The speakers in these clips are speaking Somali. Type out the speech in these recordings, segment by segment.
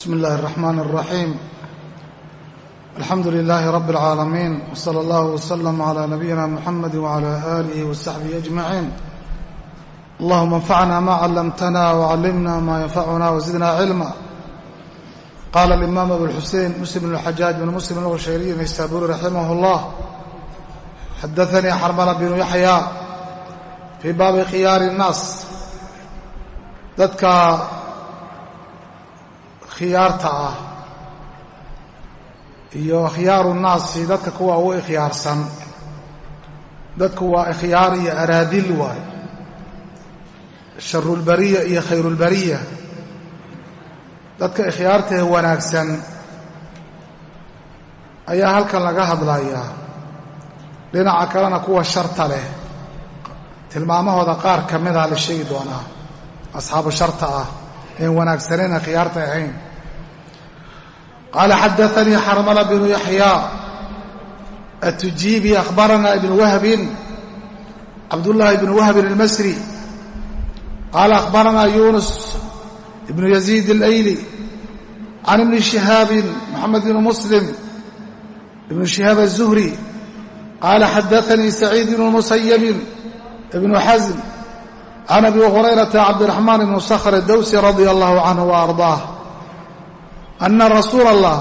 بسم الله الرحمن الرحيم الحمد لله رب العالمين وصلى الله وسلم على نبينا محمد وعلى آله وصحبه أجمعين اللهم انفعنا ما علمتنا وعلمنا ما ينفعنا وزدنا علما قال الإمام أبو الحسين مسلم بن الحجاج بن مسلم الغشيري النيسابوري رحمه الله حدثني حرملة بن يحيى في باب خيار الناس dadka khiyaarta ah iyo akhyaaru nnaasi dadka kuwa ugu ikhyaarsan dadku waa ikhyaar iyo araadil waay. Sharulbariya iyo khayrulbariya. Dadka ikhyaartae wanaagsan ayaa halkan laga hadlayaa. Dhinaca kalena kuwa sharta leh. Tilmaamahooda qaar ka mida la sheegi doonaa asxaabu sharta ah. Een wanaagsanayna khiyaarta ahayn qaala xadaanii xarmala bnu yaxyaa atujiibi akhbarana ibnu wahbin cabdullaahi ibnu wahbin almasri qaala akhbarana yunus ibnu yaziid alayli can ibni shihaabin moxamed bnu muslim ibnu shihaab aلzuhri qaala xadaanii saciid ibnu musayabin ibnu xasm can abi hurayrata cabdiraxmaan ibnu sakhr dawsi radia allahu canhu wa ardaah ana rasuula allah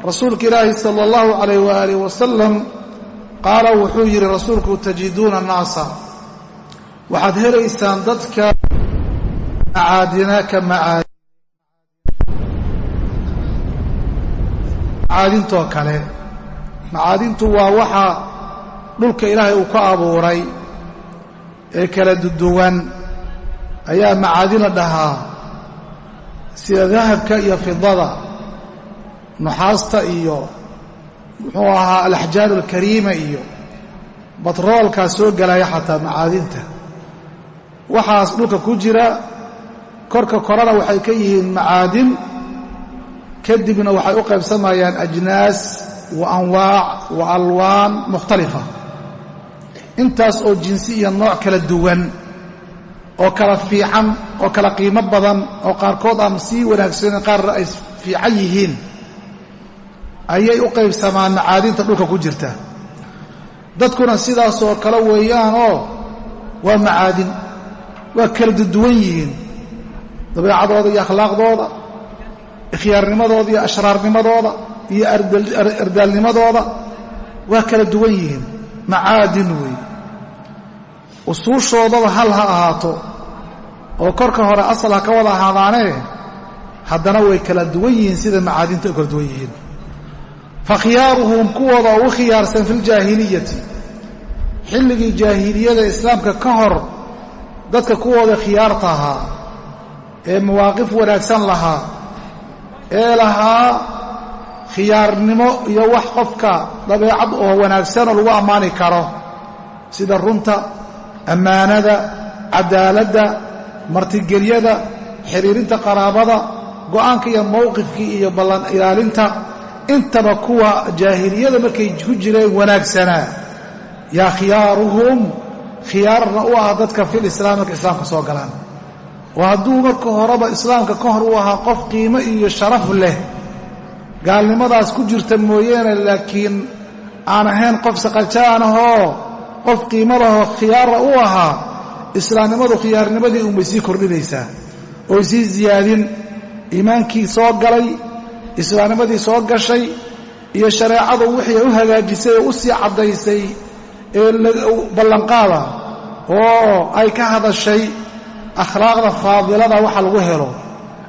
rasuulka ilaahi sala allahu calayh waaalih wasalam qaala wuxuu yidhi rasuulku tajiduuna annaasa waxaad helaysaan dadka macaadinaka macaadintoo kale macaadintu waa waxa dhulka ilaahay uu ka abuuray ee kala duduwan ayaa macaadin la dhahaa sida dahabka iyo fidada nuxaasta iyo muxuu ahaa alaxjaaru alkariima iyo batroolkaa soo gelaya xataa macaadinta. Waxaas dhulka ku jira korka korana waxay ka yihiin macaadin kadibna waxay u qaybsamayaan ajnaas wa anwaac wa alwaan mukhtalifa intaas oo jinsi iyo nooc kala duwan oo kala fiican oo kala qiimo badan oo qaarkood aan sii wanaagsanen qaarna ay fiican yihiin ayay u qaybsamaan macaadinta dhulka ku jirta. Dadkuna sidaasoo kale weeyaanoo waa macaadin waa kala duduwan yihiin. Dabeecadooda iyo akhlaaqdooda ikhyaarnimadooda iyo ashraarnimadooda iyo ardaalnimadooda waa kala duwan yihiin. Macaadin weeye usuushoodaba hal ha ahaato oo korka hore asal ha ka wada ahaadaanee haddana way kala duwan yihiin sida macaadinta ay kala duwan yihiin. Fa khiyaaruhum kuwooda ugu khiyaarsan fi ljaahiliyati xilligii jaahiliyada islaamka ka hor dadka kuwooda khiyaarta ahaa ee mawaaqif wanaagsan lahaa ee lahaa khiyaarnimo iyo wax qofka dabeecad oo wanaagsanoo lagu ammaani karo sida runta ammaanada cadaaladda martigelyada xiriirinta qaraabada go'aanka iyo mowqifkii iyo ballan ilaalinta intaba kuwa jaahiliyada markay ku jireen wanaagsanaa yaa khiyaaruhum khiyaarna u ah dadka fil islaam marka islaamka soo galaan. Oo hadduu marka horeba islaamka ka hor u ahaa qof qiimo iyo sharaf leh gaalnimadaas ku jirta mooyeene laakiin aan ahayn qof saqajaanahoo qof qiimadahoo khiyaara u ahaa islaamnimadu khiyaarnimadii unbay sii kordhinaysaa. Oy sii ziyaadin iimaankii soo galay islaamnimadii soo gashay iyo shareecadu wixii u hagaajisay oo u sii caddaysay ee ballanqaada oo ay ka hadashay akhlaaqda faadilada waxa lagu helo.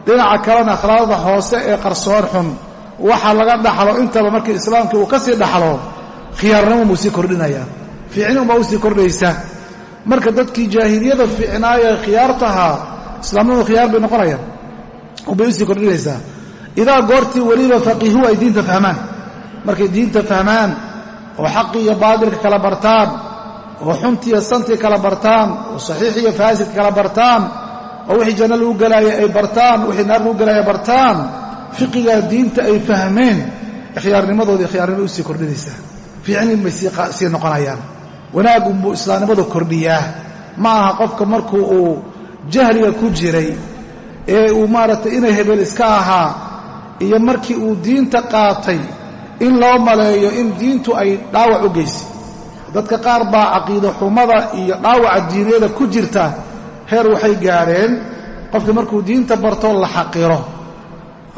Dhinaca kalena akhlaaqda hoose ee qarsoon xun waxa laga dhaxlo intaba markii islaamkii uu ka sii dhaxlo khiyaarnimo buu sii kordhinayaa fiicnin baa u sii kordhaysa. Marka dadkii jaahiliyada fiicnaayee khiyaartahaa islaamnimadu khiyaar bay noqonayaan. Bay u sii kordhinaysaa. Idaa goortii weliba faqiihu ay diinta fahmaan. Markay diinta fahmaan oo xaqii iyo baadilka kala bartaan oo xuntiiyo santii kala bartaan oo saxiix iyo faasidka kala bartaan oo wixii janno lagu gelaaya ay bartaan wixii naar lagu gelaaya bartaan fiqigaa diinta ay fahmeen khiyaarnimadoodii khiyaarnimada u sii kordhinaysaa. Fiicnin bay sii noqonayaan wanaagunbuu islaamnimadu kordhiyaa. Ma aha qofka markuu uu jahliga ku jiray ee uu maaragtay inay hebel iska ahaa iyo markii uu diinta qaatay in loo maleeyo in diintu ay dhaawac u geysay dadka qaar baa caqiido xumada iyo dhaawaca diineeda ku jirta heer waxay gaadheen qofkii markuu diinta barto la xaqiro.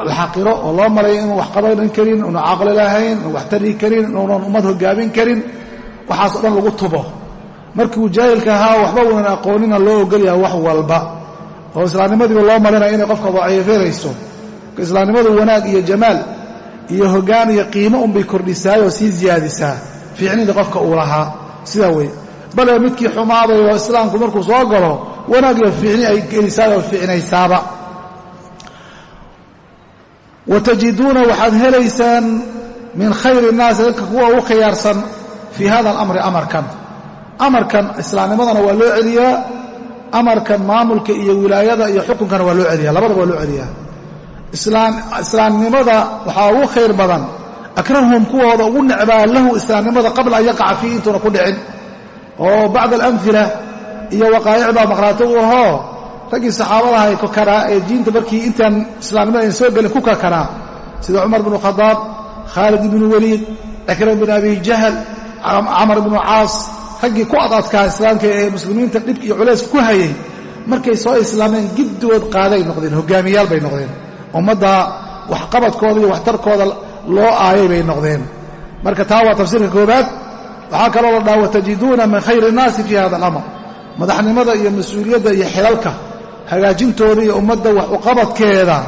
La xaqiro oo loo maleeyo inuu wax qabanan karin inuuna caqli lahayn inuun wax tari karin inuunan ummad hogaamin karin waxaasoo dhan lagu tubo. Markii uu jaahilka ahaa waxba uunan aqoonina loo ogolyaha wax walba. Oo islaamnimadiiba loo malinaya inay qofka daciifinayso islaamnimadu wanaag iyo jamaal iyo hoggaan iyo qiimo unbay kordhisaayoo sii siyaadisaa fiicnidii qofka uu lahaa. Sidaa wey bale midkii xumaaday oo islaamku markuu soo galo wanaag iyo fiicni ay gelisaayoo fiicnaysaaba. Watajiduuna waxaad helaysaan min khayri innaasi dadka kuwa ugu khiyaarsan fii hada alamri amarkan amarkan islaamnimadana waa loo celiyaa amarkan maamulka iyo wilaayada iyo xukunkana waa loo celiyaa labadaba waa loo celiyaa islaamnimada waxaa ugu khayr badan akrahum kuwooda ugu necbaa lahu islaamnimada qabla an yaqaca fiihi intuuna ku dhicin oo bacd alamhila iyo waqaa'icbaa maqraato u ahoo raggii saxaabadaha ay kokanaa ee diinta markii intaan islaamnimada ayn soo gelin ku kakanaa sida cumar bnu khadaab khaalid ibnu weliid cikram bin abi jahl camar bnu caas raggii ku adadkaa islaamka ee muslimiinta dhibka iyo culayska ku hayay markay soo islaameen gibdood qaaday noqdeen hogaamiyaal bay noqdeen. Ummadda waxqabadkooda iyo waxtarkooda loo aayay bay noqdeen. Marka taa waa tafsiirka koobaad waxaa kaloo la dhaha watajiduuna min khayri innaasi fii hada alamr. Madaxnimada iyo mas'uuliyadda iyo xilalka hagaajintooda iyo ummadda wax uqabadkeeda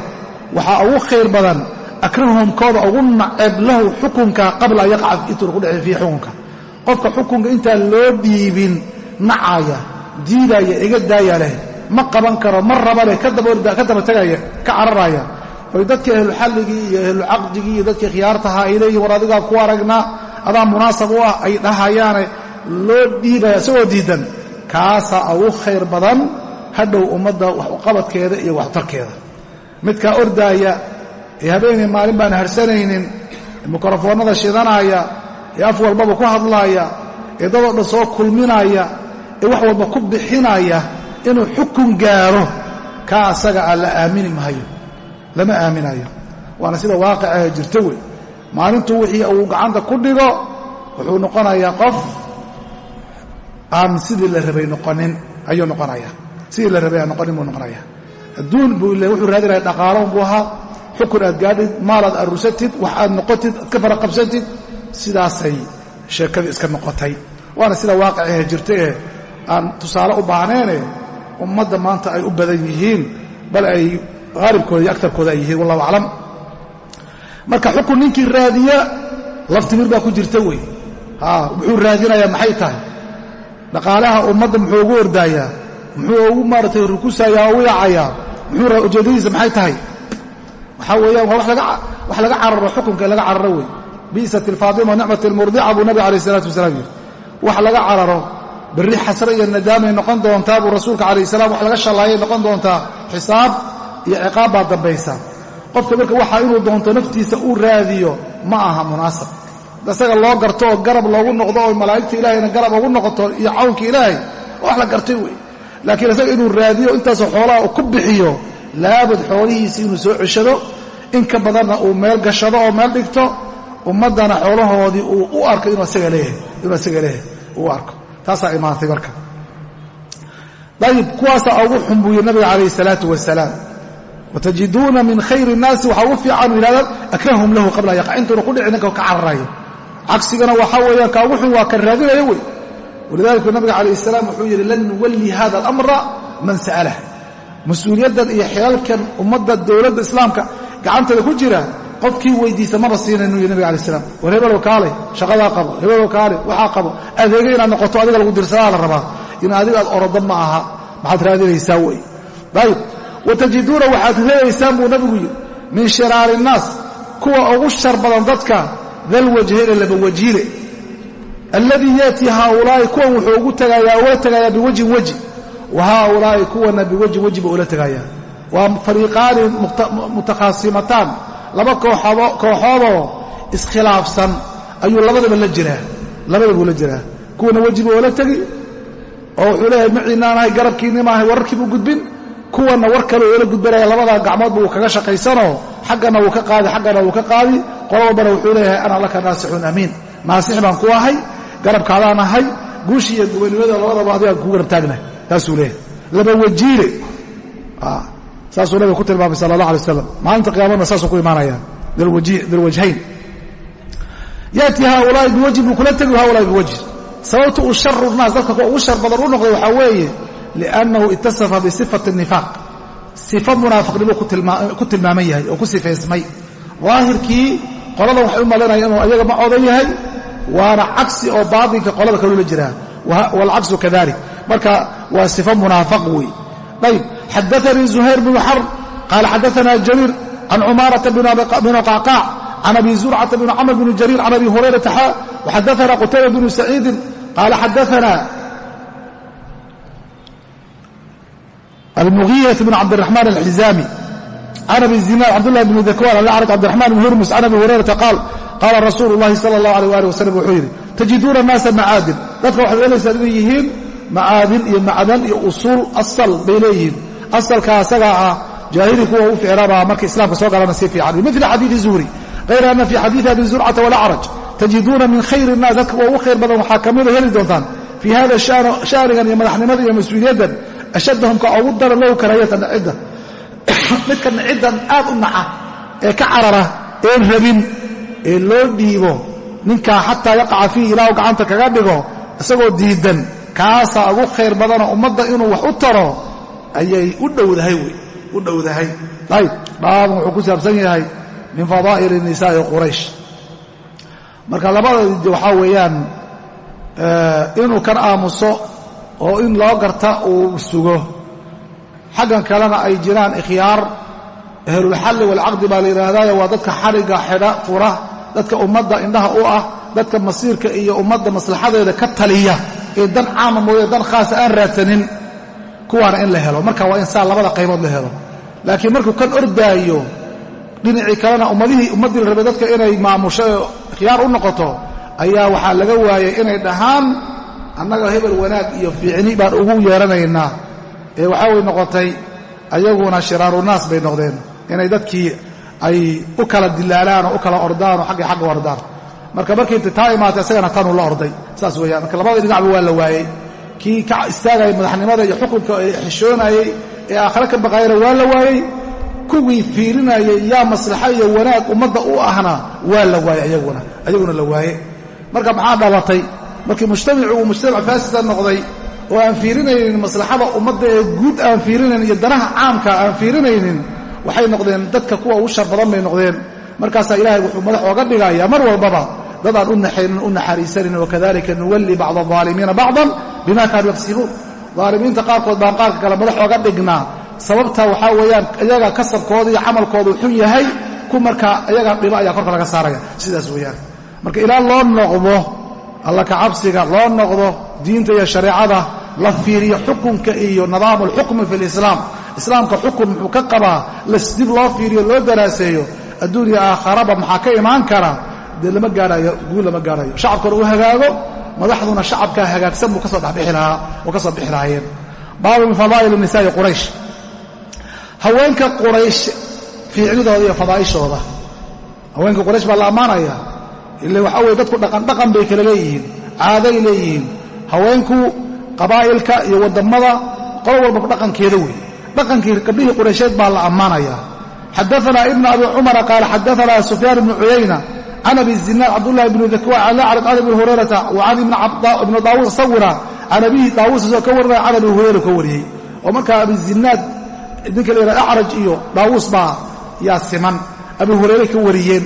waxaa ugu khayr badan akrahum kooda ugu naceb lahu xukunka qabla an yaqaca intuuna ku dhicin fiihi xukunka qofka xukunka intaan loo dhiibin nacaya diidaya iga daaya leh ma qaban karo ma rabaleh ka daba tegaya ka cararaya. Oy dadkii ahluxalligii iyo ahlucaqdigii iyo dadkii khiyaartahaa ay leeyihiin war adigaa ku aragnaa adaa munaasab u ah ay dhahayaane loo dhiibaya isagoo diidan kaasaa ugu khayr badan hadhow ummadda wax uqabadkeeda iyo waxtarkeeda midkaa ordaaya ee habeenay maalin baan harsanaynin mikrofoonnada shidanaya ee af walbaba ku hadlaaya ee dadoo dhan soo kulminaya ee wax walba ku bixinaya inuu xukun gaaro kaa asaga ah la aamini maayo lama aaminayo. Waana sida waaqicaha jirto wey. Maalintuu wixii uu gacanta ku dhigo wuxuu noqonayaa qof aan sidii la rabay noqonin ayuu noqonayaa. Sidii la rabay aan noqonin buu noqonayaa. Adduun buu ile wuxuu raadinaya dhaqaalo buu ahaa. Xukun aad gaadhid maalaad arursatid wax aad noqotid aad ka faraqabsatid sidaasay sheekadii iska noqotay. Waana sida waaqicaha jirta ee aan tusaale u baahneene ummadda maanta ay u badan yihiin bal ay haalibkooda iyo agtarkooda ay yihiin wallahu aclam. Marka xukun ninkii raadiya laftimir baa ku jirta wey. Muxuu raadinayaa maxay tahay? Dhaqaalaha ummadda muxuu ugu ordaayaa? Muxuu ugu maaratay rukusayaa oo u yacayaa? Muxuu ujeeddadiisa maxay tahay? Waxaa weeyaan waa wax laga cararo xukunka laga cararo wey bi'sat alfaatima nicmat almurdica buu nabi alayh isalaatu wasalaam yidhi. Wax laga cararo berri xasre iyo nadaamay noqon doontaa buu rasuulka calayh salaam wax laga shallaayay noqon doontaa xisaab iyo ciqaab baa dambaysa. Qofka marka waxaa inuu doonto naftiisa uu raadiyo ma aha munaasab. Isaga loo garto oo garab loogu noqdo oo malaa'igta ilaahayna garab ugu noqoto iyo cawnka ilaahay wax la gartay wey. Laakiin isaga inuu raadiyo intaasoo xoolaha uu ku bixiyo laabad xoolihiisi inuu soo ceshado in ka badanna uu meel gashado oo meel dhigto ummaddana xoolahoodii uu u arko inuu isaga leeyahay uu u arko. Taasaa imaantay marka. Dayib kuwaasaa ugu xun buu nabiga calayhi salaatu wasalaam. Watajiduuna min khayri innaasi waxaa ugu fiican yidhahda akrahum lahu qabla yaqa intuuna ku dhici ninka ka cararayo cagsigana waxaa weeyaan ka ugu xun waa kan raadinaya wey. Walidaalika nabiga calayh salaam wuxuu yidhi lan nuwalli hada alamra man sa'alah. Mas'uuliyaddan iyo xilalkan ummadda dowladda islaamka gacanteeda ku jira qofkii weydiisa maba siinaynu yidhi nabiga alai slam war hebelow kaalay shaqadaa qabo hebelow kaalay waxaa qabo. Adeega inaad noqoto adiga lagu dirsadaa la rabaa. In adiga aad orodo ma aha. Maxaad raadinaysaa wey. Ayib watajiduuna waxaad helaysaan buu nabigu yidhi min shiraari innaas kuwa ugu shar badan dadka dal wajhayne laba wajiile. Alladii yaatii haaulaa'i kuwan wuxuu ugu tagayaa ula tagayaa biwajhin weji. Wa haaulaa'i kuwana biwajhin weji buu ula tagayaa waa fariiqaani mutakhaasimataan laba kooxoodoo iskhilaafsan ayuu labadaba la jiraa. Labadabuu la jiraa. Kuwana weji buu ula tegi oo wuxuu leeyahay maciinaan ahay garabkiinni maahay gudbin. Kuwanna war kale oola gudbanaya labadaa gacmoodba uu kaga shaqaysanoo xaggana wuu ka qaadi xaggana wuu ka qaadi. Qolo wuxuu leeyahay ana laka naasixun amiin. Naasix baan ku ahay garabkaadaan ahay guushii iyo gubanimada labadaba adigaan kuu garab taagnahay taasuu leeyahay. Laba wajiile saasuu nabiga ku tilmaamay sala allah alay waslam maalinta qiyaamadna saasuu ku imaanaya. Dilwajhayn yaati haaulaai biwajhin buu kula tegi haulaai biwajh sababta uu sharu naas dadka ugu shar badan u noqday waxaa weeye liannahu itasafa bisifati nifaaq. Sifa munaafiqnimo ku tilmaaman yahay oo ku sifaysmay daahirkii qoladan waxay u malanaya inuu ayaga ma odan yahay waana cagsi oo baatinka qolada kalula jiraa. Waalcaksu kadalik. Marka waa sifa munaafaq wey ayb xadaanii zuhayr bnu xarb qaala xadaana jariir can cumaarata bn qacqaac can abi zurcata bn camr bn jariir can abi hurayrata xa waxadaana qutayba bnu saciidin qaala xadaana almugiiraة bn cabdiraxmaan alxizaami can abi zinaad cabdulahi bn dakwan alacraj cabdiraxmaan bn hurmus can abi hurayrata qaal qaala rasuulu اllahi sala اllah alيh ali wasalam wuxuu yidhi tajiduuna naasa macaadin dadka waxaad helaysaa inay yihiin macaadin iyo macdan iyo usuul asal bay leeyihiin asalka asagaa ah jaahili kuwa u ficrabaa marka islaamka soo galana si fiican. Mila xadiidi zuhri hayra ana fi xadiidi abi zurcata walacraj tajiduuna min khayri الnaas dadka kuwa ugu khayr badan waxaa ka mida heli doontaan fii hada shaanigan iyo madaxnimada iyo mas'uuliyaddan ashadahum ka ugu daran lahu karaahiyatan cidda midka ciddan aad u naca ee ka carara een rabin ee loo dhiibo ninkaa xataa yaqaca fiihi ilaahu gacanta kaga dhigo isagoo diidan kaasaa ugu khayr badanoo ummadda inuu wax u taro ayay u dhowdahay wey u dhowdahay. Ayb baaban wuxuu ku saabsan yahay min fadaa'ili nisaa'i quraysh. Marka labada waxaa weeyaan inuu kan aamuso oo in loo garta uu sugo. Xaggan kalena ay jiraan ikhyaar ahlulxalli waalcaqdi baa la yidhaahdayo waa dadka xarigga xidha fura dadka ummadda indhaha u ah dadka masiirka iyo ummadda maslaxadeeda ka taliya. Ee dan caama mooye dan khaasa aan raadsanin kuwaana in la helo. Marka waa in saa labada qaybood la helo. Laakiin markuu kan ordaayo dhinacii kalena ummadihii ummaddii la rabay dadka inay maamusho khiyaar u noqoto ayaa waxaa laga waayay inay dhahaan annaga hebel wanaag iyo fiicni baan ugu yeeranaynaa. Ee waxaa way noqotay ayaguna shiraaru naas bay noqdeen. Inay dadkii ay u kala dilaalaan oo u kala ordaan oo xagga xagga ordaan. Marka markii inta taa imaatay isagana tanuu la orday. Saas weeyaan. Marka labada dhinacba waa la waayey kii ka istaagaya madaxnimada iyo xukunka xishoonayey ee aakhare ka baqaayana waa la waayey kuwii fiirinayay yaa maslaxa iyo wanaag ummadda u ahna waa la waayey ayaguna ayaguna la waaye. Marka maxaa dhalatay? Markii mujtamacu uu mujtamac faasida noqday oo aan fiirinaynin maslaxada ummadda ee guud aan fiirinayn iyo danaha caamka aan fiirinaynin waxay noqdeen dadka kuwa ugu shar badan bay noqdeen. Markaasaa ilaahay wuxuu madax ooga dhigayaa mar walbaba dad aan u naxariisanin wakadalika nuwalli bacda alaalimiina bacdan bima kaanuu yagsibuun aalimiinta qaarkood baan qaarka kale madax ooga dhignaa sababta waxaa weeyaan iyaga kasabkooda iyo camalkooda xun yahay ku markaa iyaga dhibo ayaa korka laga saaraya. Sidaas weeyaan. Marka ilaa loo noqdo alla ka cabsiga loo noqdo diinta iyo shareecada la fiiriyo xukunka iyo nidaamu alxukmi fi lislaam islaamka xukun muxuu ka qabaa lasdib loo fiiriyo loo daraaseeyo adduunya aakharaba maxaa ka imaan kara? Dee lama gaarayo guul lama gaarayo shacabkuna uu hagaago madaxduna shacabkaa hagaagsan buu ka soo dhexbixi lahaa oo ka soo bixi lahaayeen. Baabu min fadaa'il nisaa'i quraysh. Haweenka quraysh fiicnidooda iyo fadaa'ishooda. Haweenka quraysh baa la ammaanaya ile waxaa weye dadku dhaqandhaqan bay kala leeyihiin caaday leeyihiin. Haweenku qabaa'ilka iyo wadammada qolo walba dhaqankeeda wey dhaqankii gabdhihii quraysheed baa la ammaanaya. Xadaana ibn abi cumara qaala xadaana sufyaan ibnu cuyayna can abi zinaad cabdullahi bni dakwa can lacrad can abi hurayrata wa can ibni daawuus sawira can abihi daawuus isoo ka warinaya can abi hurayra ka wariyey oo markaa abi zinaad ninka la yidhahda acraj iyo daawuus baa yaa siman abi hurayre ka wariyeen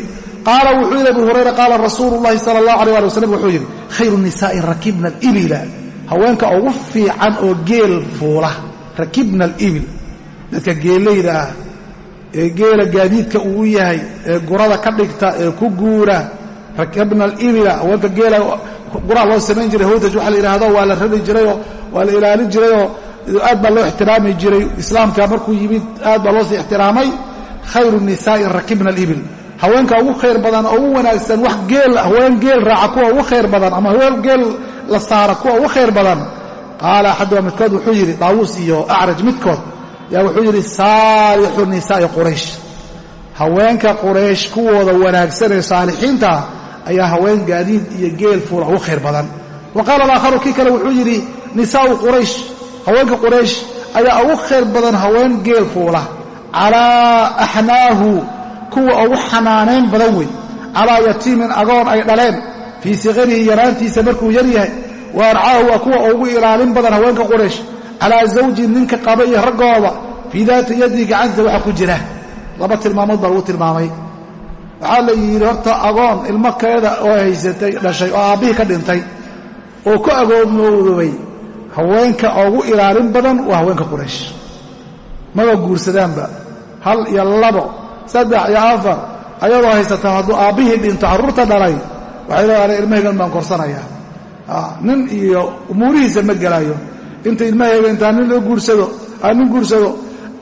qaala wuxuu yidhi abu hurayra qaala rasuulu llahi sala allah alay ali wasalam wuxuu yidhi khayru nisaa'i rakibna alibila haweenka ugu fiican oo geel fuula rakibna alibil dadka geellayda ee geela gaadiidka uu yahay ee gurada ka dhigta ee ku guura rakibna alibila haweenka geela guraa loo samayn jiray howdaj waxa la yidhaahdo waa la rabi jirayoo waa la ilaalin jirayoo aad baa loo ixtiraami jiray. Islaamka markuu yimid aad baa loo sii ixtiraamay khayru nisaa'i rakibna alibil. Haweenka ugu khayr badan oo ugu wanaagsan wax geel haween geel raaca kuwa ugu khayr badan ama haween geel la saara kuwa ugu khayr badan qaala axaduma midkood wuxuu yidhi daawuus iyo acraj midkood yaa wuxuu yidhi saalixu nisaa'i quraysh. Haweenka quraysh kuwooda wanaagsan ee saalixiinta ayaa haween gaadiid iyo geel fuula ugu khayr badan. Wa qaala alaakharu kii kale wuxuu yidhi nisaa'u quraysh. Haweenka quraysh ayaa ugu khayr badan haween geel fuula. Calaa axnaahu kuwa ugu xanaanayn badan wey calaa yatiimin agoon ay dhaleen. Fii sikarihi yaraantiisa markuu yar yahay wa arcaahu waa kuwa ugu ilaalin badan haweenka quraysh calaa zawjin ninka qaba iyo raggooda fii daati yadii gacantiisa waxa ku jira. Laba tilmaamood baa lagu tilmaamay. Waxaa la yidhi horta agoon ilmokeeda oo haysatay dhashay oo aabbihii ka dhintay oo ku agoonmoodobay haweenka ugu ilaalin badan waa haweenka quraysh. Maba guursadaanba? Hal iyo labo saddex iyo afar ayadoo haysata hadduu aabbihii dhinto carruurta dhalay waxay leedahay ilmahaygan baan korsanayaa nin iyo umuurihiisa ma gelayo inta ilmahayga intaa nin loo guursado nin guursado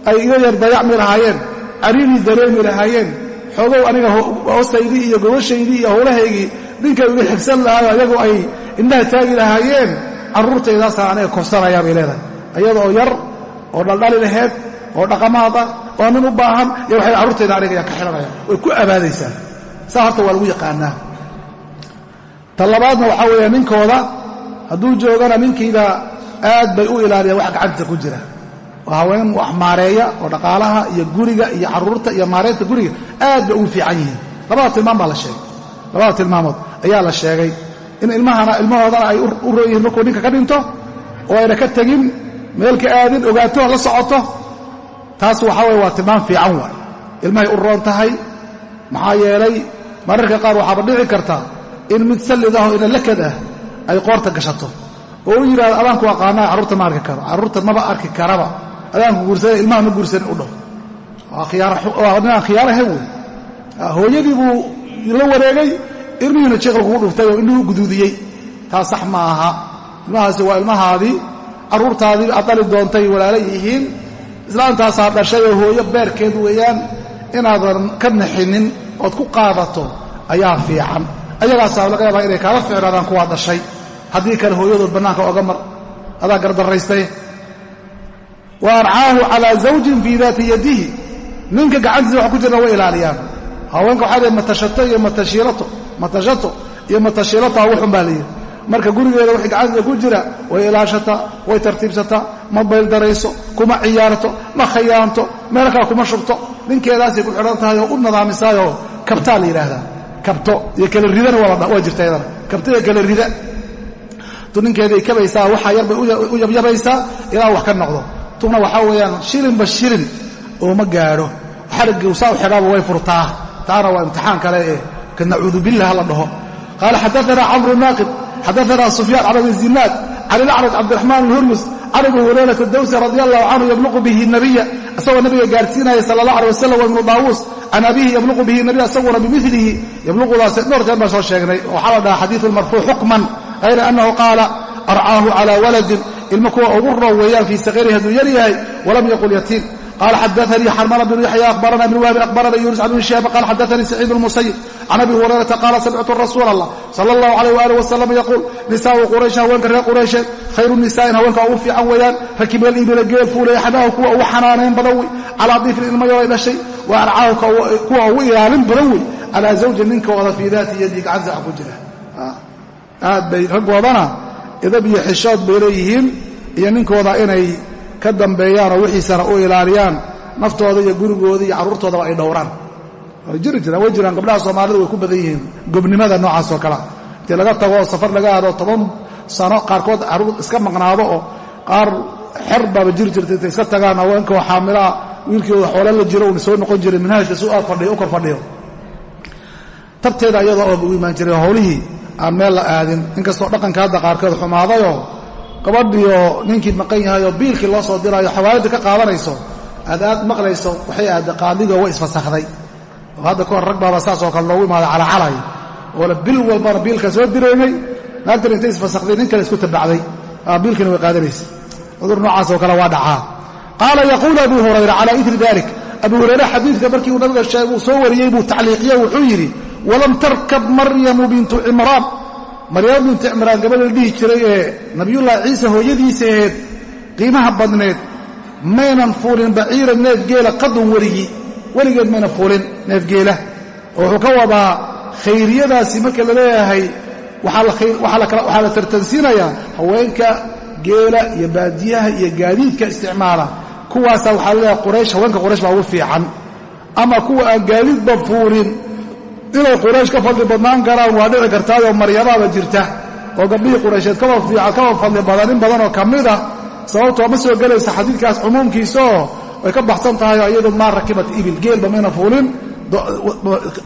ay iga yar dayacmi lahaayeen cariirii dareemi lahaayeen xoogow aniga hoostaydii iyo gobashaydii iyo howlahaygii ninkay iga xigsan lahaayo ayagu ay indhaha taagi lahaayeen carruurtaydaasaa aniga korsanayaa bay leedahay. Ayadoo yar oo dhaldhali laheed oo dhaqamaad ah oo nin u baahan iyo waxay carruurtayda aniga yaa ka xihanayaan way ku abaadaysaa saa horta waa lagu yaqaanaa. Ta labaadna waxaa weeya ninkooda hadduu joogana ninkiiba aad bay u ilaaliyaan wax gacantiisa ku jira. Oo haween wax maareeya oo dhaqaalaha iyo guriga iyo carruurta iyo maareynta guriga aad bay ugu fiican yihiin. Labada tilmaam baa la sheegay. Labada tilmaamood ayaa la sheegay in ilmahana ilmahoodana ay u roon yihiin markuu ninka ka dhinto oo ayna ka tegin meelka aadin ogaato la socoto. Taas waxaa weye waa tilmaam fiican waay. Ilmahay u roon tahay maxaa yeelay mararka qaar waxaaba dhici karta in mid sallid oo ina lakad ah ay qoorta gashato oo u yidhahdo adaanku aqaanaa carruurta ma arki karo carruurta maba arki karaba. Adaanku guursada ilmaha ma guursanin u dhaho waa ninaan khiyaarahayn wey hooyadii buu la wareegay ilmihiina jeeqal kugu dhuftay oo indhuhu guduudiyey. Taa sax ma aha. Ilmahaasi waa ilmahaadii carruurtaadii aad dhali doontay walaala yihiin. Islaantaasaa dhashay oo hooyo beerkeed weeyaan inaadan ka naxinin ood ku qaadato ayaa fiican. Ayagaasaa laga yaabaa inay kaala ficnaadaan kuwaa dhashay haddii kale hooyadood bannaanka oga mar. Adaa gardarraystay. Wa arcaahu calaa zawjin fii daati yadihi. Ninka gacantiisa wax ku jirna way ilaaliyaan. Haweenka waxaa leey matashato iyo matashiilato matashato iyo matashiilato awuxun baa layidhi marka gurigeeda wixii gacantiisa ku jira way ilaashataa way tartiibsataa ma bayldarayso kuma ciyaarto ma khayaanto meel kale kuma shubto. Ninkeedaasay ku xidhan tahay oo u nadaamisaayoo kabtaa la yidhaahdaa. Kabto iyo kala ridana waa jirta iyadana. Kabto iyo kala rida tu ninkeeday kabaysaa waxaa yarbay u yabyabaysaa ilaa wax ka noqdo. Tuna waxaa weeyaan shilinba shilin ooma gaadho. Xarigii saa u xidhaaba way furtaa. Taana waa imtixaan kale ee ka nacuudu billah la dhaho. Qaala xadaana camru naaqib xadaana sufyaan can abi zinaad can ilacraj cabdiraxmaan alhurmus can abi dawsi radi allahu canhu yabluqu bihi nabiya isagoo nabiga gaarsiinaya sala allah alay wasalam wa daawuus can abihi yabluqu bihi nabiya isaguna bimilihi yabluqudaas dhowr jeer baan soo sheegnay. Waxaa la dhahaa xadiidu marfuuc xukman hayra annahu qaala arcaahu calaa waladin ilmo kuwa ugu roow weeyaan fii sakiirihi hadduu yar yahay walam yaqul yatiim qala xadaanii xarmana bnu yaxya akhbarana ibn wahbin akhbarana yunus can ibn shihaab qala xadaanii saciid lmusayib can abi hurayrata qaala samictu rasuula allah sala allahu alayh waali wasalam yaquul nisaau quraysh haweenka reer quraysheed khayru nisaa'in haweenka ugu fiican weeyaan rakibal ibila geel fuulay axdaahu kuwa ugu xanaanayn badan wey calaa diifrin ilmayo ay dhashay wa arcaahu kuwa ugu ilaalin badan wey calaa zawjin ninkooda fii daati yadi gacansa wax ku jira aad bay raggoodana idab iyo xishood bay leeyihiin iyo ninkooda inay ka dambeeyaan oo wixiisana u ilaaliyaan naftooda iyo gurigooda iyo carruurtoodaba ay dhowraan. Jiri jiraan way jiraan gabdhaha soomaalida way ku badan yihiin gobnimada noocaas oo kalea intii laga tago oo safar laga aado toban sano qaarkood carruur iska maqnaado oo qaar xer baaba jiri jirta intay iska tagaan haweenka oo xaamilaha wiilkii xoolo la jiro uuna soo noqon jiray manhajka si u kor fadhiyo. Tabteeda iyadoo oo u imaan jiray howlihii aan meel la aadin. Inkastoo dhaqanka hadda qaarkood xumaadayoo gabadhiioo ninkii maqan yahay oo biilkii loo soo diraayo xawaalidda ka qaadanayso aad aad maqlayso waxay aadda qaadigo way isfasakhday. Oo hadda kahor rag baaba saas oo kale loogu imaada calacalay. Oola bil walbana biilka soo direynay naagtan intay isfasakhday nin kale isku tabacday biilkiina way qaadanaysay cudur noocaas oo kale waa dhacaa. Qaala yaquulu abu hurayra calaa itri dalik abu hurayre xadiidka markii uu nabiga sheeguu soo wariyey buu tacliiqiye wuxuu yidhi walam tarkab maryamu bintu cimraan maryamo bintu cimraan gabadha la dhihi jiray ee nabiyullaahi ciise hooyadiisa aheed qiimaha badneed maynan fuulin baciiran neef geela qadun weligii weligeed mayna fuulin neef geela. Oo wuxuu ka wadaa khayriyadaasi marka la leeyahay waxaa la tartansiinayaa haweenka geela iyo baadiyaha iyo gaadiidka isticmaala. Kuwaasaa waxaa la leeyahay quraysh haweenka quraysh baa ugu fiican. Ama kuwa aan gaadiidba fuulin inay quraysh ka fadli badnaan karaan waa dhici kartaayoo maryadaaba jirta. Oo gabdhihii quraysheed kaba fadli badan in badanoo ka mid a sababtoo ma soo gelaysa xadiidkaas cumuumkiisaoo way ka baxsan tahay iyadu maa rakibat ibil geelba mayna fuulin.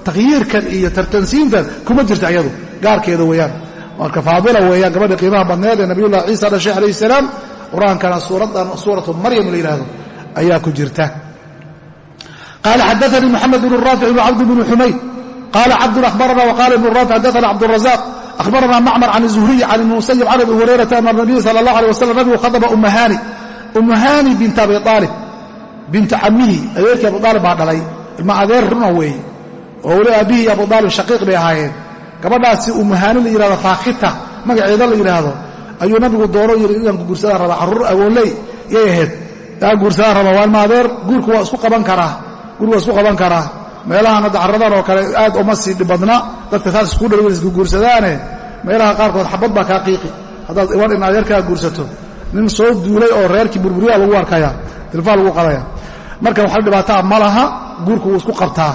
Takhyiirkan iyo tartansiintan kuma jirta iyadu gaarkeeda weeyaan. Marka faadila weeyaan gabadhii qiimaha badneed ee nabiyullahi ciisa dhashay calayhi salaam qur'aankana suuraddan suuratu maryam la yidhaahdo ayaa ku jirta. Qaala xadaanii moxamed bnu raafic bnu cabdi bni xumayd qaala cabdun ahbarana wqala ibnu raafic xadaana cabdurazaq ahbarana macmar can zuhriy can ibni musayib can abi hurayrata ana nabiy sala allah alay wasalam nabigu khadaba umahani umahani binta abi aalib binta camihi adeerkii abu aalib baa dhalay ilma adeer runa weeye oo weli aabihii abu aalib shaqiiq bay ahaayeen gabadhaasi umuhaani la yidhahdo faakita magaceeda la yidhaahdo ayuu nabigu doono yidhi inaan guursadaan rabaa carruur agoonley yay ahayd aan guursadaan rabaa waa ilma adeer guurka waa isku qaban karaa guurka waa isku qaban karaa meelahan hadda carradan oo kale aad uma sii dhibadna dadka saas isku dhow isku guursadaane meelaha qaarkood xabad baa kaa qiiqi. Haddaad iban in adeerkaa guursato. Nin soo duulay oo reerkii burburiyaa lagu arkaya tilfaa lagu qadaya. Marka waxa dhibaataa ma laha guurku wuu isku qabtaa.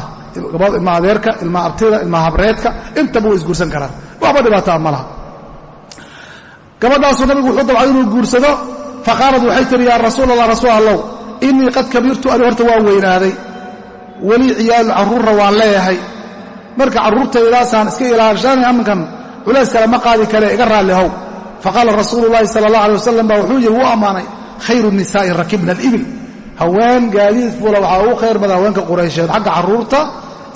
Ilma adeerka ilma abtida ilma habreedka intaba way isguursan karaan waxba dhibaataa ma laha. Gabadhaasuu nabigu wuxuu dabcay inuu guursado faqaalad waxay tihi yaa rasuul allah rasuul allow innii qad kabirtu ani horta waan weynaaday weli ciyaalu carruurra waan leeyahay. Marka carruurtaydaasaan iska ilaashanay amminkan culays kale ma qaadi kare iga raalli how faqaala rasuulu llaahi sala allah alay wasalam baa wuxuu yidhi wuu ammaanay? Khayru nisaa'i rakibna alibil. Haween gaadiid fuula waxaa ugu khayr badan haweenka quraysheed xagga carruurta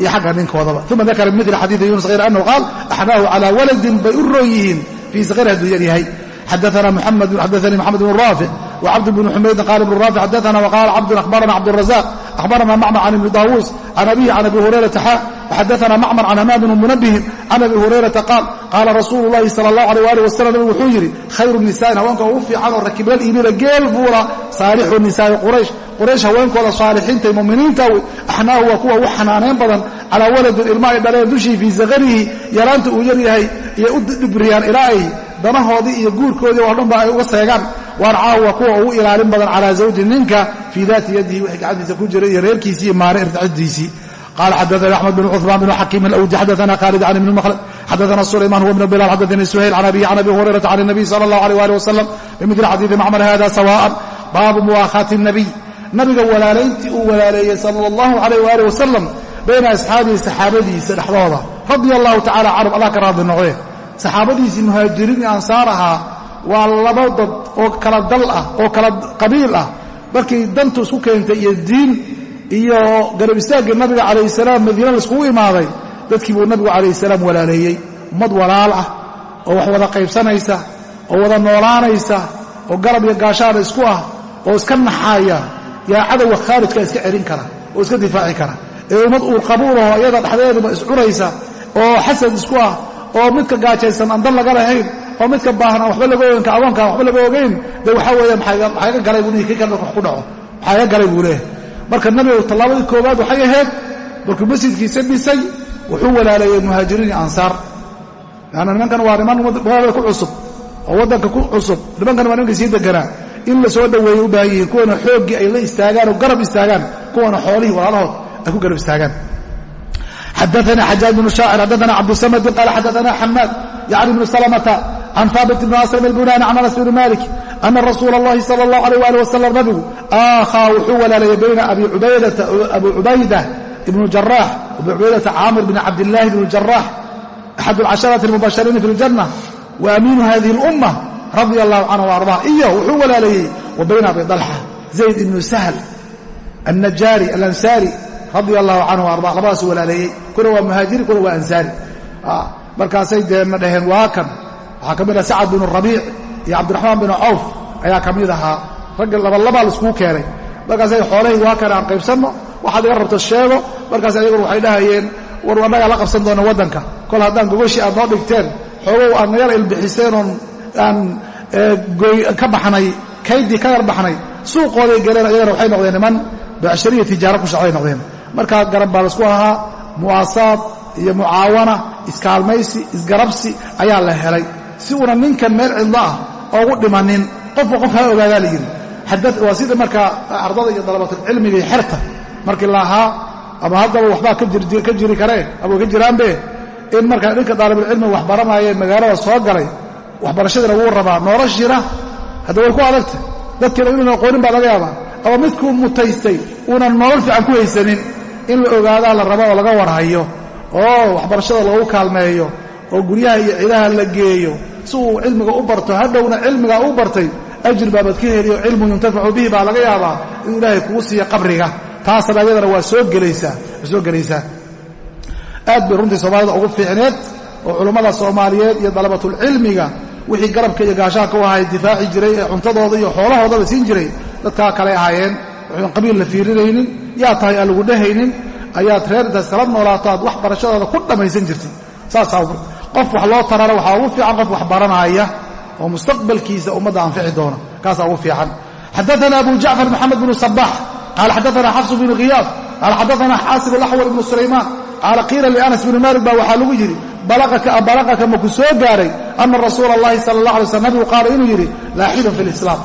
iyo xagga ninkoodaba. Uma dakara bimili xadiidi yunus hayr annahu qaal axnaahu calaa waladin bay u roon yihiin fii sakir hadduu yar yahay. Xadaanii moxamed bnu raafic wcabd bn xumaydin qaal ibnu raafic xadaana wqaala cabdun ahbarana cabdurazaq ahbarana macmar can ibni daawuus can abihi can abi hurayrata xa waxadaana macmar can hamaam bn munabihin can abi hurayrata qaal qaala rasuulu llahi sala allah alيh ali wasalam nabigu wuxuu yidhi khayru nisaain haweenka ugu fiican oo rakibal iibila geel fuula saalixu nisaai quraysh quraysh haweenkooda saalixiinta muminiinta wey axnaahu waa kuwa ugu xanaanayn badan calaa waladin ilma ay dhaleen dushii fii sakarihi yaraanta uu yar yahay iyo u dhibriyaan ilaa ay danahoodii iyo guurkoodii oo dhanba ay uga seegaan waarcaahu waa kuwa ugu ilaalin badan calaa zawji ninka fii daati yadihi wixii gacantiisa ku jiray iyo reerkiisii iyo maare irticidiisii qala xadaana axmed bn cuثmaan bn xakiim alawdi xadaana khaalid can ibni mkhlad xadaana sulayman huwa bn bilal xadaanii suhayl can abihi can abi hurayrata can الnabiy salى اllah alيh ali wasalam bimidli xadiidi macmar hada sawaan baabu muwaakhaati الnabiy nabiga walaalayntii uu walaaleeyey sala اllahu alayh wali wasalam bayna asxaabihi saxaabadiisa dhexdooda radia allahu tacala canhum allah ka raadli noqdee saxaabadiisii muhaajiriin iyo ansaar ahaa waa laba dad oo kala dal ah oo kala qabiil ah. Markii dantu isku keentay iyo diin iyo garab istaaggii nabiga calayh salaam madiina laiskugu imaaday dadkii buu nabigu calayh salaam walaaleeyey. Ummad walaal ah oo wax wada qaybsanaysa oo wada noolaanaysa oo garab iyo gaashaada isku ah oo iska naxaaya. Yaa cadowga khaarijka iska celin kara oo iska difaaci kara. Ee ummad uurqabuulaho iyada dhexdeeduba iscunaysa oo xasad isku ah oo midka gaajaysan aan dan laga lahayn oo midka baahan aan waba laga ogeyn ka adoonka aan waxba laga ogeyn de waxaa weeye maxaa galay buu kii kalka wax ku dhaco maxaa galay buu leeyahay. Marka nabiga tallaabadii koowaad waxay ahayd markuu masjidkiisa dhisay wuxuu walaaleeyey muhaajiriin iyo ansaar. Leanna nimankan waa niman magaalada ku cusub oo waddanka ku cusub nimankan waa nimankii sii deganaa in la soo dhoweeyey u baahan yihiin kuwana xooggii ay la istaagaan oo garab istaagaan kuwana xoolihii walaalahood ay ku garab istaagaan. Xadaana xajaaj bnu shaacir xadaana cabdusamadi qaala xadaana xamaad yacni bnu salamata can haabit bni aslam ilbunaani can anas bni malik ana rasuula اllahi sala اllahu alيh ali wasalam nabigu aakhaa wuxuu walaaleeyey bayna abi cubayda ibnu jaraax abi cubaydata caamir bni cabdillaahi bni jaraax axad alcasharati almubashariina fi ljanna wa amiinu hadihi اlumma radia allahu canhu ardaa iyo wuxuu walaaleeyey wa bayna abi dalxa zayd ibnu sahl annajaari alansaari radia allahu canhu arda labadaasu walaaleeyey kuna waa muhaajiri kuna waa ansaari markaasay deena dhaheen waa kan waxaa ka mid aha sacad binu rabiic iyo cabdiraxmaan binu cawf ayaa ka mid ahaa ragga labalabaa laiskugu keenay. Markaasay xoolahii waa kan aan qaybsanno. Waxaad iga rabto sheego. Markaas ayaguna waxay dhahayeen war annagaa la qabsan doona waddanka. Kol haddaan gogoshii aad noo dhigteen xoogow aad nagala ilbixiseen oon aan ka baxnay kaydii ka yar baxnay suuqooday galeen ayagana waxay noqdeen niman becshariya tijaaro ku shacday noqdeen. Markaa garab baa la isku ahaa. Muwaasaad iyo mucaawana iskaalmaysi isgarabsi ayaa la helay si uuna ninkan meel cidlo ah oogu dhimanin qofba qof ha ogaadaa la yidhi. Waa sida markaa ardada iyo dalabatulcilmiga iyo xerta. Markii la ahaa ama haddaba waxbaa ka jiri karee ama ka jiraanbe in markaa ninka daalibulcilmiga wax magaalada soo galay waxbarashadiina wuu rabaa noloshiina hadda way ku adagtay. Dadkiina inuuna aqoonin baa laga yaabaa. Ama midkuu mutaystay uunan nolol fiican ku haysanin in la ogaadaa la rabo oo laga warhayo oo waxbarashada lagu kaalmeeyo oo guryaha iyo cidaha la geeyo. Si uu cilmiga u barto hadhowna cilmigaa u bartay ajir baabad ka heliyo cilmu yuntafacu bihi baa laga yaabaa inuu ilaahay kugu siiyo qabriga. Taasna ayadana waa soo gelaysaa aad bay runtii soomaalida ugu fiicneed oo culummada soomaaliyeed iyo dalabatulcilmiga wixii garabka iyo gaashaanka u ahay difaaci jiray ee cuntadooda iyo xoolahoodaba siin jiray dadkaa kale ahaayeen. Waxuun qabiil la fiirinaynin yaa tahay aan lagu dhehaynin ayaad reer intaas kala noolaato aad wax barashadooda ku dhammaysan jirtay saasaa qof wax loo tarana waxaa ugu fiican qof wax baranaya oo mustaqbalkiisa ummadda anfici doona kaasaa ugu fiican. Xadaana abu jacfar maxamed bnu sabax qaala xadaana xafsu bnu khiyaad qaala xadaana xaasib alaxwal ibnu sulaymaan qaala qiila lianas bni malik baa waxaa lagu yidhi balaqaka maku soo gaaray ana rasuula allahi sala allah alay slam nabigu qaala inuu yidhi laa xilun fi lislaam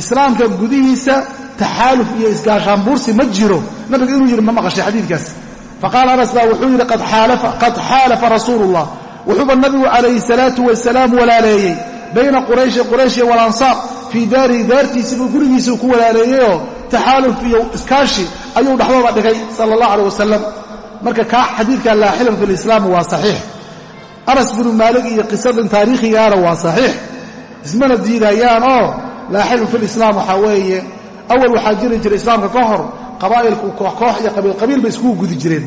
islaamka gudihiisa taxaaluf iyo isgaashaanbuursi ma jiro. Nabiga inuu yidhi ma maqashay xadiidkaas. Faqaala anas baa wuxuu yidhi qad xaalafa rasuulu llah wuxuuba nabigu calayhi salaatu wasalaam walaaleeyey bayna qurayshi quraysh iyo walansaar fii daarihi daartiisiibuu gurigiisuu ku walaaleeyeyoo taxaaluf iyo iskaashi ayuu dhexdooda dhigay sala allah aleh wasalam marka kaa xadiidka laa xilm fi lislaam waa saxiix. Anas binu maalig iyo qisadan taariikhigaana waa saxiix. Ismana diidayaan oo laa xilm fi lislaam waxaa weeye awal waxaa jiri jiray islaamka ka hor qabaa'ilku koox koox iyo qabiil qabiil bay iskugu gudi jireen.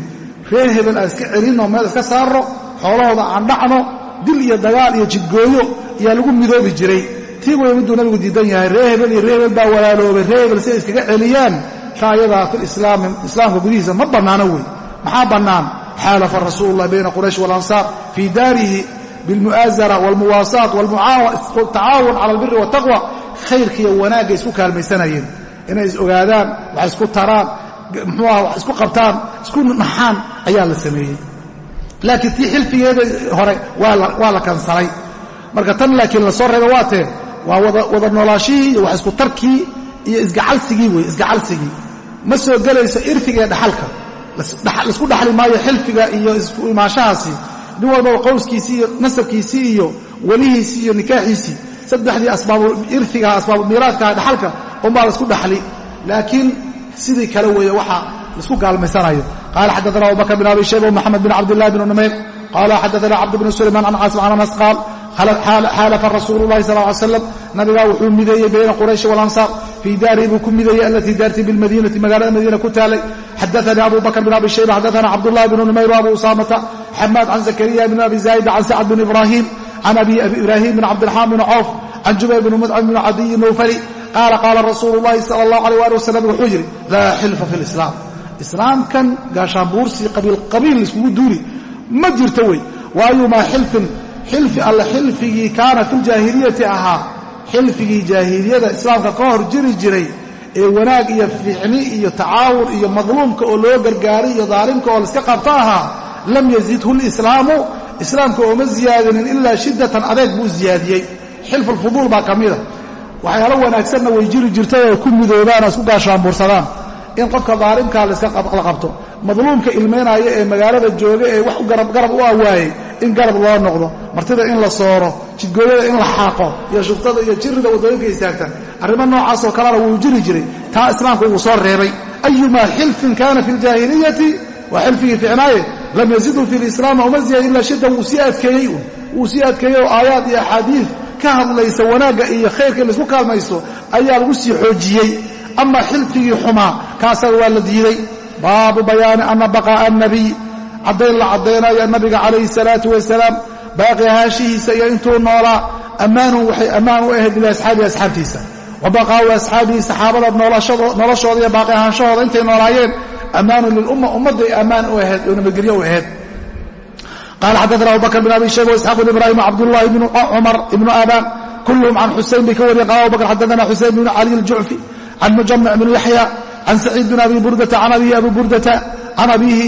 Reer hebel aan iska celinno meel iska saarno xoolahooda aan dhacno dil iyo dagaal iyo jidgooyo ayaa lagu midoobi jiray. Tii way miduu nabigu diidan yahay ree hebel iyo ree hebel baa walaaloobay ree hebel si ay iskaga celiyaan. Taa ayadaa islaamka gudihiisa ma bannaano wey. Maxaa bannaan? Xaalafa rasuulu ullahi bayna quraysh waalansaar fii daarihi bilmu'aasara waalmuwaasaat waaltacaawun cala albiri waataqwa khayrka iyo wanaagga isku kaalmaysanayeen. Inay is ogaadaan wax isku taraan muxuu aha wax isku qabtaan isku naxaan ayaa la sameeyey laakiin tii xilfigeeda hore waa la kansalay. Marka tan laakiin la soo reeba waa tee waa wada noolaashihii iyo wax isku tarkii iyo isgacalsigii wey isgacalsigii. Ma soo gelayso irfiga iyo dhaxalka la isku dhaxli maayo xilfiga iyo isku imaanshahaasi nin walbaba qowskiisii iyo nasabkiisii iyo welihiisii iyo nikaaxiisii. Saddexdii asbaabirfigaha asbaabulmiiraadkaha dhaxalka unbaa la isku dhaxli. Laakiin sidii kale weeye waxa la isku gaalmaysanayo qala xadaana abubakr bn abi shayba wmaxamed bn cabdillahi bn numayr qala xadaana cabd bn sulayman can caasim can anas qaal xaalafa rasuulu llahi sal ly slam nabigaa wuxuu mideeyey bayna quraysh walansaar fii daarihi buu ku mideeyey alatii daartii bilmadiinati magaalada madiina ku taalay xadaanii abu bakr bn abi shayba xadaana cabdullahi bn numayr abu usaamata xamaad can zakariya bn abi zaa'ida can sacd bn ibrahim can abi ibrahim bn cabdiraxmaan bn cawf can jubayr bn mudcim bn cadiyi nowfali qaala qaala rasuulu llahi sala allah alيh ali wasalam wuxuu yidhi laa xilfa fi lislaam islaamkan gaashaanbuursi qabiil qabiil laiskugu duuli ma jirto wey. Waayumaa xilfin xilfi alle xilfigii kaana filjaahiliyati ahaa xilfigii jaahiliyada islaamka ka hor jiri jiray ee wanaag iyo fiicni iyo tacaawun iyo madluumka oo loo gargaaray iyo daalimka oo laiska qabto ahaa lam yazidhu lislaamu islaamka ooma ziyaadinin ilaa shiddatan adeeg buu ziyaadiyey. Xilfu lfuduul baa ka mida waxyaalo wanaagsanna way jiri jirtay oo ku midoobaan oo isku gaashaanbuursadaan in qofka daalimkaa la qabto. Madluumka ilmaynaya ee magaalada jooga ee wax garab u awaayey in garab loo noqdo. Martida in la sooro jidgooyada in la xaaqo iyo shubtada iyo jirida waddooyinka istaagta. Arrimo noocaasoo kalena wuu jiri jiray. Taa islaamku wuu soo reebay. Ayumaa xilfin kaana fi ljaahiliyati waa xilfigii ficnaaye lam yazidhu fi lislaam uma ziyad ilaa shidda wuu sii adkeeyey wuu sii adkeeyey oo aayaad iyo axaadiid ka hadlaysa wanaagga iyo khayrka in la isku kaalmaysto ayaa lagu sii xoojiyey ama xilfigii xumaa kaasaga waa la diiday baabu bayaani ana baqaa'a annabiy caddayn la caddaynayo nabiga calayhi salaatu wasalaam baaqi ahaashihiisa iyo intuu noolaa ammaanun waxay ammaan u ahayd liasxaabihi asxaabtiisa wa asxaabihi saxaabada noloshooda iyo baaqi ahaanshahooda intay noolaayeen ammaanun lilumma ummadday ammaan u ahayd oo nabadgelyo u ahayd qala xaddaana abubakr bn abi shayba waisxaaq bn ibrahim cabdullahi bnu cumar ibnu aban kulluhum can xusayn bay ka wariyeen qala abubakr xaddaana xusayn bnu cali aljucfi can mujamic bn yaxya can saciid bin abi burdata can abihi abi burdata can abiihi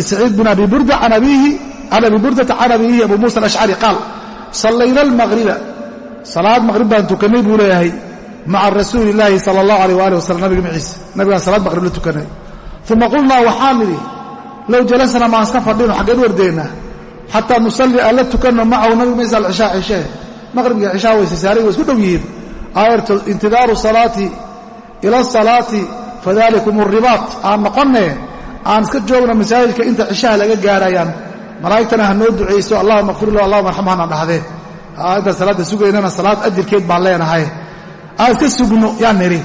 saciid bin abi burda can abiihi can abi burdata can abiihi abu muusa alashcari qaal sallayna almaqriba salaad maqrib baan tukannay buu leeyahay maca rasuuli illaahi sala allahu aleyh waali wasalam nabiga maciise nabigaan salaad maqrib la tukannay uma qulnaa waxaan nidhi low jalasna maan iska fadhino xaggeen wardeennaa xataa nusalli aan la tukanno macahu nabiga maysa alcishaa cishee maqribkii cishaa wayse saaray way dhow yihiin intidaaru salaati ila asalaati fadalikum alribaat aan noqonne aan iska joogno masaajidka inta cishaha laga gaarayaan. Malaa'igtana ha noo ducayso allahuma akfir lahu allahuma arxam hana dhahdeen intaan salaadda sugaynana salaad ajirkeed baan leenahay. Aan iska sugno yaan nidhi.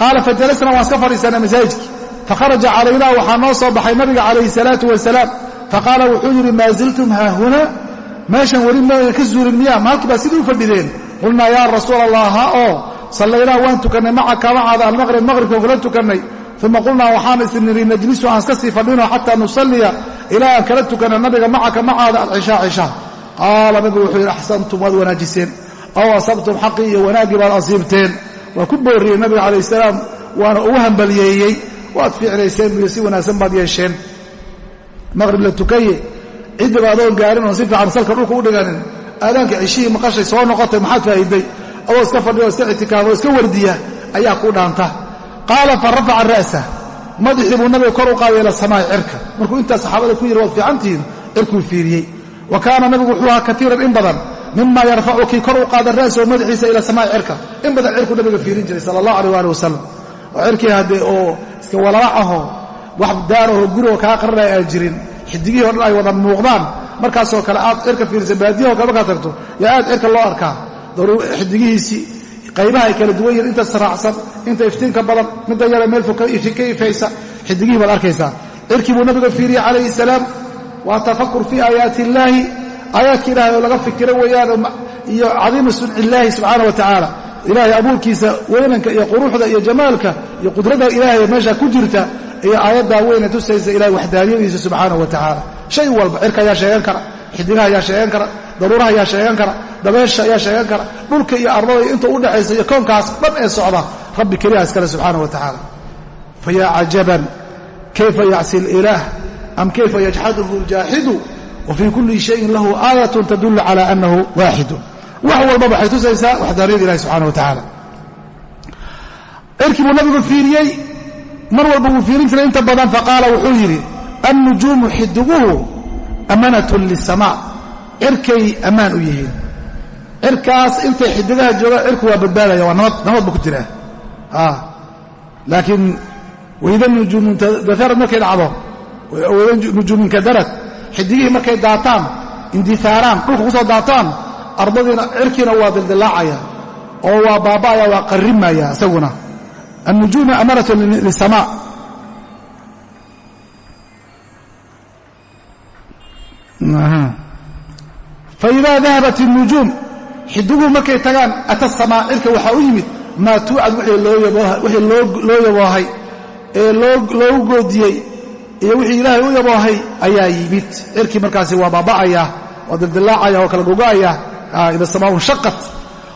Qaala fajalasna waan iska fadhiisanay masaajidkii fakharaja calaynaa waxaa noo soo baxay nabiga calayhi salaatu wasalaam. Faqaala wuxuu yidhi maa ziltum haahunaa meeshan weli madan ka zuulin miyaa? Maalkii baa sidii u fadhideen qulnaa yaa rasuula allah ha oo sallaynaa waan tukannay macaka macaada almaqrib maqribkan kula tukannay uma qulnaa waxaan isnidhi najlisu aan iska sii fadhino xataa nusalliya ilaa aan kala tukanna nabiga macaka macaada alcishaa cishaa. Qaala nabigu wuxuu yidhi axsantum waad wanaajiseen. Ow asabtum xaqii iyo wanaaggii baad asiibteen. Waa ku boorriyey nabiga calayh salaam waana ugu hambaliyeeyey waad fiicnayseen buyo si wanaagsan baad yeesheen. Maqrib la tukaye adoon gaarin oon si fiican salka dhulka u dhiganin aadaanka cishihii maqashay soo noqotay maxaad faa'iiday? Adoo iska fadhiya oo iska ictikaafo o iska wardiya ayaa kuu dhaanta. Qaala fa rafaca ra'sa madaxii buu nabiga kor u qaaday ila samaa'i cirka. Markuu intaas saxaabada ku yidhi waad fiicantihiin cirkuu fiiriyey. Wa kaana nabigu wuxuu ahaa kaiiran in badan mima yarfacu kii kor u qaada ra'sahu madaxiisa ila samaa'i cirka. In badan cirkuu nabiga fiirin jiray sala allah aleh waali wasalam oo cirkii haddee oo iska walalac ahoo wax daarahoo gurigoo kaa qaranaya aan jirin xidigihii o dhan ay wada muuqdaan markaasoo kale aad cirka fiirisa baadiyaho kale markaad tagto yaa aad cirka loo arkaa. Xidigihiisii qaybaha ay kala duwan yihiin inta saraacsan inta iftiinka badan midda yara meel fog ka ifaysa xidigihii baad arkaysaa. Cirkii buu nabiga fiiriyey calayhi salaam waa tafakur fii aayaati illaahi aayaadka ilahay oo laga fikiro weeyaan iyo cadiima sunci illaahi subxaana wa tacaala. Ilaahay abuurkiisa weynanka iyo quruxda iyo jamaalka iyo qudrada ilaahay meesha ku jirta iyo aayaddaa weyne tusaysa ilahay waxdaaniyadiisa subxaanahu wa tacaala shay walba cirka ayaa sheegan kara xidigaha ayaa sheegan kara daruuraha ayaa sheegan kara dabeesha ayaa sheegan kara dhulka iyo ardada inta u dhexaysa iyo koonkaas dhan ee socda. Rabbi keliya iskale subxaana wa tacaala. Fayaa cajaban kayfa yacsi lilaah am kayfa yajxaduhu ljaaxidu wa fii kulli shayin lahu aayatun tadullu cala annahu waaxidun wax walbaba waxay tusaysaa waxdaaniyada ilahi subxana wa tacaala. Cirkii buu nabigu fiiriyey mar walba wuu fiirin jiray inta badan faqaala wuxuu yidhi annujuumu xidiguhu ammanatun lisamaa cirkay ammaan u yihiin cirkaas intay xidigaha joogaan cirku waa badbaadaya waa nabad ba ku jiraa laakiin wayda nujuumin daarad markay dhacdo wayda nujuumin kadarad xidigihii markay daataan indifaaraan dhulka ku soo daataan ardadiina cirkiina waa dildilaacaya oo waa baaba'aya waa qarrimaya isaguna annujuumu ammanatun lisamaa faidaa dahabat inujuum xidiguhu markay tagaan ata samaa cirka waxaa u yimid maa tuucad wixii loo yaboohay ee loogu goodiyey iyo wixii ilaahay u yaboohay ayaa yimid. Cirkii markaasi waa baaba'aya waa dildilaacaya oo kala gogo'aya ida samaa unshaqat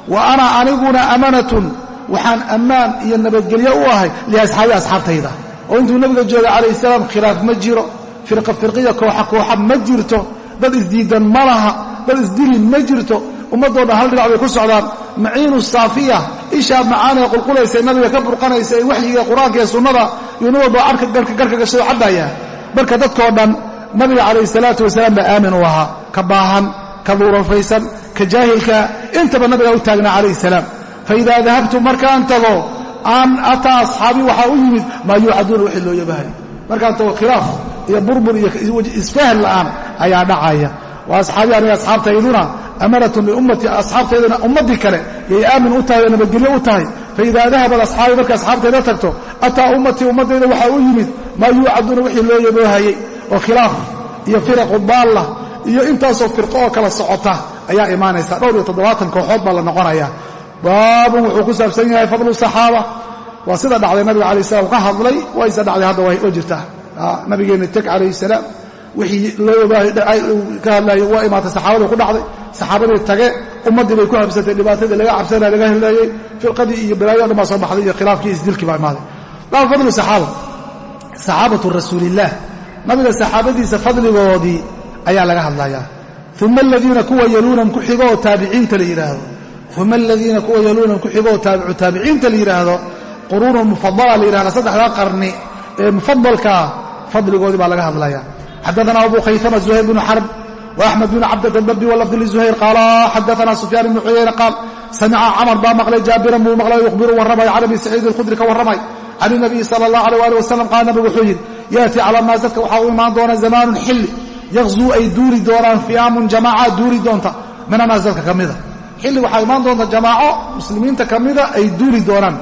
wa ana aniguna amanatun waxaan ammaan iyo nabadgelyo u ahay liasxaabi asxaabtayda. Oo intuu nebiga jooga calayh salaam khilaaf ma jiro firqa firqiya kooxa kooxa ma jirto. Dad isdiidan ma laha. Dad isdili ma jirto. Ummaddoo dhan hal dhinac bay ku socdaan. Maciinu saafiya ishaa macaanee qulqulaysa nabiga ka burqanaysa ee waxyiga qur'aanka iyo sunnada iyo nin walba garka gashado cabbaya marka dadkoo dhan nabiga calayhi salaatu wasalaam baa aamin u ahaa. Ka baahan ka duurafaysan ka jaahilka intaba nabiga u taagnaa calayhi salaam. Faidaa dahabtu markaan tago aan ataa asxaabii waxaa u yimid maa yuucaduuna wixii loo yabahay markaan tago khilaaf iyo burbur iyo isfahan la'aan ayaa dhacaya. Wa asxaabii aniga asxaabtayduna amaratun liummati asxaabtayduna ummaddii kale yay aamin u tahay oo nabadgelyo u tahay. Faidaa dahabat asxaabii markay asxaabtayda tagto ataa ummatii ummaddayda waxaa u yimid maa yuucaduuna wixii loo yaboohayey oo khilaaf iyo firaqu daalla iyo intaasoo firqo oo kala socota ayaa imaanaysa. Dhowr iyo toddobaatan kooxood baa la noqonaya. Baabun wuxuu ku saabsan yahay fadlu saxaaba. Waa sida dhacday nabiga alai salam ka hadlay wayse dhacday hadda way jirtaa nabigeenna teg calayhi salaam wixii ka hadlayo waa imaatay saxaabadii ku dhacday. Saxaabadii tage ummaddii bay ku habsatay dhibaatadii laga cabsanaya laga helayey firqadii iyo balaayo o soo baxday iyo khilaafkii isdilkii baa imaaday. Laa fadlu saxaaba saxaabatu rasuulillaah nabiga saxaabadiisa fadligoodii ayaa laga hadlayaa. Uma aladiina kuwa yaluunan ku xigo oo taabiciinta la yidhaahdo uma aladiina kuwa yaluunan ku xigo oo taabicu taabiciinta la yidhaahdo quruunun mufadala la yidhahda saddexdaa qarni ee mufadalkaa fadligoodii baa laga hadlaya xadaana abu khaytama zuhayr bnu xarb وأحمد بن cبدة الdربي ولفظ لزهير قال xدثنا سفyان بن عyayنة قاaل سمca cمر baa mقلay jaaبiran buu mقlay يخبiru warramay can أبي سacيid الkhudri ka warramay can النبي slى الله عليه وaلي وسلم qaal nabig wuxuu yidhi yأتي calى الناas dadka waxaa u imaan doona زamaanu xili yغزوu ay duuri doonaan فiyaamun jamaaca duuri doonta min الnaas dadka ka mida xilli waxaa imaan doonta jamaaco muslimiinta ka mida ay duuri doonaan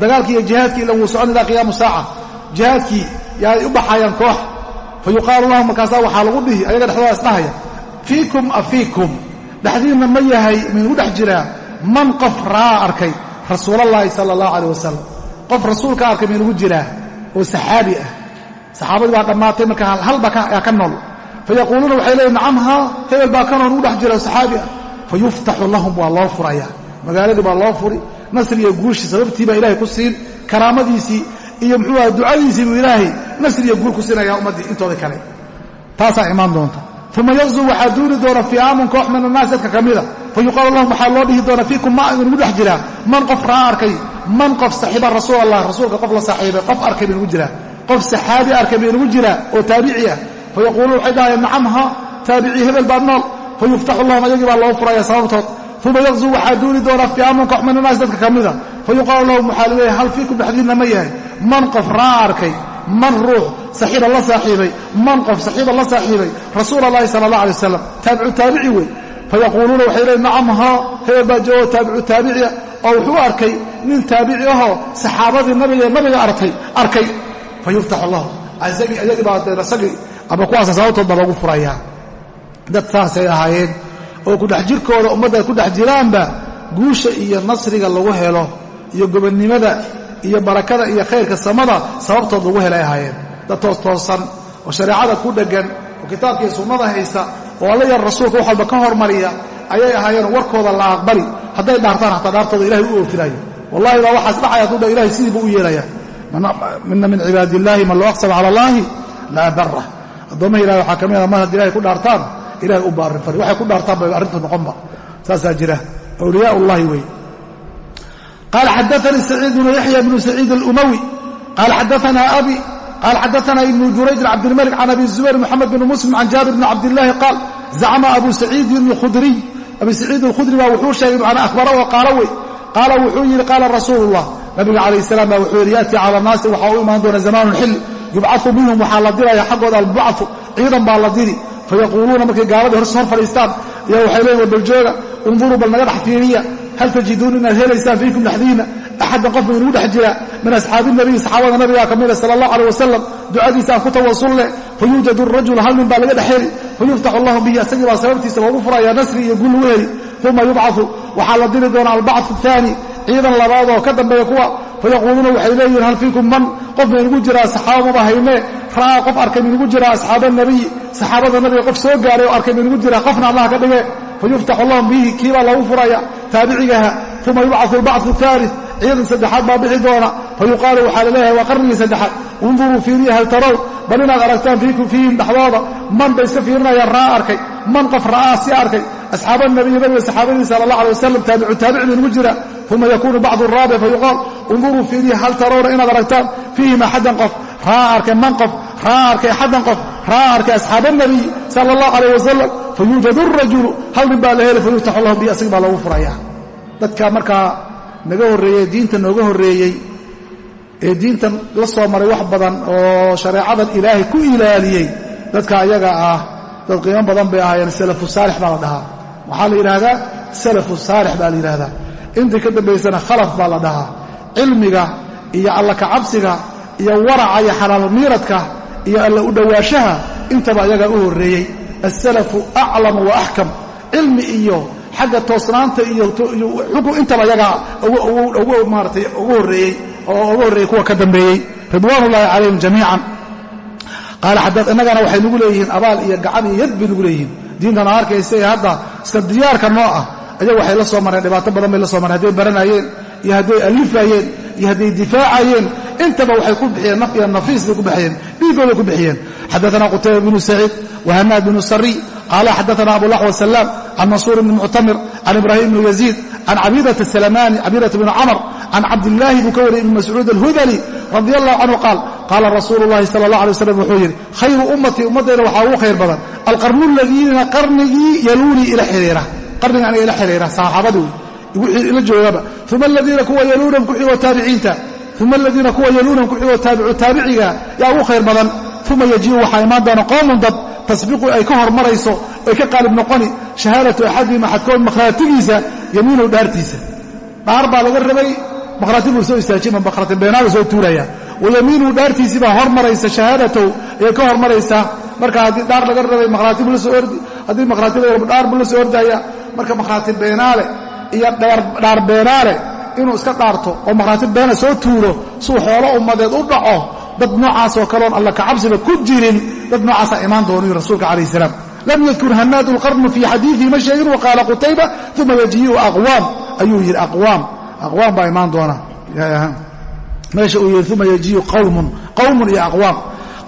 dagaalkii iyo jihaadkii ilan wuu socon ilaa qiyaamu saaca jihaadkii yaay u baxayaan koox fayuqaalu lahum markaasaa waxaa lagu dhihi ayaga dhexdooda isdhahaya fiikum afiikum dhexdiinna ma yahay maynugu dhex jiraa man qof raa arkay rasuulallaahi sala allahu caleh wasalam qof rasuulka arkay maynugu jiraa oo saxaabi ah. Saxaabadii baa dhammaatay marka halba yaa ka nool. Fayaquuluuna waxay leeyiin nacam haa hebel baa kanoo nugu dhex jira oo saxaabi ah. Fayuftaxu lahum waa loo furaya magaaladii baa loo furi. Nasri iyo guushi sababtii baa ilaahay ku siin. Karaamadiisii iyo muxuu aha ducadiisii buu ilaahay nasri iyo guul ku siinaya ummaddii intooda kale. Taasaa imaan doonta. Uma yaqzuu waxaa duuri doona fi'aamun koox min annaas dadka ka mida fayuqaalu lahum waxaa loo dhihi doona fiikum ma inugu dhex jiraa man qof raa arkay man qof saxiiba rasuul allah rasuulka qof la saaxiibay qof arkay baynugu jiraa qof saxaabi arkay baynugu jiraa oo taabici ah. Fayaquuluun waxay dhahayeen nacam ha taabicii hebel baa nool. Fayuftaxu lahum ayagii baa loo furaya sababtood. Uma yaqzuu waxaa duuri doona fi'aamun koox min annaas dadka ka mida fayuqaalu lahum waxaa la leeyahay hal fiikum dhexdiinna ma yahay man qof raa arkay man ruux saxiiba la saaxiibay man qof saxiiba la saaxiibay rasuul allahi sala allah alay wasalam taabicu taabici wey. Fayaquuluuna waxay leeyiin nacam haa hebel baa joogo taabicu taabiciya oo wuxuu arkay nin taabici ahoo saxaabadii nabiga nabiga artay arkay. Fayuftaxu lahu. Ayagii baa isagii ama kuwaasa sababtood baa lagu furayaa. Dad saasay ahaayeen oo kudhex jirkooda ummadda ku dhex jiraanba guusha iyo nasriga lagu helo iyo gobonnimada iyo barakada iyo khayrka samada sababtood lagu helay ahaayeen. Dad toos toosan oo shareecada ku dheggan oo kitaabkii sunnada haysta oo alla yar rasuulka wax walba ka hormariya ayay ahaayeen warkooda la aqbali. Hadday dhaartaan xataa dhaartooda ilahay u oofinayo. Wallahi baa waxaas dhacaya hadduu dha ilahay sidiiba u yeelaya mina min cibaadi illaahi man loo aqsama cala allaahi laa barra. Addoommaha ilahay waxaa ka mid a mar haddii ilahay ku dhaartaan ilahay u baarin fari. Waxay ku dhaartaan bay arrintu noqonba saasaa jira. Awliyaa ullahi wey قال xdثnي سعيid بن يحyى بن سعيid الأmwي qال xadثna أbي qال xadثna iبن jurayج cبدالملك عن أbي الزبير محمد بن مسلم عن jابر بن cabداللahi qاal زacma أbu سعيidin الkhudriي abi سacيid الkhudri baa wuxuu sheegay macna akhbara oo qaalo wey qaala wuxuu yidhi qaala rasuul الlah nabiga calayه السلام baa wuxuu yidhi yأتي calى الnaasi waxaa u imaan doona زamaanu xil yubcaثu minhum waxaa la diraya xaggooda albacثu ciidan baa la diri fayaquuluuna markay gaaladii hor hor fadhiistaan ayaa waxay leeyiin wabaljooga unduruu bal naga dhex fiiriya hal tajiduuna inaad helaysaan fiikum dhexdiina axaddan qof ba inugu dhex jira min asxaabi nabiyi saxaabada nabigaa ka mida sala allah aleh wasalam ducadiisa aan ku tawasul leh fayuujadu rajul hal nin baa laga dhex heli fayuftaxu allahu bihi asagii baa sababtiisa loogu furaya nasri iyo gul lagu heli uma yubcau waxaa la diri doonaa albacثu aani ciidan labaad oo ka dambeeya kuwa fayaquuluuna waxay leeyihiin hal fiikum man qof ma inugu jiraa saxaaba maba haynee ra'aa qof arkay ma inugu jiraa asxaaba nabiyi saxaabada nabiga qof fayuftaxu lahum bihi kiibaa lagu furaya taabicigaha uma yubcaثu albacثu aali ciidan saddexaad baa bixi doona fayuqaalu waxaa la leeyahay waa qarnigii saddexaad unduruu fiiriya hal tarow bal inaad aragtaan fiihim dhexdooda man bay iska fiirinayaan raa arkay man qof ra'aa si arkay asxaaba nabiyi nabiga saxaabadiisa sala allah alay wasalam taabicu taabici ba inugu jira uma yakuunu bacdu raabic fayuqaal unduruu fiiriya hal tarawna inaad aragtaan fiihim axaddan qof raa arkay man qof raa arkay qof. Raa arkay asxaaba nabiyi sala allah alayh wasalam fayuujadu rajulu. Hal nin baa la helay fayuftaxu lahu bihi asagi baa loogu furaya. Dadka markaa naga horreeyey diinta nooga horreeyey ee diintan la soo maray wax badan oo shareecadan ilaahay ku ilaaliyey dadka ayaga ah dad qiimo badan bay ahaayeen. Salafu saalix baa la dhahaa. Waxaa la yidhaahdaa salafu saalix baa la yidhahdaa intii ka dambaysana khalaf baa la dhahaa. Cilmiga iyo alla kacabsiga iyo waraca iyo xalaal miiradka iyo alla u dhowaashaha intaba ayagaa u horreeyey. Asalafu aclamu wa axkam cilmi iyo xagga toosnaanta iyo xukun intaba yagaa ugu maaratay ugu horreeyey oo ugu horreeyey kuwa ka dambeeyey. Ridwaan ullaahi calayhim jamiican. Qaala xadad innagana waxay nagu leeyihiin abaal iyo gacan iyo yad bay nagu leeyihiin. Diintana arkaysa ee hadda iska diyaarka noo ah ayagu waxay la soo mareen dhibaato badan bay la soo mareen. Hadday baranayeen iyo hadday alifayeen iyo hadday difaacayeen intaba waxay ku bixiyeen naf iyo nafiis bay ku bixiyeen dhiiggooday ku bixiyeen. Xadaana qutayba bnu saciid wahanaad bnu sariy qaala xadaana abulaxwa salaam can mansuur bni muctamir can ibraahim bni yaziid can cabidata salamani cabidata bni camr can cabdillaahi buu ka wariyay ibni mascuud alhudali radi allahu canhu qaal qaala rasuulu llahi sala allah alay waslam wuxuu yidhi khayru ummatii ummaddayda waxaa ugu khayr badan alqarnu ladiina qarnigii yaluunii ila xiriira. Qarniga aniga ila xiriira saxaabadii wixii ila joogaba. Uma aladiina kuwa yaluunahum ku xigoo taabiciinta uma aladiina kuwa yaluunahum ku xigoo taabicu taabiciga yaa ugu khayr badan uma yajiu waxaa imaan doona qowmun dad tasbiqu ay ka hormarayso ay ka qaalib noqoni shahaadatu axadihim axadkood makhraatigiisa yamiinow dhaartiisa dhaar baa laga rabay makhraati buu soo istaajima makhraati beenaada soo tuuraya wayamiinuhu dhaartiisii baa hormaraysa shahaadatow ayay ka hormaraysaa marka haddii dhaar laga rabay makhraati buu la soo ordi haddii makhraati dhaar buu la soo ordaya marka makhraati beenaale iyo dhaar beenaale inuu iska dhaarto oo makhraati beena soo tuuro suu xoolo ummadeed u dhaco dad noocaasoo kaleoon alla kacabsiba ku jirin dad noocaasaa imaan doonuu rasuulka calayh salaam. Lam yadkur hanaadu lqarnu fii xadiidihi ma sheegin waqaala qutayba uma yajiiu aqwaam ayuu yidhi aqwaam aqwaam baa imaan doona. Meesha uu yidhi uma yajiiu qawmun qawmun iyo aqwaam.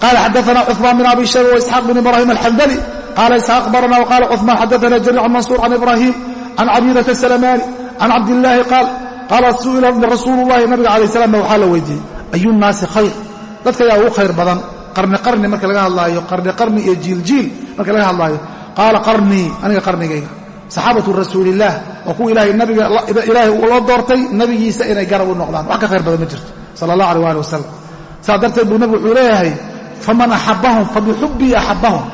Qala xadaana cuثmaan bin abi shayba waisxaaq bin ibrahim alxandali qala isxaaq barana wqala cuثmaan xadaana jariir can mansuur can ibrahim can cabidata salamani can cabdillaahi qaal qaala su'ila rasuulu llahi nabiga alay slam ba waxaa la weydiiyey ayu nnaasi khayr dadka ayaa ugu khayr badan qarni qarni marka laga hadlaayo qarni qarni iyo jiiljiil marka laga hadlaayo qaala qarnii aniga qarnigayga saxaabatu rasuulillaah oo kuwa ilaahay nabiga ilaahay loo doortay nabigiisa inay garab u noqdaan wax ka khayr badan ma jirto sala allah aleh ali wasalam saas darteed buu nabigu wuxuu leeyahay faman axabahum fabixubbii axabahum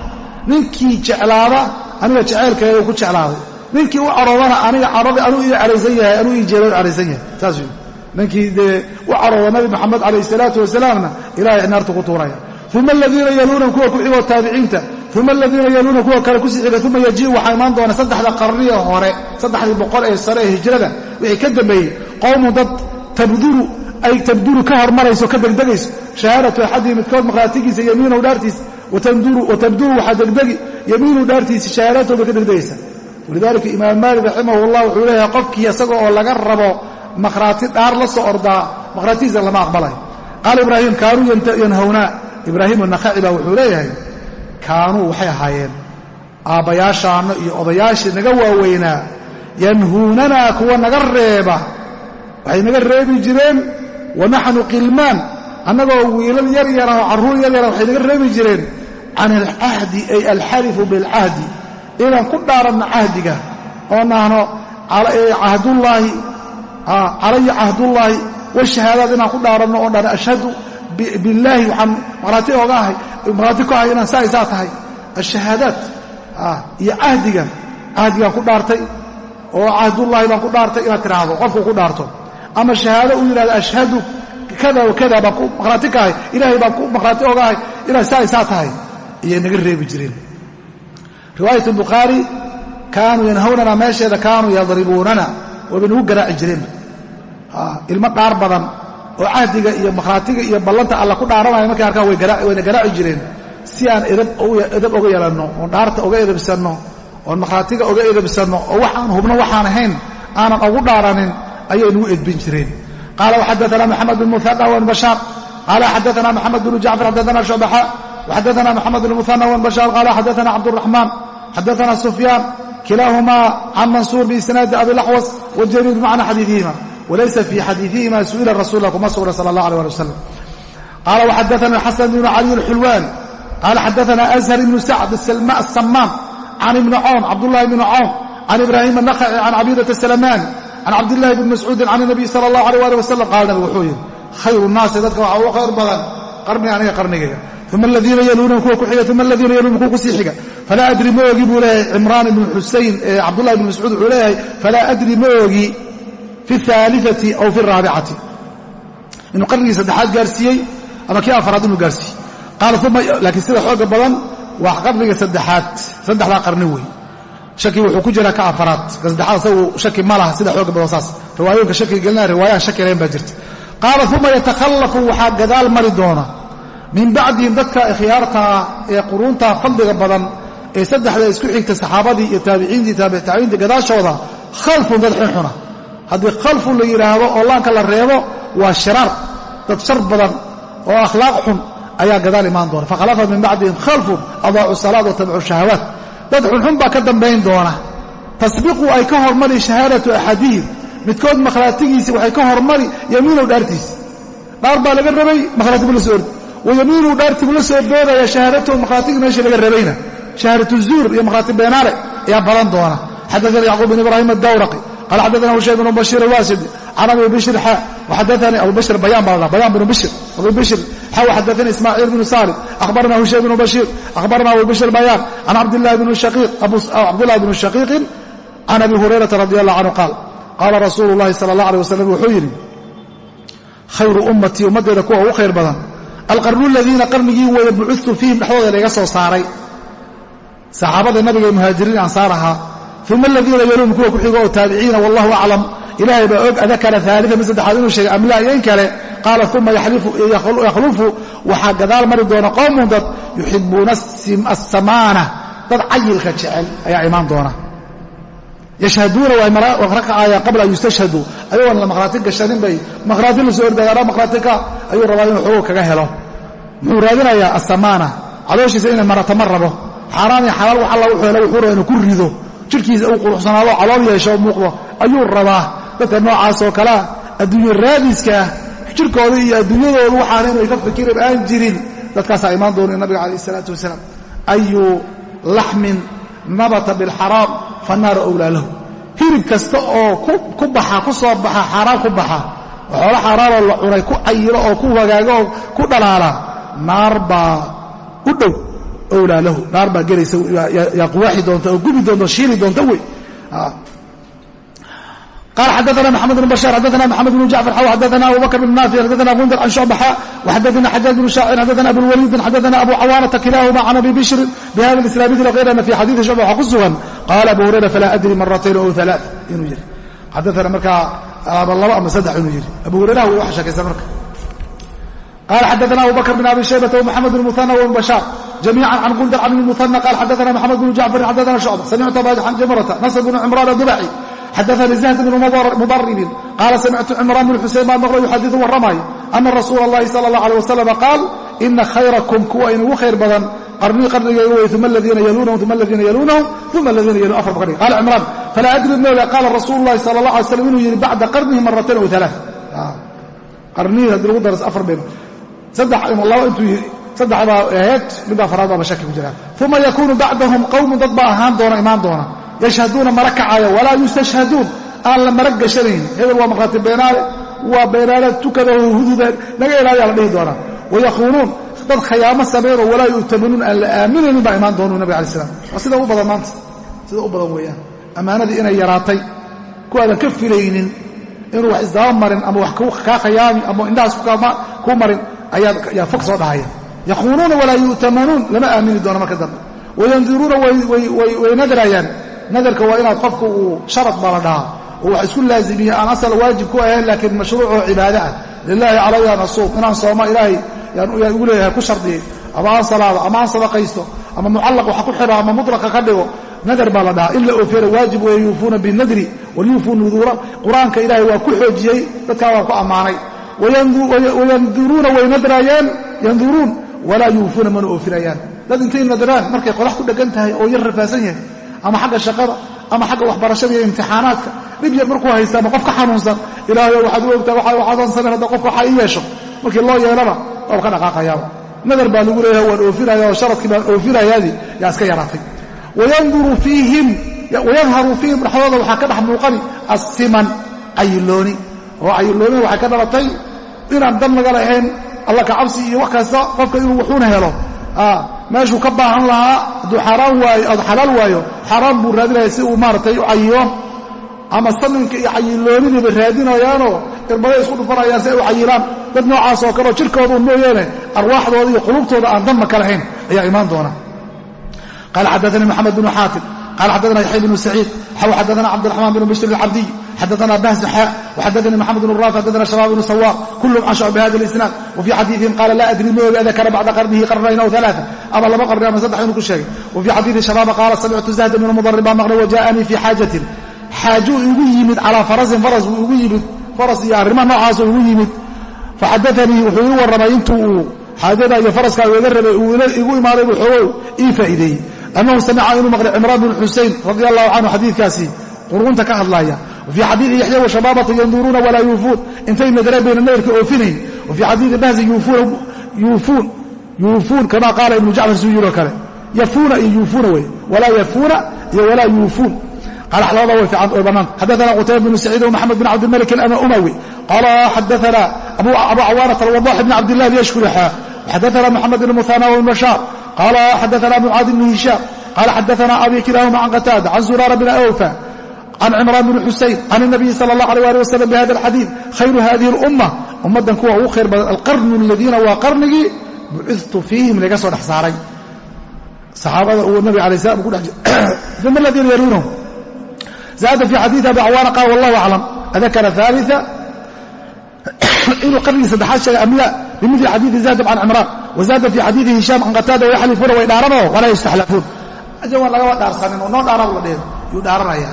ninkii jeclaada aniga jeceylkayga ku jeclaaday ninkii u caroodana aniga caroodii anuu ii caraysan yahay anuu ii u caraysan yahay. Saas wey ninkii dee u carooda nabi moxamed calayh salaatu wasalaamna ilahay naartu ku tuuraya. Uma aladiina yaluuna kuwa ku xigoo taabiciinta uma aladiina yaluuna kuwa kale ku sii xiga uma yajiu waxaa imaan doona saddexda qarniya hore saddexdii boqol ee sare ee hijrada wixii ka dambeeyey qowmu dad tabduru ay tabduru ka hormarayso ka degdegayso shahaadatu axadihi midkood maqhraatigiisa yamiinow dhaartiisa watabduru waxaa degdegi yamiinu dhaartiisa shahaadato bay ka degdegaysa walidaalika imaam maalik raximah llah wuxuu leeyahay qofkii isaga oo laga rabo makhraati dhaar la soo ordaa makhraatigiisa lama aqbalayo qaala ibraahim kaanuu yanhawnaa ibraahim anakhaci baa wuxuu leeyahay kaanuu waxay ahaayeen aabbayaashaanno iyo odayaashii naga waaweynaa. Yanhuunanaa kuwa naga reeba. Waxay naga reebi jireen wa naxnu qilmaan. Annagoo wiilal yar yara oo carruur yar yara waxay naga reebi jireen can alcahdi ay alxalifu bilcahdi inaan ku dhaaranno cahdiga oo nahno cahdullaahi calaya cahdullaahi washahaadaad inaan ku dhaaranno oo dhan ashhadu billaahi waxaan maqhraati oga ahay maqhraati ku ahay inaan saa isaa tahay. Ashahaadaat iyo cahdiga cahdigaan ku dhaartay oo cahdullaahi baan ku dhaartay inaad tidhaahdo qofku ku dhaarto. Ama shahaado uu yidhahdo ashhadu kada wa kada baan ku maqhraati ka ahay ilaahay baan ku maqhraati oga ahay inaad saa isaa tahay. Ayay naga reebi jireen riwaayat bukhaari kaanuu yanhawnana meesheeda kaanuu yadribuunana. Wayba nagu garaaci jireen. Ilmo dhaar badan oo cahdiga iyo makhraatiga iyo ballanta alla ku dhaaranaya markay arkaan wayna garaaci jireen. Si aan edab oga yeelanno oon dhaarta oga edabsanno oon makhraatiga oga edabsanno oo waxaan hubno waxaan ahayn aanan ugu dhaaranin ayay nagu edbin jireen. Qaala waxadaana moxamed bn muhana wan bashaar qaala xadaana moxamed bnu jacfar xadaana shubaxa waxadaana moxamed bn wan bashaar qaala xadaana cabduraxmaan xadaana sufyaan kilaahumaa can mansuur biisnaadi abilaxwas wajariir macna xadiiihima walaysa fii xadiiihima su'ila rasuula kuma sugna sala allah aleh ali wasalam qaala waxadaana xasan bnu cali alxulwaan qaala xadaana ashar ibnu sacd asamaan can ibni cown cabdullahi bni cown can ibraahim anakhaci can cabidata salamaan can cabdillahi bni mascuudin can nabiy sala allah aleh ali wasalam qaala nabigu wuxuu yidhi khayru nnaasi dadka waxaa ugu khayr badan qarni aniga qarnigayga uma aladiina yaluunahum kuwa ku xiga uma aladiina yaluunahum kuwa ku sii xiga falaa adri ma ogi buu leeyahay cimraan ibnu xusayn cabdullahi ibni mascuud wuxuu leeyahay falaa adri ma ogi fi aaliati aw fi raabicati inuu qarnigii saddexaad gaarsiiyey ama kii afaraad inuu gaarsiiyey qaala uma laakiin sida xooga badan waa qarniga saddexaad saddexdaa qarni wey shaki wuxuu ku jiraa ka afaraad ka saddexaad isagu shaki ma laha sida xooga badan saas riwaayooyinka shakiga gelinaya riwaayahan shaki lahayn baa jirta qaala uma yatakhallafu waxaa gadaal mari doona min bacdihim dadka ikhyaartaa ee quruunta fadliga badan ee saddexda isku xigta saxaabadii iyo taabiciintii taabictaabiciinta gadaashooda khalfun dad xunxuna haddii khalfun la yidhaahdo oo laanka la reebo waa shiraar. Dad shar badan oo akhlaaq xun ayaa gadaal imaan doona. Fakhalafa min bacdihim khalfun adaacu salaad wa shahawaat. Dad xunxun baa ka dambayn doona. Tasbiqu ay ka hormari shahaadatu axadihim midkood makhlaatigiisi waxay ka hormari yamiinow dhaartiisi dhaar baa laga rabay makhlaati la soo ordi wayamiinuu dhaartii buu la soo boodaya shahaadatahu makhlaatigii meeshii laga rabayna shahaadatu zuur iyo makhlaati beenaale ayaa badan doona xadaana yacquub bin ibraahim adawraqi qala xadaana hushaym bnu bashiir alwaasidi can abi bishr xa waxadaanii abu bishr bayaan baa la bayaan bnu bishr abu bishr xa waxadaanii ismaaciil bnu salim akhbarana hushaym bnu bashiir akhbarana abu bishr bayaan can cabdillahi bni shaqiiqin can abi hurayrata radi allah canhu qaal qaala rasuulu llahi sala allah aleh wasalam wuxuu yidhi khayru ummatii ummaddeeda kuwa ugu khayr badan alqarnu aladiina qarnigii weeye bucudtu fiihim dhexdooda layga soo saaray. Saxaabada nabiga ee muhaajiriin ansaar ahaa uma aladiina yaluum kuwa ku xigo oo taabiciina wallahu aclam ilaahay baa og adakara aalia mid saddexaad inuu sheegay amlaa iyo in kale? Qaala uma yakhlufu waxaa gadaal mari doona qowmun dad yuxibuuna asamaana dad cayilka jecel ayaa imaan doona. Yashhaduuna waa rakacayaan qabla an yustashhaduu ayagoon la maqhraati gashanin bay. Maqhraati la soo ka ayuu rabaa inuu xogow kaga helo muxuu raadinayaa asamaana. Calooshiisa inay marata ma rabo. Xaaraan iyo xalaal wax alla wuxuu helo wuxuu rabaa inuu ku rido. Jidhkiisa uu quruxsanaado calool yeesho muuqdo. Ayuu rabaa. Dadka noocaas oo kalea adduunye raadiska ah jirkooda iyo adduunyadoodu waxaana inay ka fikirin aan jirin. Dadkaasaa imaan doona nabiga calayh isalaatu wasalaam. Ayu laxmin nabata bilxaraam fanaaru owlaa lahu. Hirib kasta oo ku baxa ku soo baxa xaaraan ku baxa. Xoolo xaaraanoo la cunay ku cayilo oo ku wagaago oo ku dhalaala naar baa u dhow owlaa lahu naar baa gelaysa yaa quwaaxi doonta oo gubi doonta oo shiili doonta wey قال xdثna محمد بن بشار xdثna محمد بن جعفر xw xdثna أبو بكر بن نافع xdثna غندر عن شعبحا وxdثna xجاج بن شاacر xdثna أبو الوليد xdثna أبو cawاnةa kilاahma عن أبي بشر بhda الإسلام mثل غيرna في xadيiثi شعبة wxa ku sugan qال أبو هريرة فlا أdري مرتين أو ثلاث inuu yihi xadثna markaa labo ama saddex inuu yihi أبو هurيرة w wax sheekaysa marka قال xdثna أبو بكر بن أبي شhيبة ومحمد بن مثنى وبن بشار جميعا عن غندر عن المثنى قال xdثna محمد بن جعفر xdثna شعبة سمعت أbا جمرة نصر بن عمران الضبعي xadaanii زahd bnu mudaribin qaala samictu cimraan bn xuseyn baa maqlo yuxadiu warramaayo ana rasuula اllahi sala اllah alيه wasalam qaal ina khayrakum kuwa inugu khayr badan qarnii qarnigayga wey uma aladiina yaluunahum uma aladiina yaluunahum uma aladiina yaluun afar qarni qala cimraan falaa adri mooga qaala rasuulu llahi sala اllah alay slam inuu yidhi bacda qarnihi maratayn aw alaa qarnihii haddii lagu daras saddex laba intuu yii saddex baa ahayd midba afaraad baaba shaki ku jira. Uma yakuunu bacdahum qowmun dad baa ahaan doona imaan doona. Yashhaduuna mara kacaya walaa yustashhaduun. Aan la mara gashanayn. Hebel waa markhaati beenaale waa beenaale tukada oo hududa naga ilaaliyaa la dhihi doonaa wayakuunuun dad khayaamo sameynoo walaa yu'tamanuun aan la aaminaynin baa imaan doonuu nabig alai slam waa sida u badan maanta sida u badan weeyaan. Ammaanadii inay yaraatay kuwaadan ka filaynin inuu wax isdaba marin ama wax kaa khayaami ama indhahaas kuu marin ayaa fog soo dhahaya yakuunuuna walaa yu'tamanuun lama aamini doono marka dambe. Wayandiruuna way nadrayaan nadarka waa inaad qofku uu sharad baa la dhahaa oo wax isku laazimiye aan asal waajib ku ahayn laakiin mashruucoo cibaado ah. Lilaahi calaya an asuum inaan sooma ilaahay yaan ugu leeyahay ku shardiyey ama aan salaado ama aan sadaqaysto ama mucallaq waxa ku xidho ama mutlaqa ka dhigo nadar baa la dhahaa. In la oofiyana waajib weeye yuufuuna binadri walyuufuu nuduura. Qur'aanka ilaahay waa ku xoojiyey dadkaa waa ku ammaanay wayanduruuna way nadraayaan yanduruun walaa yuufuuna mana oofinayaan dad intay nadraan markay qodax ku dhegan tahay oo yar rafaasan yahay ama xagga shaqada ama xagga waxbarashada iyo imtixaanaadka dhib yar markuu haysta ama qof ka xanuunsan ilaahayo waxaad u ogtaa waxaadan samayn hadda qofka waxaa ii yeesho markii loo yeelana waaba ka dhaqaaqayaaba nadar baa lagu leeyahay waan oofinaya oo sharadkii baan oofinayaadii yaa iska yaraatay wayanduru fiihim wayadharu fiihim dhexdooda waxaa ka dhex muuqani assiman cayilooni oo cayiloonina waxay ka dhalatay inaan dan lahayn alla ka cabsi iyo wax kasta qofka inuu wuxuuna helo. Meeshuu ka baahan lahaa hadduu ad xalaal waayo xaaraan buu raadinaya si uu maaragtay u cayilo ama saminka iyo cayiloonidiiba raadinayaanoo irbaday isku dhufanayaan si ay u cayilaan dad noocaas oo kaleo jirkooda un mooyaane arwaaxdooda iyo qulubtooda aan danma ka lahayn ayaa imaan doona. Qaala xadaanii maxamed bnu xaatim qala xadana yaxya bnu saciid xaw xadana cabdiraxmaan bn bishr alcabdiy xadana bahs xa waxadanii maxamed bn raafi xadana shabaab bnu sawaaq kulum can shucb bihada lisnaad wafii xadiiihim qaala laa adri mooga adakara bacda qarnihi qarnayn aw alaaa ama laba qarni ama saddex inuu ku sheegay wafii xadiidi shabaaba qaala samictu zahda bnu mudarin baa maqlay wajaanii fii xaajatin xaajuu igu yimid calaa farasin faras buu igu yimid faras iyo arrimaha noocaasuu igu yimid faxadaanii wuxuu ii warramay intuu uu xaajada iyo faraska iga rabay uu igu imaaday buu xoogow ii faa'iideeyey annahu samica inuu maqlay cimraan bin xusein radi allahu canhu xadiidkaasi qurunta ka hadlaaya wafii xadiidi yaxya washabaabata yanduruuna walaa yuufuun intay nadareen bayna nadarka oofinayn wafii xadiidi bahzi yuufuun kama qaala ibnu jacfar suu yiroo kale yafuuna iyo yuufuuna wey walaa yafuuna iyo walaa yuufuun labada way fiican way bannaan xadaana qutayba bnu saciid wmaxamed bin cabdilmalik umawi qala xadaana abu cawaanata alwadax bn cabdilah lyashkurixa xadaana moxamed bn muhana wbn bashaar qala xadaana mucaad bn hishaam qala xadaana abi kilahuma can qataada can zuraara bn awfa can cimraan bn xusayn can الnabiyi salى اllah alيh ali wasalam bihada alxadiid khayru hadihi اlumma ummaddan kuwa ugu khayr badan alqarnu aladiina waa qarnigii bucidtu fiihim laga soo dhex saaray saxaabada uu nabiga alay slam ku dhex jir uma aladiina yaluunahum zaada fi xadiidi abi cawaana qaal wallahu aclam adakara aalia inuu qarnigii saddexaad sheegay am la bimili xadiidi zaadab can cimraan wazaada fi xadiidi hishaam can qataada wayaxlifuuna way dhaaranoo walaa yastaxlafuun aja waan lagaba dhaarsanin oo noo dhaarab la dheen yuu dhaaranaya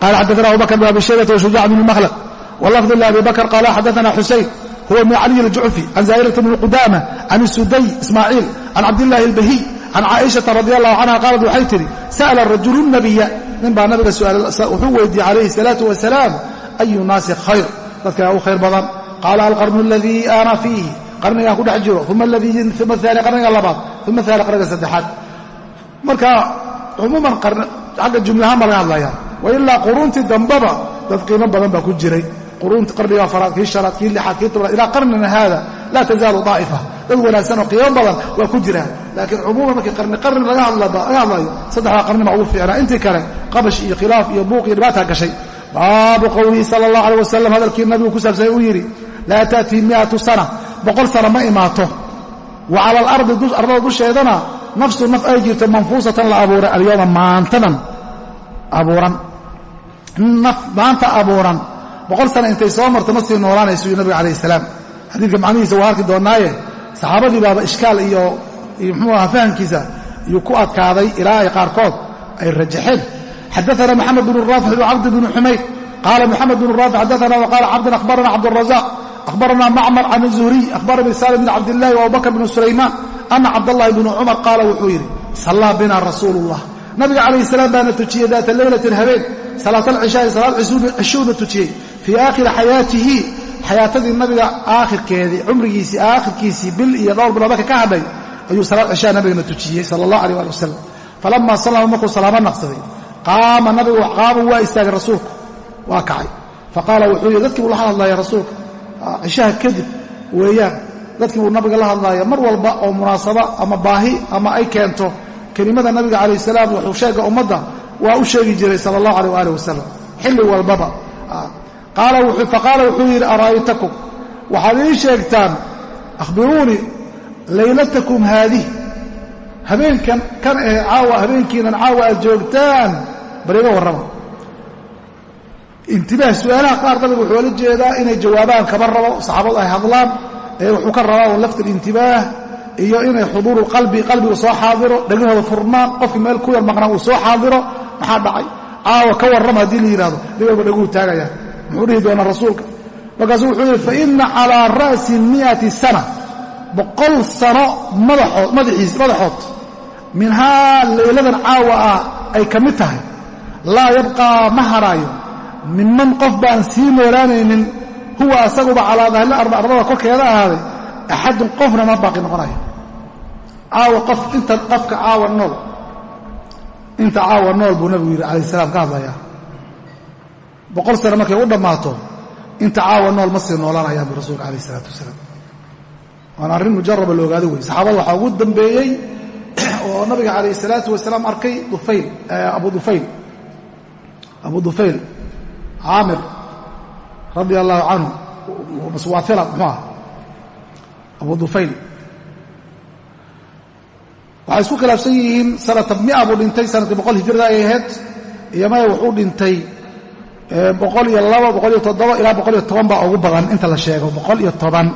qala xadana abu bakr bn abi shaybata washujac bn makhlad wlafd labi bakr qala xadana xusayn huwa bn caliy aljucfi can zaa'irata bni qudaama can isuday ismaaciil can cabdillahi albahiy can caaishata radi allahu canha qaalat waxay tidhi sa'la rajulu nabiya nin baa nabiga wuxuu weydiiyey calayhi salaatu wasalaam ayu naasi khayr dadka u khayr badan qaala alqarnu aladii ana fiihi qarnigaan ku dhex jiro uma aani qarniga labaad uma aani qarniga saddexaad marka cumuuman xagga jumlahaan baa laga hadlaya wailaa quruuntii dambaba dad qiimo badan baa ku jiray qarniga afaraad kii shanaad kii lixaad kii tobnaad ilaa qarnina haada laa tazaalu daa'ifa dad wanaagsan oo qiimo badan waa ku jiraan laakiin cumuuman markii qarni qarni laga hadlayo saddexdaa qarni baa ugu fiicnaa intii kale qabash iyo khilaaf iyo buuq iyo dhibaataa gashay baabu qowlihi sala allah aleh wasalam hadalkii nabigu ku saabsanya uu yidhi laa ta'tii miatu sana. Boqol sana ma imaato. Wa cala alardi ardada dusheedana nafsu naf ay jirto manfuusatan la abuuray alyowma maantadan. Abuuran. Naf maanta abuuran. Boqol sana intay soo marto ma sii noolaanayso yu nabiga calayh salaam. Xadiidka macnihiisa waa arki doonnaaye saxaabadii baaba ishkaal iyo muxuu aha fahamkiisa iyuu ku adkaaday ilaa ay qaarkood ay rajaxeen xadaana moxamed bn raafic cabd bn xumayd. Qaala moxamed bn raafic xadaana waqaala cabdun akhbarana cabdurazaq akhbarana macmar can zuhriy akhbarani salim bn cabdillahi waabubakr bn sulaymaan ana cabdallahi bn cumar qaala wuxuu yidhi sallaa bina rasuulu llah nabiga calayhi salaam baana tujiyey daata leylatin habeen salaat alcishaai salaad cishuuna tujiyey fii aakhiri xayaatihi xayaatadii nabiga aakhirkeedii cumrigiisii aakhirkiisii bil iyo dhowr bilood marka ka hadhay ayuu salaad cishaa nabigana tujiyey sala allah aleh ali wasalam falama sallama markuu salaamo naqsaday qaama nabigu qaama waa istaagay rasuulku waa kacay faqaala wuxuu yidhi dadkii buu la hadlaya rasuulka cishaha kadib weeyaan dadkii buu nabiga la hadlaaya mar walba oo munaasabo ama baahi ama ay keento kelimada nabiga calayh salaam wuxuu sheega ummadda waa u sheegi jiray sala allahu aleh waalih wasalam xilli walbaba. Faqaala wuxuu yidhi araa'aytakum waxaad ii sheegtaan akhbiruunii laylatakum haadih. Habeenkan kan ahe caawa habeenkiinan caawa aad joogtaan bal iga warrama intibaah su'aalaha qaar nabiga wuxuu la jeedaa inay jawaabaan kaba rabo saxaabadu ay hadlaan ee wuxuu ka rabaa un lafti intibaah iyo inay xuduuru qalbi qalbigu soo xaadiro dhegahooda furmaan qofkii meel ku yar maqnaa uu soo xaadiro maxaa dhacay? Caawa ka warrama haddii la yidhahdo dhigaba dhaguhu taagayaan muxuu dhihi doonaa rasuulka. Markaasuu wuxuu yidhi faina calaa ra'si mi'ati sana boqol sano madaxood minhaa layladan caawa ah ay ka mid tahay laa yabqaa ma haraayo minman qof baan sii noolaanaynin huwa asaguba calaa dahli arda ardada korkeeda ahaaday axadun qofna ma baaqi noqonayo. Caawa qof inta qofka caawa nool inta caawa nool buu nabigu yidhi calayh salaam ka hadlayaa boqol sano markay u dhammaato inta caawa nool ma sii noolaanayaan bu rasuulka alayh isalaatu wasalaam. Waana arrin mujaraba la ogaado wey saxaabada waxaa ugu dambeeyey oo nabiga calayh salaatu wasalaam arkay dufayl abu dufayl abu dufayl caamir radia allahu canhu maswaafila muxuu ah abu dufayl waxay isku khilaafsan yihiin sanata mia buu dhintay sanatii boqol hijrada ay ahayd iyo maya wuxuu dhintay boqol iyo laba boqol iyo toddoba ilaa boqol iyo toban baa ugu badan inta la sheego boqol iyo toban.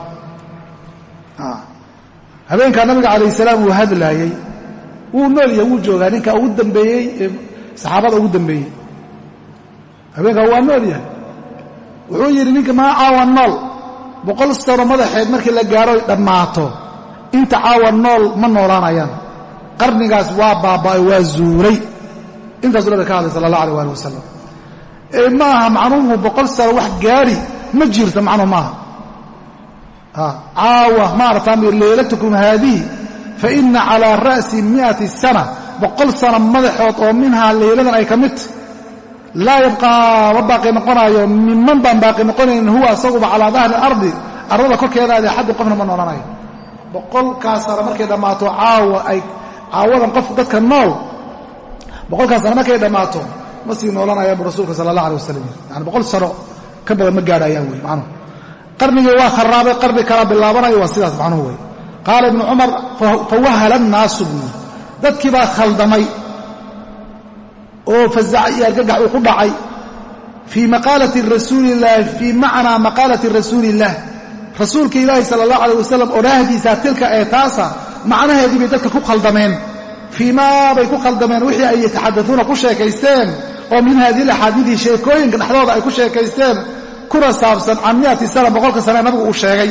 Habeenkaa nabiga calayh salaam uu hadlaayey wuu nool yahay wuu joogaa ninka ugu dambeeyey ee saxaabada ugu dambeeyey habeenkaa waa nool yahay. Wuxuu yidhi ninka maa caawa nool. Boqol sano madaxeed markii la gaaro dhammaato. Inta caawa nool ma noolaanayaan. Qarnigaas waa baaba'ay waa zuulay intaasuu nabiga ka hadlay sala allah alay waali wasalam ma aha macnuhu boqol sano wax gaadhi ma jirto macnuhu maaha caawa maarataam leylatukum haadihi fa ina calaa ra'si mi'ati sana. Boqol sano madaxood oo minhaa leyladan ay ka midta laa yabqaa ma baaqi noqonaayo minman baan baaqi noqonaynin huwa asaguba calaa dahri ardi ardada korkeedaade axadun qofna ma noolanayo. Boqolkaas sano markay dhammaato caawa ay caawadan qof dadka nool boqolkaas sano markay dhammaato ma sii noolanayaan bu rasuulka sala allah alay wasalam yani boqol sano ka badan ma gaadhayaan wey macnuhu. Qarnigii waa kharaabay qarni kala bilaabanayo waa sidaas macnuhu wey qaala ibnu cumar fawahala annaasu buui dadkii baa khaldamay oo fazac iyo argagax uu ku dhacay fii maqaalati rasuulillahi fii macnaa maqaalati rasuuliillah rasuulka ilaahi sala allah alayh wasalam odhaahdiisa tilka ee taasa macnaheedii bay dadka ku khaldameen. Fii maa bay ku khaldameen wixii ay yataxadauuna ku sheekaysteen oo min haadihi alaxaadiidi sheekooyinka dhexdooda ay ku sheekaysteen kuna saabsan can miati sana boqolka sane nabigu uu sheegay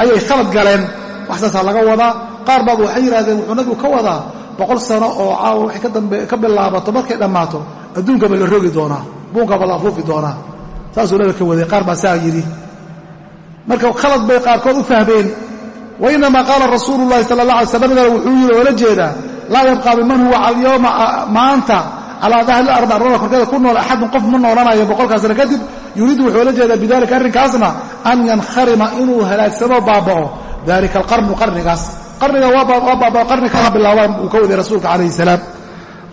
ayay khalad galeen. Wax saasaa laga wadaa. Qaar baad waxay yidhahdeen wuxuu nabigu ka wadaa boqol sano oo caawa waxay ka bilaabato markay dhammaato adduunkaba la rogi doonaa buunkaba la afuufi doonaa. Saasuu nabiga ka waday qaar baa saa yidhi. Marka khalad bay qaarkood u fahmeen. Wainamaa qaala rasuulu llahi sala allah alay sl nabigana wuxuu yidhi oola jeedaa laa yabqaa biman huwa alyowma maanta calaa dahri ardi ardada korkeeda ku nool axadun qof ma noolanayo boqolkaa sano kadib yuriidu wuxuu la jeedaa bidalika arrinkaasna an yankharima inuu halaagsamo baaba'o. Dalika alqarnu qarnigaas qarniga waa baabao qarni kala bilaabaan uu ka waday rasuulka calayhi salaam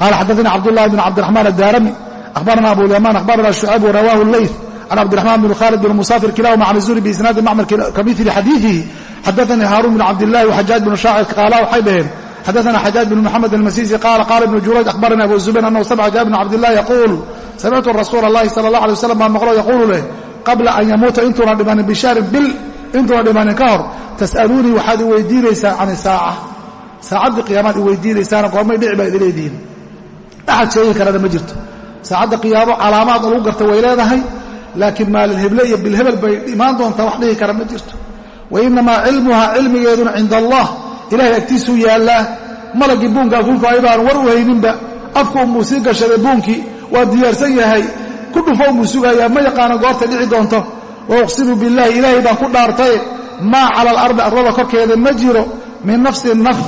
qala xadaثna cabdullahi bn cabdiraxmaan addaarami akhbarana abu lyamaan akhbarana shucayb warawahu leyth can cabdiraxmaan bn khaalid bn musafir kilahuma can zuri biisnaadi macmar kamili xadiiثihi xadaثanii haaruun bn cabdillahi waxajaaj bn shaacir qaala waxay dhaheen xadaثna xajaaj bn mxamed almasisi qaala qaala ibnu jurayj akhbarani abu zubayr anahu samca jaabir bn cabdillahi yaquul samictu rasuula اllahi sala اllah alay waslam baa maqlo yaquulu leh qabla an yamuuta intuuna dhimanin bishahrin bil intuuna dhimanin ka hor tas'aluunii waxaad i weydiinaysaan can isaaca saacaddii qiyaamaad i weydiinaysaana goormay dhici baa idi leedihiin. Axad sheegi karana ma jirto. Saacadda qiyaamo calaamaad lagu garta way leedahay laakiin maalin heble iyo bilhebel bay imaan doontaa wax dhihi kara ma jirto. Wa innamaa cilmuhaa cilmigeeduna cinda allah ilahay agtiisuu yaallaa. Malaggii buunka afuufaay baan war u hayninba afku unbuu sii gashaday buunkii waa diyaarsan yahay. Ku dhufo unbuu sugayaa ma yaqaano goorta dhici doonto wa uqsimu billaahi ilaahay baan ku dhaartay maa cala alardi ardada korkeeda ma jiro min nafsin naf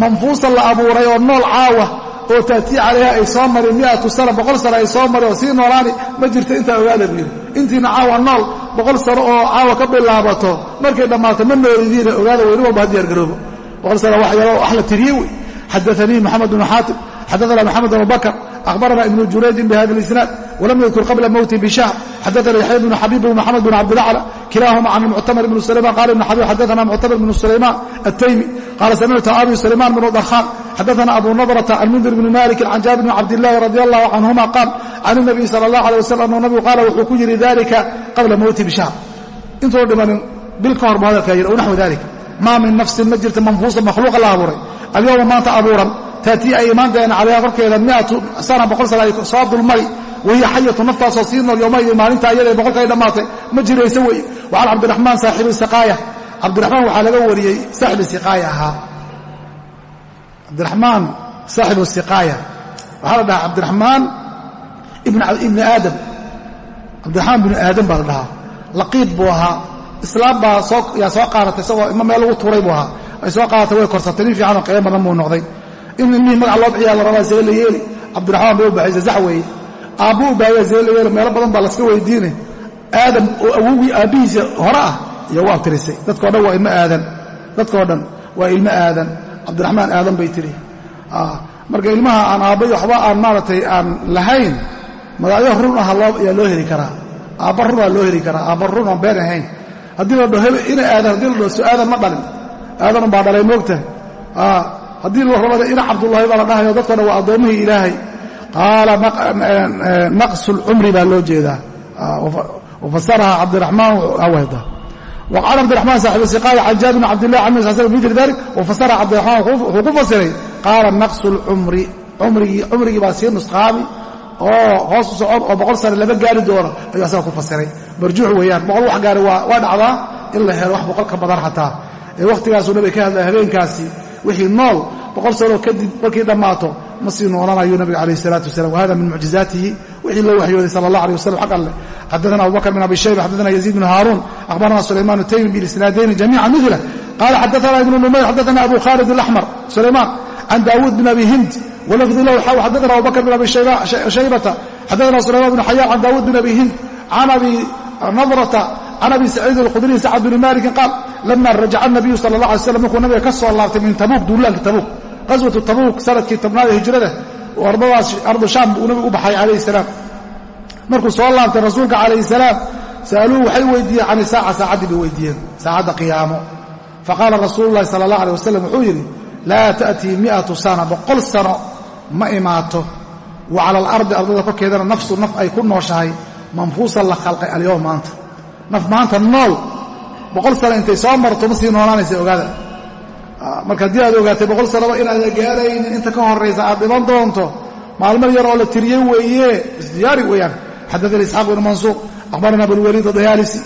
manfuusan la abuuray oo nool caawa oo taatii calayha ay soo mari miatu sana boqol sano ay soo mari oo sii noolaani ma jirto intaa ogaada buu yidhi intiina caawa nool boqol sano oo caawa ka bilaabato markay dhammaato ma noolidiina ogaada weyni walba ha diyaargaroobo boqol sano wax wax la tiriyey wey. Xadaanii moxamed bnu xaatim xadaana moxamed bnu bakr akhbarana ibnu jurayjin bihada اlisnaad walam yadkur qabla mowti bishahr xadaana yaxya bnu xabiib bn maxamed bn cabdilacla kilaahuma can muctamar bn sulayman qala ibn xabiib xadaana muctamar bn sulayman ataymi qala samictu abi sulayman bn darkhan xadaana abu nadrata almundir bni malik can jaabir bn cabdillahi radi allahu canhuma qaal can الnabiy sala اllah alيه wasalam anuu nabigu qaala wuxuu ku yidhi dalika qabla mowti bishahr intuuna dhimanin bil ka hor bu hadalkaa yidhi o naxwi dalik maa min nafsin ma jirta manfuusa makhluuqa la abuuray alyowma maanta abuuran taatii ay imaantaen calayha korkeeda miatu sana boqol sana ay soo dulmari wahiya xayatu naftaasoo sii nool yowmaydin maalinta iyada ee boqolka ma jiraysa wey wa can cabdiraxmaan saaxibi siqaaya. Cabdiraxmaan laga wariyey saaxibi siqaaya ahaa cabdiraxmaan saaxibu siqaaya. Waxaa la dhahaa cabdiraxmaan ibni aadam. Cabdiraxmaan binu aadam baa la dhahaa. Laqiib buu ahaa. Islaam baa yaa soo qaadatay isagoo ima meel lagu tuuray buu ahaa. Ay soo qaadatay way korsatay. Nin fiicanoo qiimo badan buu noqday. In ilmihii magac loo bixiyaa la rabaa see la yeeli. Cabdiraxmaan bay u baxaysa weeye aabbu u baahaya see la yeeli meelo badan baa laska weydiine aadam oo awowgii aabbihiisa hore ah iyo u abtirisay dadkao dhan waa ilmo aadan. Dadkao dhan waa ilmo aadan. Cabdiraxmaan aadan bay tidhi marka ilmaha aan aabbay waxba aan maaragtay aan lahayn magacyo run ah ayaa loo heli karaa. Aabba runaa loo heli karaa. Aabba run aan been ahayn. Haddii la dhaho ina aadan haddii la dhaho so aadan ma dhalin. Aadanun baa dhalay moogta haddii la rabada ina cabdullaahi baa la dhahayo dadko dhan waa addoommihii ilaahay qaala naqsu lcumri baa loo jeedaa wafasaraha cabdiramaan hawayda waqan cabdiramaan saxibu siqaada xajaaj bn cabdilah an sl mitl dalik wafasaraha cabdiramaan wuxuu ku fasiray qaala naqsu lcumri umrigii cumrigii baa sii nusqaami oo hoos u socon oo boqol sane lama gaari doono ayuu asaga ku fasiray marjuux weeyaan boqol wax gaari waa dhacdaa in la helo wax boqol ka badan xataa ee wakhtigaasuu nabiga ka hadlaya habeenkaasi wixii nool boqol sanoo kadib markii dhammaato ma sii noolanayo nabiga calayh isalaatu wasalam wahada min mucjizaatihi wixii loo waxyooday sala allah alيh wasalam xaq alleh xaddaana abubakr bin abi shayba xaddaana yaziid bin haaruun akhbarana sulayman taymi bilisnaadayni jamiica mila qala xaddaana ibnu numayr xaddaana abu khalid alaxmar sulaymaan can daawuud bin abi hind walafdi lahu xaw xaddaana abubakr bin abi shaybata xaddaana sulayman bin xayaan can daawuud bin abi hind can abi nadrata can abi saciid alkhudriy sacad bni malikin qaal lama rajaca nabiyu sala allah alay slam markuu nabiga ka soo laabtay min tabuuk duulaanka tabuuk qaswatu tabuuk sannadkii tobnaad ee hijrada ardadaas ardu shaam buu nabigu u baxay calayhi salaam. Markuu soo laabtay rasuulka calayhi salaam sa'aluuhu waxay weydiiyeen can isaaca saacaddii bay weydiiyeen saacadda qiyaamo. Faqaala rasuulu llahi sala allah alay wasalam wuxuu yidhi laa ta'tii mi'atu sana boqol sano ma imaato. Wa cala alardi ardada korkeedana nafsu naf ay ku nooshahay manfuusan la khalqay alyowm maanta. Naf maanta nool boqol sano intay soo marto ma sii noolaanaysa ogaada marka haddii aad ogaatay boqol sanaba inaada gaaraynin inta ka horaysa aad dhiman doonto maalmo yar oo la tiriyey weeye isdiyaari weeyaan. Xaddaana isxaaq bn mansuur akhbarana abulwaliid adayaalisi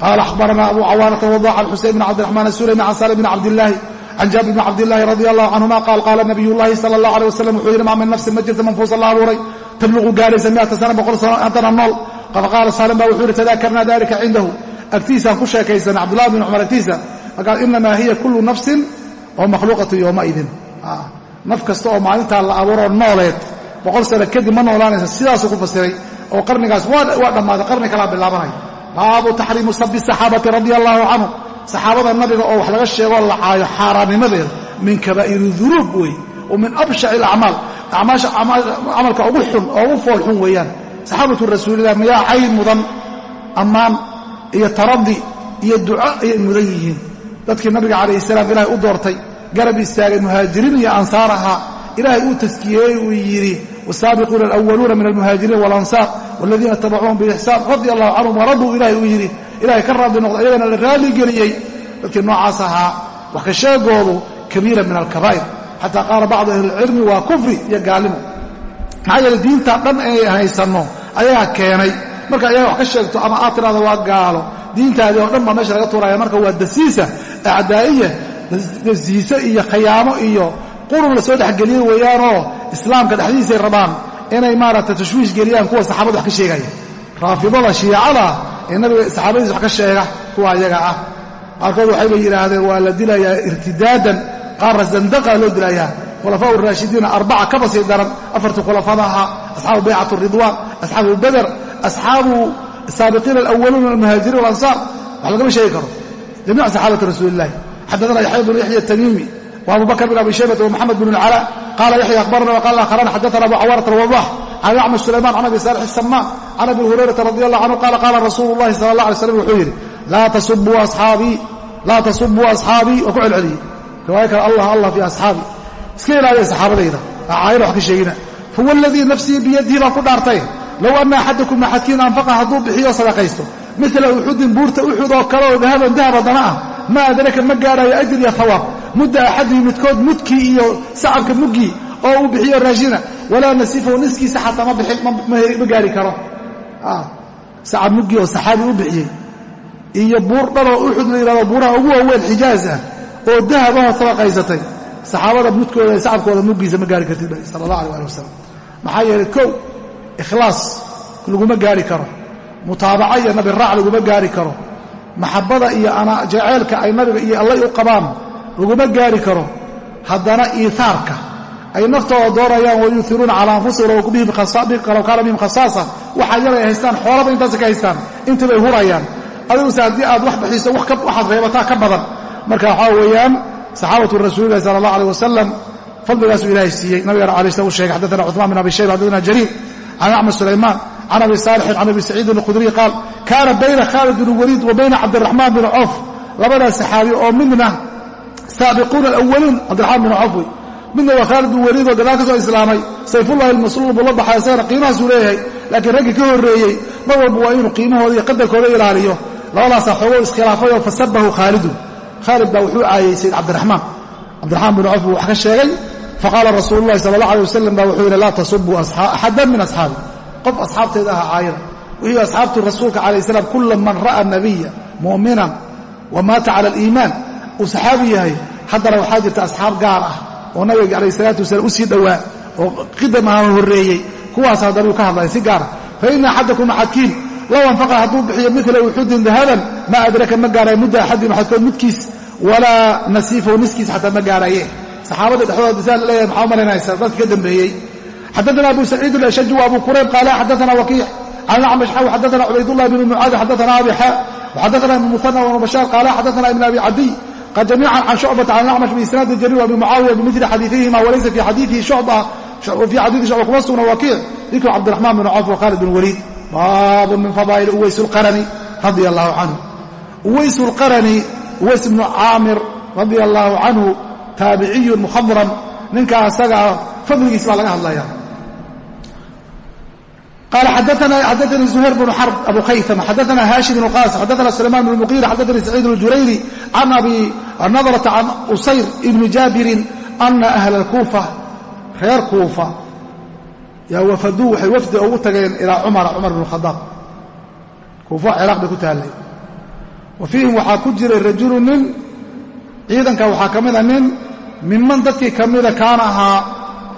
qaala akhbarana abu cawaanata wadax an xuseyn bn cabdiraxmaan asulami can salim bn cabdillaahi can jaabir bn cabdillahi radi allahu canhuma qaal qaala nabiy llahi sala allah aleh wasalam wuxuu yidhi maa min nafsin ma jirta manfuusa la abuuray. Tabluqu gaaraysa miata sana boqol sano haddana nool. Faqaala saalim ba wuxuu yidhi tadakarna dalika cindahu. Agtiisaan ku sheekaysanay cabdullahi bn cumar agtiisa. Markaa inamaa hiya kullu nafsin oo makhluuqatu yowmaidin naf kasta oo maalintaa la abuuroo nooleed boqol sano kadib ma noolaanaysa sidaasuu ku fasiray oo qarnigaas waa dhammaaday qarni kalaa bilaabanaya. Baabu taxriimu sabi saxaabati radia allahu canhu. Saxaabada nabiga oo wax laga sheegoo la caayo xaaraannimadeeda min kabaa'iri dunuub wey oo min abshaci alacmaal. Camalka ugu xun oo ugu fool xun weeyaan. Saxaabatu rasuulilah miyaa cayn mudan ammaan iyo taradi iyo duco ayay mudan yihiin. Dadkii nabiga calayhi salaam ilahay u doortay garab istaagay muhaajiriin iyo ansaar ahaa ilaahay uu taskiyeeyey uu yidhi wasaabiquuna alawaluuna min almuhaajiriin walansaar waladiina tabacuuhum biixsaan radia allahu canhum waraduu ilahay uu yidhi. Ilahay ka raadli noqda iyagana la raaligeliyey dadkii noocaas ahaa wax ka sheegoodu kabiira min alkabaa'ir. Xataa qaala bacdu ahlilcilmi waa kufri iyo gaalimo maxaa yeele diinta dhan inay haysanno ayagaa keenay. Marka ayaga wax ka sheegto ama aad tiraada waa gaalo. Diintaadii oo dhan baa meesha laga tuuraya. Marka waa dasiisa acdaa'iya dasiise iyo khayaamo iyo qurun la soo dhexgeliyey weeyaanoo islaamka dhexdiisay rabaan inay maaragtay tashwiish geliyaan kuwa saxaabada wax ka sheegaya. Raafidada shiicada ee nabiga saxaabadiisa wax ka sheega kuwa ayaga ah. Qaarkood waxayba yidhaahdeen waa la dilayaa irtidaadan qaarna zandaqa loo dilayaa. Khulafaa raashidiina arbaca kaba sii daran afartii khulafada ahaa asxaabu baycat ridwaan asxaabu beder asxaabu saabiqiina alawaluun min almuhaajiriin walansaar. Wax lagama sheegi karo. Jamiic saxaabati rasuuli illahi xadana yaxya bnu yaxya tamiimi wa abu bakr bn abi shaybata wamaxamed bn اcalaa qaala yaxya abarna waqal ahrana xadana abu cawaarat wabah can yacmu sulayman can abi saalix samaan can abi hurayrata radi allah canhu qaala qaala rasuulu llahi sala allah alay slam wuxuu yidhi laa tasubuu asxaabii oo ku celceliyey riwaaya kale allah allah fii asxaabii iska ilaaliya saxaabadayda acaayada wax ka sheegina fawa aladii nafsii biyadihi baan ku dhaartay low anna axadakum axadkiin anfaqa hadduu bixiyo sadaqaysto midla uxudin buurta uxud oo kale oo dahaban dahab haddana ah ma adraka ma gaadhayo ajr iyo hawaab mudda axadihi midkood mudkii iyo sacabka muggii oo uu bixiyo raashina. Walaa nasifahu niskiisa xataa ma gaari karo. Sacab muggii oo saxaabi u bixiyey. Iyo buur dhanoo uxud la yidhahdo buuraha ugu waaweyn xijaaz ah oo dahabahoo sadaqaysatay saxaabada mudkooda ee sacabkooda muggiisa ma gaari kartid sala allah alay ali wasalam maxaa yeelay kow ikhlaas laguma gaari karo. Mutaabaca iyo nabi raac laguma gaari karo maxabbada iyo jaceylka ay nabiga iyo allay u qabaan laguma gaari karo haddana iihaarka ay naftooda doonayaan wayuiruuna calaa anfusihim low kaana bihim khasaasa. Waxaa yaray haystaan xoolaba intaasa ka haystaan intibay hurayaan. Adiguse haddii aad wax bixiso waxaad reebataa ka badan. Marka waxaa weeyaan saxaabatu rasuulilahi sala allah aleh wasalam fadligaasuu ilahay siiyey. Nabigana alay slam u shegay xaddaana cuثmaan bin abi shayba xaddaana jariir can acmad sulaymaan can abi saalixin can abi saciidin alkhudriy qaal kaana bayna khaalid bin waliid wa bayna cabdiraxmaan bin coof labadaas saxaabi oo midna saabiquuna alawaliin cabdiraxmaan bin coof wey midna waa khaalid bin waliid oo gadaal ka soo islaamay sayfullahi almasluul buu la baxay isagana qiimahaasuu leeyahay laakiin raggii ka horreeyey mar walba waa inuu qiimahooda iyo qadarkooda ilaaliyo labadaasaa xoogoo iskhilaafay oo fasabahu khaalidun khaalid baa wuxuu caayey sayd cabdiraxmaan cabdiraxmaan bin coof buu wax ka sheegay faqaala rasuulu llahi sala allah alay wasalam baa qof asxaabteeda aha caayada wixii asxaabtu rasuulka calayh salaam kula man ra'a nabiya mu'minan wa maata cala aliimaan uu saxaabi yahay haddana waxaa jirta asxaab gaar ah oo nabiga calayh salaatu wasalaam u sii dhowaa oo qidam ahaan horreeyey. Kuwaas haddana uu ka hadlaya si gaara fa ina axadakum axadkiin low anfaqa hadduu bixiyo mila uxudin dahaban ma adraka ma gaarayo mudda axadin axadkood midkiis walaa nasiifahu niskiis xataa ma gaaraye saxaabada dhexdooda saa la leeyahay maxaa u malaynaysa dadka ka dambeeyey xadaana abu saciid ashaj abu kurayb qaala xadaana wakiic can acmash xaw xadaana cubaydاlah bn mucaad xadaana abi xa xadaana ibn muana ibn bashaar qaala xadaana ibn abi cadiy qad jamiican can shucbata can acmash biisnaadi jariir abi mucaawiya bimili xadiiihima walaysa fi xadiiihi shucba fii xadiidi shucba kuma sugna wakiic dikru cabdiraxmaan bn cawf wkhaalid bn waliid baabu min fadaa'ili uways اlqarani radia allahu canhu uways lqarani uways bnu caamir radia allahu canhu taabiciyun mukhadran ninkaa asagaa fadligiis baa laga hadlaya قال xadثnي زهير بن حرب أbو khayثم xadثna hاشم بن القاsم xadثna سليمان بن المغيرة xadثnي سعيد الجurayري عن أbي نضرة عن أsayر بن jاaبiر أنa أهل الكوفة reer كوuفة yaa wafaduu waxay wafdi ugu tageen ilىa cumara cumar بن الخhطاaب kuufa cراaq bay ku taalay wa فيihim waxaa ku jiray rajulu nin ciidanka waxaa ka mida nin miman dadkii ka mida kaana ahaa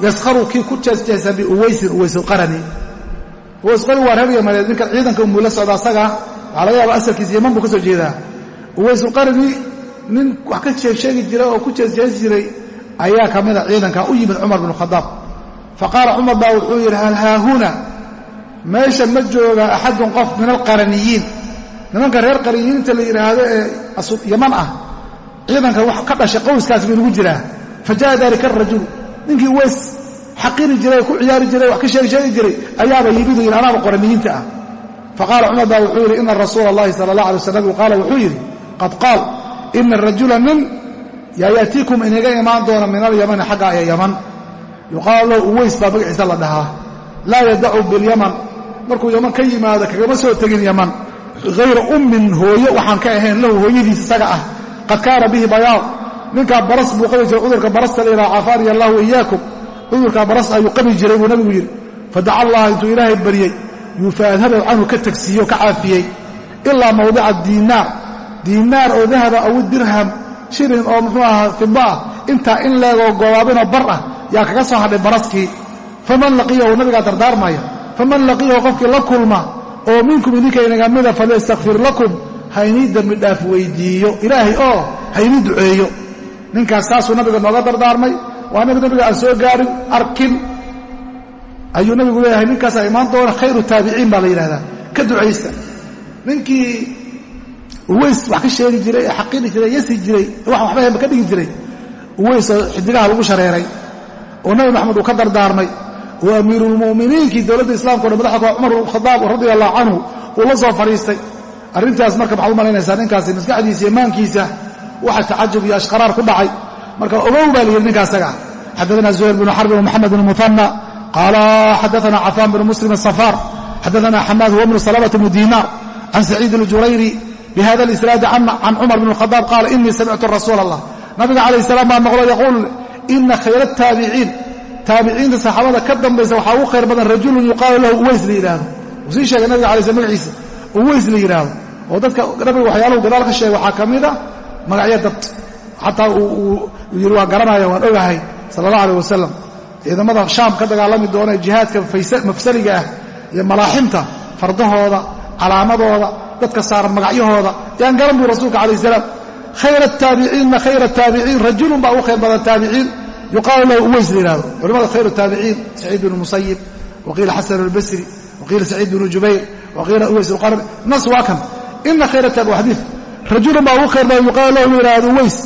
yaskharu kii ku jeesjeesa biuwaysin uways الqarni uwaysqori waa reer yamaneed ninkan ciidanka umuu la socda asaga waxaa laga yaaba asalkiisa yaman buu ka soo jeedaa. Uwaysulqarni nin wax ka sheegsheegi jiray oo ku jeesjeesi jiray ayaa ka mida ciidanka u yimid cumar binu khadaab. Fa qaala cumar baa wuxuu yidhi hal haahuna? Meesha ma jooga axadun qof min alqaraniyiin. Nimanka reer qaraniyiinta la yidhaahdo ee yaman ah ciidanka wax ka dhashay qowskaas buu nagu jiraa. Fa ja'a dalika arajulu ninkii uways xaqiri jiray ku ciyaari jiray wax ka sheegsheegi jiray ayaaba yimidu anaaba qoraniyiinta ah. Faqaala cumar baa wuxuu yidhi ina rasuula allahi sala allah alay waslam qaala wuxuu yidhi qad qaal ina rajula nin yaa inaga imaan doona min alyamani xagga ee yaman. Yuqaalu lahu uways baa magaciisa la dhahaa laa yadacu bilyaman. Markuu yaman ka yimaado kagama soo tegin yaman. Hayra ummin hooyo waxaan ka ahayn lahu hooyadiis isaga ah. Qad kaana bihi bayaad ninkaa baras buu qabi jiray cudurka barasta la yidhaha caafaaniya allahu iyaakum cudurkaa baras ayuu qabi jiray buu nabigu yidhi. Fadaca allaha intuu ilaahay baryey yufaadhabow canhu ka tegsiiyo ka caafiyey. Ilaa mawdica diinaar. Diinaar oo dahaba aw dirham shilin oo muxuu ahaa fida ah. Intaa in leegoo goobaabinoo bar ah yaa kaga soo hadhay baraskii. Faman laqiyahu nabigaa dardaarmaya faman laqiyahu qofkii la kulma oo minkum idinka inaga mida falyastakfir lakum. Ha inii dembi dhaaf weydiiyo. Ilaahay oo ha inii duceeyo. Ninkaas saasuu nabiga nooga dardaarmay waa nabi nabiga aan soo gaarin arkin. Ayuu nabigu leeyahay ninkaasaa imaan doona khayru taabiciin baa la yidhahdaa. Ka ducaysta ninkii uways wax ka sheegi jiray ee xaqiri jiray yasi jiray waxan waxba heenba ka dhigi jiray. Uways oo xidigaha lagu shareeray oo nabi maxamed uu ka dardaarmay. Oo amiiruulmu'miniinkii dowladda islamka o madaxda cumar bn khadaab radia allahu canhu uu la soo fadhiistay. Arrintaas marka maxaad u malaynaysaa ninkaasi maskaxdiisa iyo maankiisa waxa tacajub iyo ashqaraar ku dhacay marka ogow baa layidhi ninka asaga. Xaddaana zuhayr bnu xarbi wamaxamed bnu muana qaala xadaana cafaan bnu muslim asafaar xadaana xamaad huwa bnu bnu diinaar. Can saciid اljurayri bihada اlisnaadi can cumar bn khadaab qaala inii samictu rasuul allah nabiga calayh salaam baa maqlo yaquul ina khayra taabiciin taabiciinta saxaabada ka dambaysa waxaa ugu khayr badan rajulun yuqaalu lahu uweys la yidhaahdo. Uu sii sheegay nabiga alay sl magaciisa. Uweys la yidhaahdo. Oo dadka nabiga waxyaaluhu gadaal ka sheegay waxaa ka mid a magacyo dad xataa uu yidhi waa garanaya waan ogahay sala allah aleh wasalam ciidamada shaam ka dagaalami doona jihaadka mafsaliga ah iyo malaaximta fardahooda calaamadooda dadka saaran magacyahooda yaan garan buu rasuulka calayh salaam khayra taabiciinna khayra taabiciin rajulun baa ugu khayr badan taabiciin yuqaalu lahu uways la yihahdo culimada khayru taabiciin saciid bnu musayib waqiila xasan albasri waqiila saciid bnu jubayr waqiila uways alqarn nas waa kan. Ina khayra xadiid rajulun baa ugu khayr badan yuqaalu lahu yihahdo uways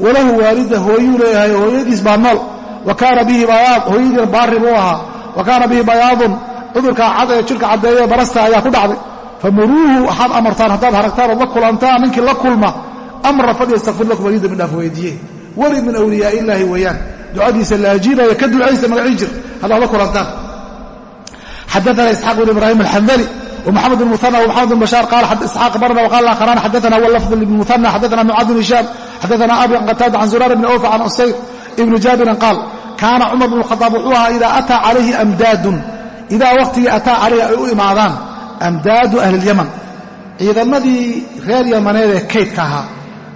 walahu waalida hooyuu leeyahay hooyadiis baa nool wa kaana bihi bayaad hooyadiina baari buu ahaa. Wa kaana bihi bayaadun cudurkaa cad ee jirka caddeeye barasta ayaa ku dhacday. Famuruuhu waxaad amartaan haddaad haragtaan ood la kulantaan ninkii la kulma amra falyastakfir lakum waliida min dhaaf weydiiye weli min awliyaa illaahi weeyaan. Ducadiisa la ajiibaya ka ducaysa magacii jir haddaad la kulantaan. Xadaana isxaaq bn ibraahim alxandali ومحمد بن مثنى ومحمد بن بشار قال إسحاق برنا وقال الآخران حدثنا هو اللفظ بن مثنى حدثنا معاذ بن هشام حدثنا أبي قتادة عن زرار بن أوفى عن أسير ابن جابر قال كان عمر بن الخطاب wuxuu ahaa إذا أتى عليه أمداد idaa wakhtigii ataa calayha ay u imaadaan amdaadu ahlilyaman ciidamadii reer yamaneed ee kaydka ahaa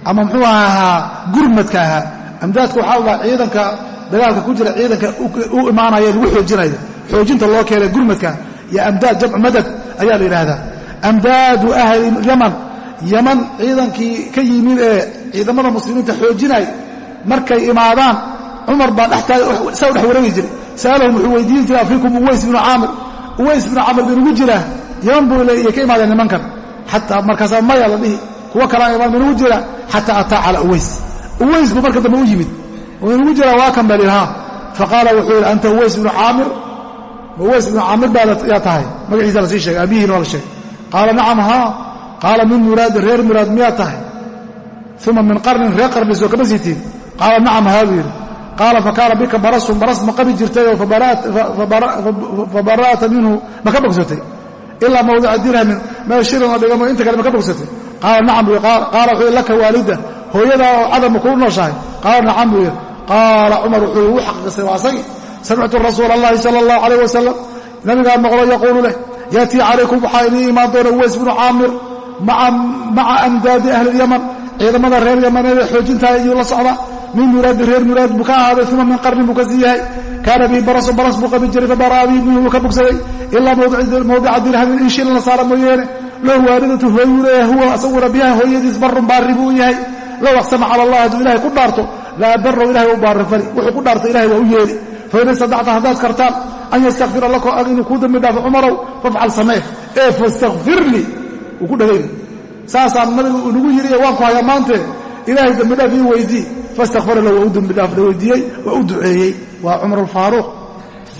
ama muxuu ahaa gurmadka ahaa amdaadka waxaa ubaa ciidanka dagaalka ku jira ciidanka u imaanaya lagu xoojinayo xoojinta loo keenay gurmadka iyo amdaad jamcu madad ayaa la yidhaahdaa. Amdaadu ahli yaman. Yaman ciidankii ka yimid ee ciidamada muslimiinta xoojinay markay imaadaan cumar baa dhexsaa u dhex wareegi jiray. Sa'alahum wuxuu weydiin jiray afiikum uways binu caamir. Uways binu caamir binugu jiraa yaman buu iyo ka imaadeen nimankan. Xataa markaasaa maya la dhihi kuwo kalaa imaan binugu jira. Xataa ataa cala uways. Uways buu marka dambe u yimid. Inugu jiraa waa kan baa lihaa faqaala wuxuu yidhi anta uways bnu caamir ma uways bnu caamir baa yaa tahay. Magaciisa la sii sheegay aabihiina waa la sheegay. Qaala nacam haa. Qaala min muraadin reer muraad miyaa tahay. Uma min qarnin reer qarni soo kama siitiin qaala nacam haa buu yidhi. Qaala fakaana bika barasun baras ma qabi jirtayoo fabara'ta minhu. Ma ka bogsatay. Ilaa mawdica dirhamin meel shirin la dhigamo inta kale ma ka bogsatay. Qaala nacam buu qaala wuxuu laka waalida hooyadaa oo cadama kuu nooshahay. Qaala nacam buu yidhi. Qaala cumar wuxuu ugu xaqiiqsay waa asagii samictu rasuula allahi sala allahu calayh wasalam nabigaa noqdo yaquulu leh yaatii calaykum waxaa inii imaan doona uways bnu caamir maca amdaadi ahli lyaman ciidamada reer yamaneed ee xoojintahay iyuu la socda min muraadi reer muraad buu ka ahaaday uma min qarnin buu ka sii yahay kaana bii barasu baras buu qabi jiray fabaraabii minhu wuu ka bogsaday ilaa mawdica dirhamin in shil la saara mooyeene low waalidatu hooyuu leeyahay huwa asaguna biha hooyadiis barun baari buu yahay low aqsama cala allah hadduu ilahay ku dhaarto la abaraw ilahay u baarifali wuxuu ku dhaartay ilahay waa u yeeli fain istadacta haddaad kartaan an yastakfira lakum inuu kuu dambi dhaafo cumarow fafcal samee ee fastakfir lii wuu ku dhagayna saasaan nabigu inagu yidhi waan ku hayaa maantee ilaahay dembidhaaf ii weydii fastakfara lahu waa u dembidhaafna weydiiyey waa u duceeyey waa cumar alfaaruuq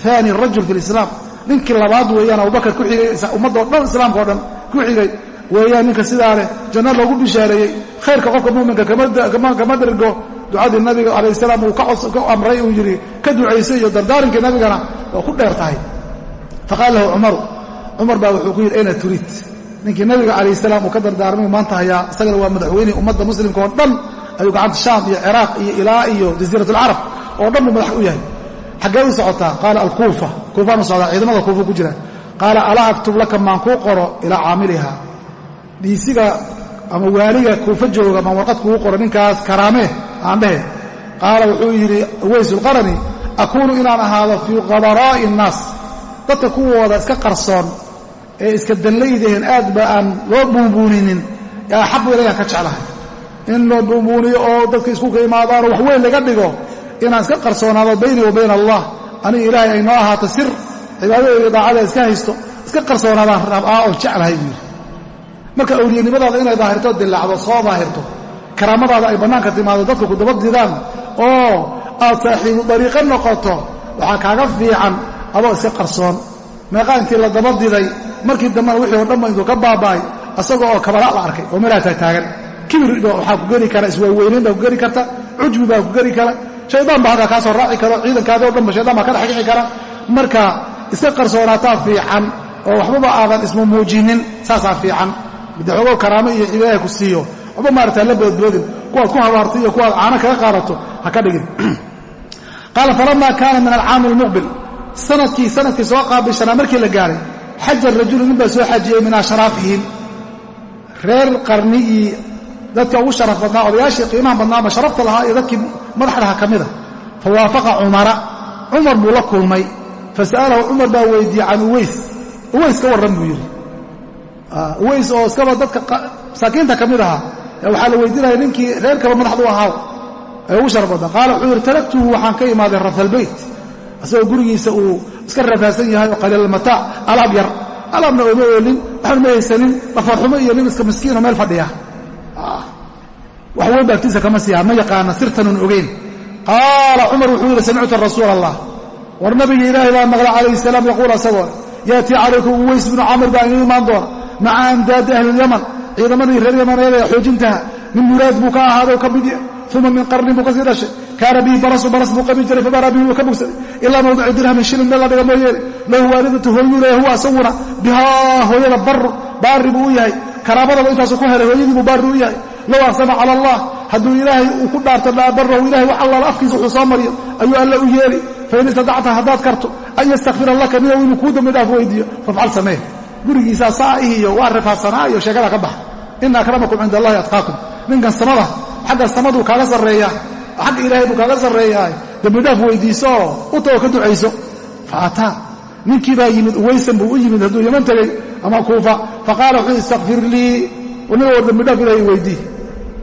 aani rajul fi lislaam ninkii labaad weeyaan abubakar ku xigay ummaddo dhan islaamka o dhan ku xigay weeyaan ninka sidaa leh janno loogu bishaareeyey khayrka qofka muminka kama dirgo. Ducadii nabiga calayh salaam uu ka amray uu yidhi ka ducaysay iyo dardaarinkii nabigana waa ku dheer tahay. Faqaala lahu cumaru cumar baa wuxuu ku yidhi ayna turiid ninkii nabiga calayh salaam uu ka dardaarmay maanta hayaa isagana waa madaxweynihii ummadda muslimka oo dhan ayuu gacanta shaam iyo ciraaq iyo ilaa iyo jasiirat oo dhan buu madax u yahay. Xaggee u socotaa qaala alkuufa. Kuufaan u socdaa ciidamada kuufa ku jira. Qaala alaa aktub laka maan kuu qoro ilaa caamiliha dhiisiga ama waaliga kuufa jooga maan warqad qoro ninkaas karaamee aan dhehe qaala wuxuu yidhi weysulqarani akuunu inaan ahaado fii qabaraa'i innaas dadka kuwooda iska qarsoon ee iska danlaydaheen aad ba aan loo buunbuuninin axabu ilayaan ka jeclahay. In loo buunbuuniyo oo dadka iskuka imaadaanoo wax weyn laga dhigo inaan iska qarsoonaado bayni wa bayna allah. Aniga ilaahay ay noo ahaato sir cibaadadayda daacada iska haysto iska qarsoonaadaan rabaa oon jeclahay buu yidhi marka awliyanimadaada inay daahirto dillaacdo soo daahirto. Karaamadaada ay bannaanka timaado dadka ku dabadidaan oo aad saaxiibu dariiqo noqoto waxaa kaaga fiican adoo iska qarsoon. Meeqaa intii la dabadiday markii dambena wixii oo dhanba intuu ka baaba'ay asaga oo kabala la arkay oo meelaha taagtaagan. Kibir waxaa ku geli kara iswaaweynayn baa ku geli karta cujbi baa ku geli kara. Shaydaan baa halkaa kaa soo raaci karo ciidankaadi o dhanba shaydaan baa ka dhexkici kara. Marka iska qarsoonaataa fiican oo waxbaba aadan ismu muujinin saasaa fiican midde xoogow karaamo iyo ilaahay ku siiyo. Waxba maarata la boodboodin kuwaad ku habaartay iyo kuwaad caano kaga qaadato ha ka dhigin. Qaala falama kaana min alcaami almuqbil. Sanadkii sannadkii soo qaabilshanaa markii la gaaray xaja rajulu nin baa soo xajiyey min ashraafihim reer qarnigii dadka ugu sharaf badnaa odayaashii qiimaha badnaaba sharafta lahaa iyo dadkii madaxdaha ka mida fa waafaqa cumara. Cumar buu la kulmay. Fasa'alahu cumar baa weydiiyey can uweys uweys ka warran buu yidhi uweys oo iskaba dadka masaakiinta ka mid ahaa. Waxaa la weydiinaya ninkii reerkaba madaxdu ahaa. Ee ugu sharaf badnaa qaala wuxuu yidhi taraktuhu waxaan ka imaaday rafalbeyt asagoo gurigiisa uu iska rafaahsan yahay oo qaliilmataac alaab yar. Alaabna ooma oolin waxaan ma haysanin dhafarxumo iyo nin iska miskiinoo meel fadhiya. Wax weyn ba agtiisa kama siiyaa ma yaqaana sirtanun ogeyn. Qaala cumar wuxuu yidhi samictu rasuula allah war nabiga ilaahay baa maqla calayhi salaam yaquul asagoo yaatii calaykum uweys binu camr baa inuu imaan doona maca amdaadi ahlilyaman ciidamadii reer yamaneed ee xoojintaha min muraad buu ka ahaaday ka mid uma min qarnin buu ka sii dhashay. Kaana bihi baras buu qabi jiray fabaraa bihi wuu ka bogsaday. Ilaa mawdici dirhamin shilin meel la dhiga mooyeene lahu waalidatu hooyuu huwa asaguna bihaa hooyada baru baari buu u yahay. Karaabadaba intaasu ku helay hooyadii buu baari u yahay. Low aqsama cala allah hadduu ilaahay uu ku dhaarto laabarahu ilahay wax allaala afkiisa wuxuu soo mariyo ayuu alla u yeeli. Fain istadacta haddaad karto an yastakfira laka midow inuu kuu dambi dhaaf weydiiyo. Fafcal samee gurigiisaa saa ihiyo waa rifaadsanaa iyo sheekada ka bax. Ina akramakum cinda allahi atqaakum. Ninkan samada xagga samaduu kaaga sarreeya xagga ilaahay buu kaaga sarreeyaa dembidhaaf weydiisooo u tago ka ducayso. Fa ataa ninkii baa yimid uwaysan buu u yimid hadduu yaman tegey ama kuufa. Faqaala wuxuu istakfir lii. Niga war dembidhaaf ilahay weydii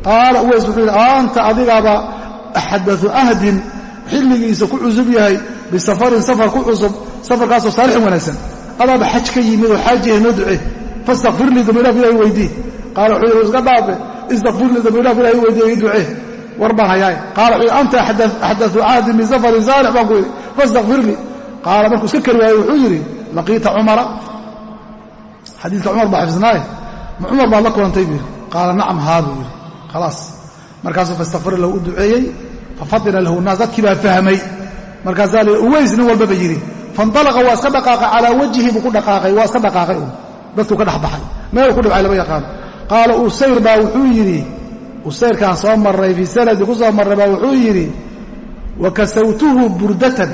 qaala uways wuxuu yidhi anta adigaaba axadau ahdin xilligiisa ku cusub yahay bisafarin safar ku cusub safarkaasoo saalixin wanaagsan adaaba xaj ka yimid oo xaajiah noo ducee fastakfir lii dembidhaaf ilahay weydii qaala wuxuu iska dhaafe istakfir lii dembidhaaf ilahay weydii ii ducee war baan hayaay. Qaala wuxuu anta axdau cahdin bisafarin saalix baan ku yidhi fastakfir lii qaala markuu iska kari waayey wuxuu yidhi laqiita cumara. Xadiidka cumar baa xifsnaaye ma cumar baad la kulantay buu yidhi. Qaala nacam haa buu yidhi. Khalaas. Markaasuu fastakfir lahu u duceeyey fafadina lahu naas dadkii baa fahmay. Markaasaa la uways nin walbaba yidhi faindalaqa waa iska dhaqaaqay calaa wajhi buu ku dhaqaaqay waa iska dhaqaaqay un dadkuu ka dhex baxay meel ku dhibcay lama yaqaano qaala usayr baa wuxuu yidhi usayrkaan soo marray fii sanadi ku soo marray baa wuxuu yidhi wa kasawtuhu burdatan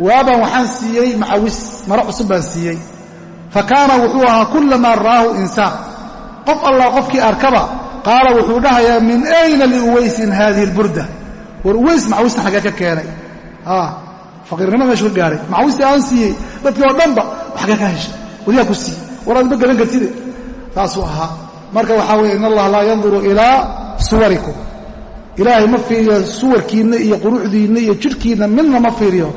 waabaan waxaan siiyey macawis maro cusub baan siiyey fa kaana wuxuu ahaa kullamaa ra'aahu insaan qof allah qofkii arkaba qaala wuxuu dhahayaa min ayna liuwaysin haadihi alburda war uways macawistan xaggee ka keenay faqiirnimo meeshu ka gaahay macawistii aan siiyey. Dadkii oo dhanba xaggee ka heshay. Wadiyaa ku siiyey. War aad ma garan kartide taasuu ahaa. Marka waxaa weeye in allah laa yanduru ilaa suwarikum. Ilaahay ma fiiriyo suwarkiinna iyo quruxdiinna iyo jidhkiinna midna ma fiiriyo.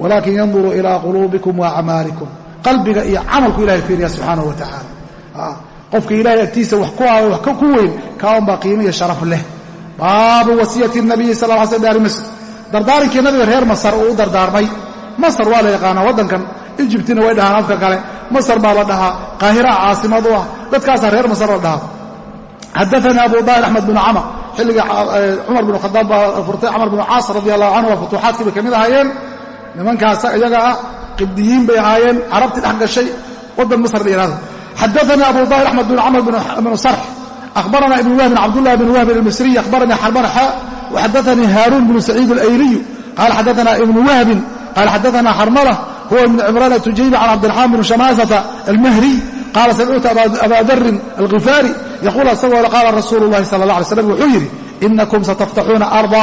Walaakin yanduru ilaa quluubikum wa acmaalikum qalbiga iyo camalku ilahay fiiriya subxaanahu wa tacaala. Qofka ilahay agtiisa wax ku aayo wax ku weyn kaa unbaa qiimo iyo sharaf leh. Baabu wasiyati nabiyi sal lla sl daari misr dardaarinkii nabiga reer masar uu u dardaarmay. Masar waa la yaqaanaa waddankan. Ijibtina way dhahaan afka kale. Masar baa la dhahaa. Qaahiraha caasimad u ah. Dadkaasaa reer masar la dhahaa. Xadaana abu daahir axmed binu camar xilliga cumar binu khadaab baa furtay. Camar binu caas radi allahu canhu waa futuuxaadkii bay ka mid ahaayeen. Nimankaas iyaga ah qibdiyiin bay ahaayeen. Carabtii dhex gashay. Waddan masr la yihahdo xadaana abu daahir axmed binu camr bnu sarx akhbarana ibn wahbin cabdullahi bn wahbin almisriy akhbaranii xarban xa waxadaanii haaruun bnu saciid alayliyu qaala xadaana ibnu wahbin qaala xadaana xarmala huwa ibnu cimraan atujaybi can cabdiraxmaan bn shamaasata almahriy qaala samictu aba darin alkhifaari yaquul asagoo qaala rasuulu llahi sala allah alay slam wuxuu yidhi inakum sataftaxuuna arda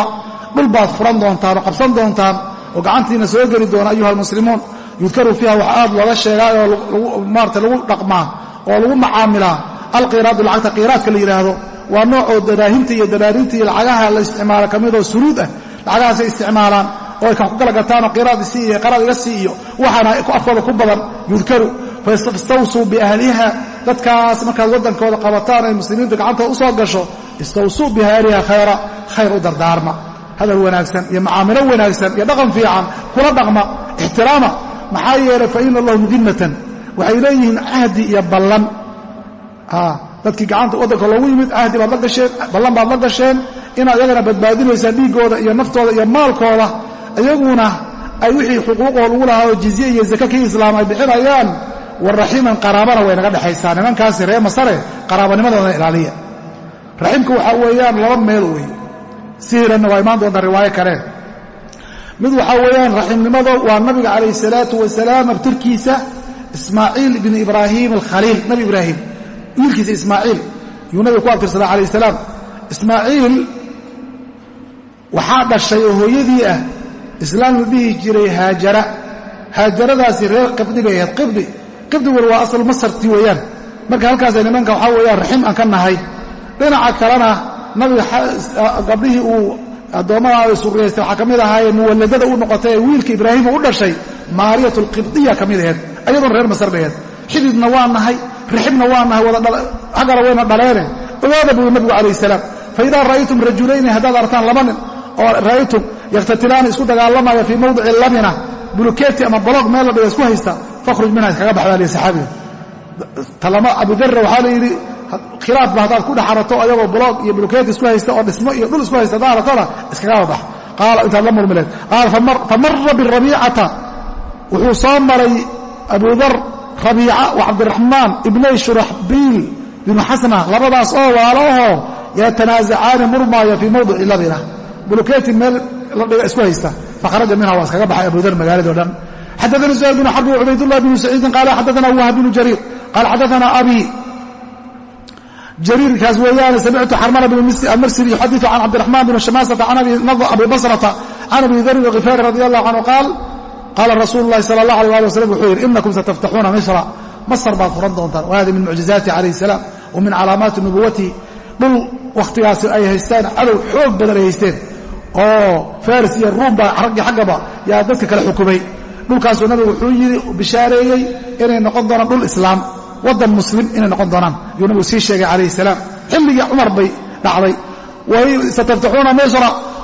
dhul baad furan doontaan oo qabsan doontaan oo gacantiina soo geli doona ayuha almuslimuun yudkaru fiiha wax aad looga sheegaa oo maarata lagu dhaqmaa oo lagu macaamilaa alqiiraadu lacagta qiiraadka la yidhaahdo waa noocoo daraahimta iyo daraariinta iyo lacagaha la isticmaalo ka midoo suruud ah. Lacagahaasay isticmaalaan oo ay ku kala gataanoo qiraad isii iyo qaraad iga sii iyo waxaana afkooda ku badan yudkaru faistawsuu biahliha dadkaas markaad waddankooda qabataan ay muslimiinta gacantooda u soo gasho istawsuu biahliha khayra khayr u dardaarma. Hadal wanaagsan iyo macaamilo wanaagsan iyo dhaqan fiican kula dhaqma ixtiraama. Maxaa yeelay fa ina lahum dimmatan waxay leeyihiin cahdi iyo ballan dadkii gacanta waddanka loogu yimid cahdi baad la gasheen ballan baad la gasheen inaad iyagana badbaadinaysaan dhiiggooda iyo naftooda iyo maalkooda iyaguna ay wixii xuquuqoo lagu lahaa oo jizye iyo zake kii islaam ay bixinayaan waraxiiman qaraabana way naga dhexaysaa nimankaasi ree masare qaraabanimadooda ilaaliya. Raximka waxaa weeyaan laba meel weeye. Sihiranna waa imaan doontaa riwaayo kale. Mid waxaa weeyaan raximnimada waa nabiga calayh salaatu wasalaam abtirkiisa ismaaciil ibni ibraahiim alkhaliil nabi ibraahim wiilkiisa ismaaciil. Yuu nabiga ku abtirsadaa calayh salaam. Ismaaciil waxaa dhashay oo hooyadii ah islaam la dhihi jiray haajara. Haajaradaasi reer qibdi bay ahayd. Qibdi qibdiguna waa asal masarti weeyaan. Marka halkaasay nimanka waxaa weeyaan raxim aan ka nahay. Dhinaca kalena nabiga gabdhihii uu addoommada suriyaystay waxaa ka mid ahaayee muwalladada u noqotay ee wiilka ibraahiima u dhashay maariyat alqibdiya ka mid aheed ayadoona reer masar bay aheed xididna waa nahay raxibna waa nahay xaggana wayna dhaleene. Ogaada buu nabigu calayh salaam faidaa ra'aytum rajulayni haddaad artaan laba nin oo ra'aytum yakhtatilaani isku dagaalamaya fii mawdici lamina bulukeeti ama bolog meel la dhiga isku haysta fakhruj minha iskaga baxdaa liya saxaabiga talama abudarra waxaa la yidhi khilaafba haddaad ku dhex arato ayagoo bolog iyo bulukeeti isku haysta oo dhismo iyo dhul isku haysta haddaad aratona iskagaba bax. Qaala intaad la murmileed. Qaala famara birabiicata wuxuu soo maray abudar rabiica wa cabdiraxmaan ibnay shuraxbiil binu xasna labadaas oo waalahoo yatanaasacaani murmaaya fii mawdici labina. Bulukeeti meel isku haysta. Fakharaja minha waa iskaga baxay abudar magaaladao dhan. Xadaana zuhayr bn xarbi cubaydullah bn saciidin qaala xadaana wahb bnu jariir qaala xadaana abi jariirkaas weeyaane samictu xarmana bn almarsiri yuxadiu can cabdiraxmaan bn shamaasata can abi basrata can abi darin alkhifaari radi allahu canhu qaal qaala rasuulu llahi sala allah alay ali wasalam wuxuu yidhi inakum sataftaxuuna misra masr baad furan doontaan wahada min mucjizaati calayh salaam wa min calaamaati nubuwatihi dhul wakhtigaasi ay haystaan cadow xoog badan ay haysteen oo faris iyo ruum baa raggii xaggaba yaa dadka kale xukumay dhulkaasuu nabigu wuxuu yidhi bishaareeyey inay noqon doonaan dhul islaam waddan muslim inay noqon doonaan ayuu nabigu sii sheegay bay dhacday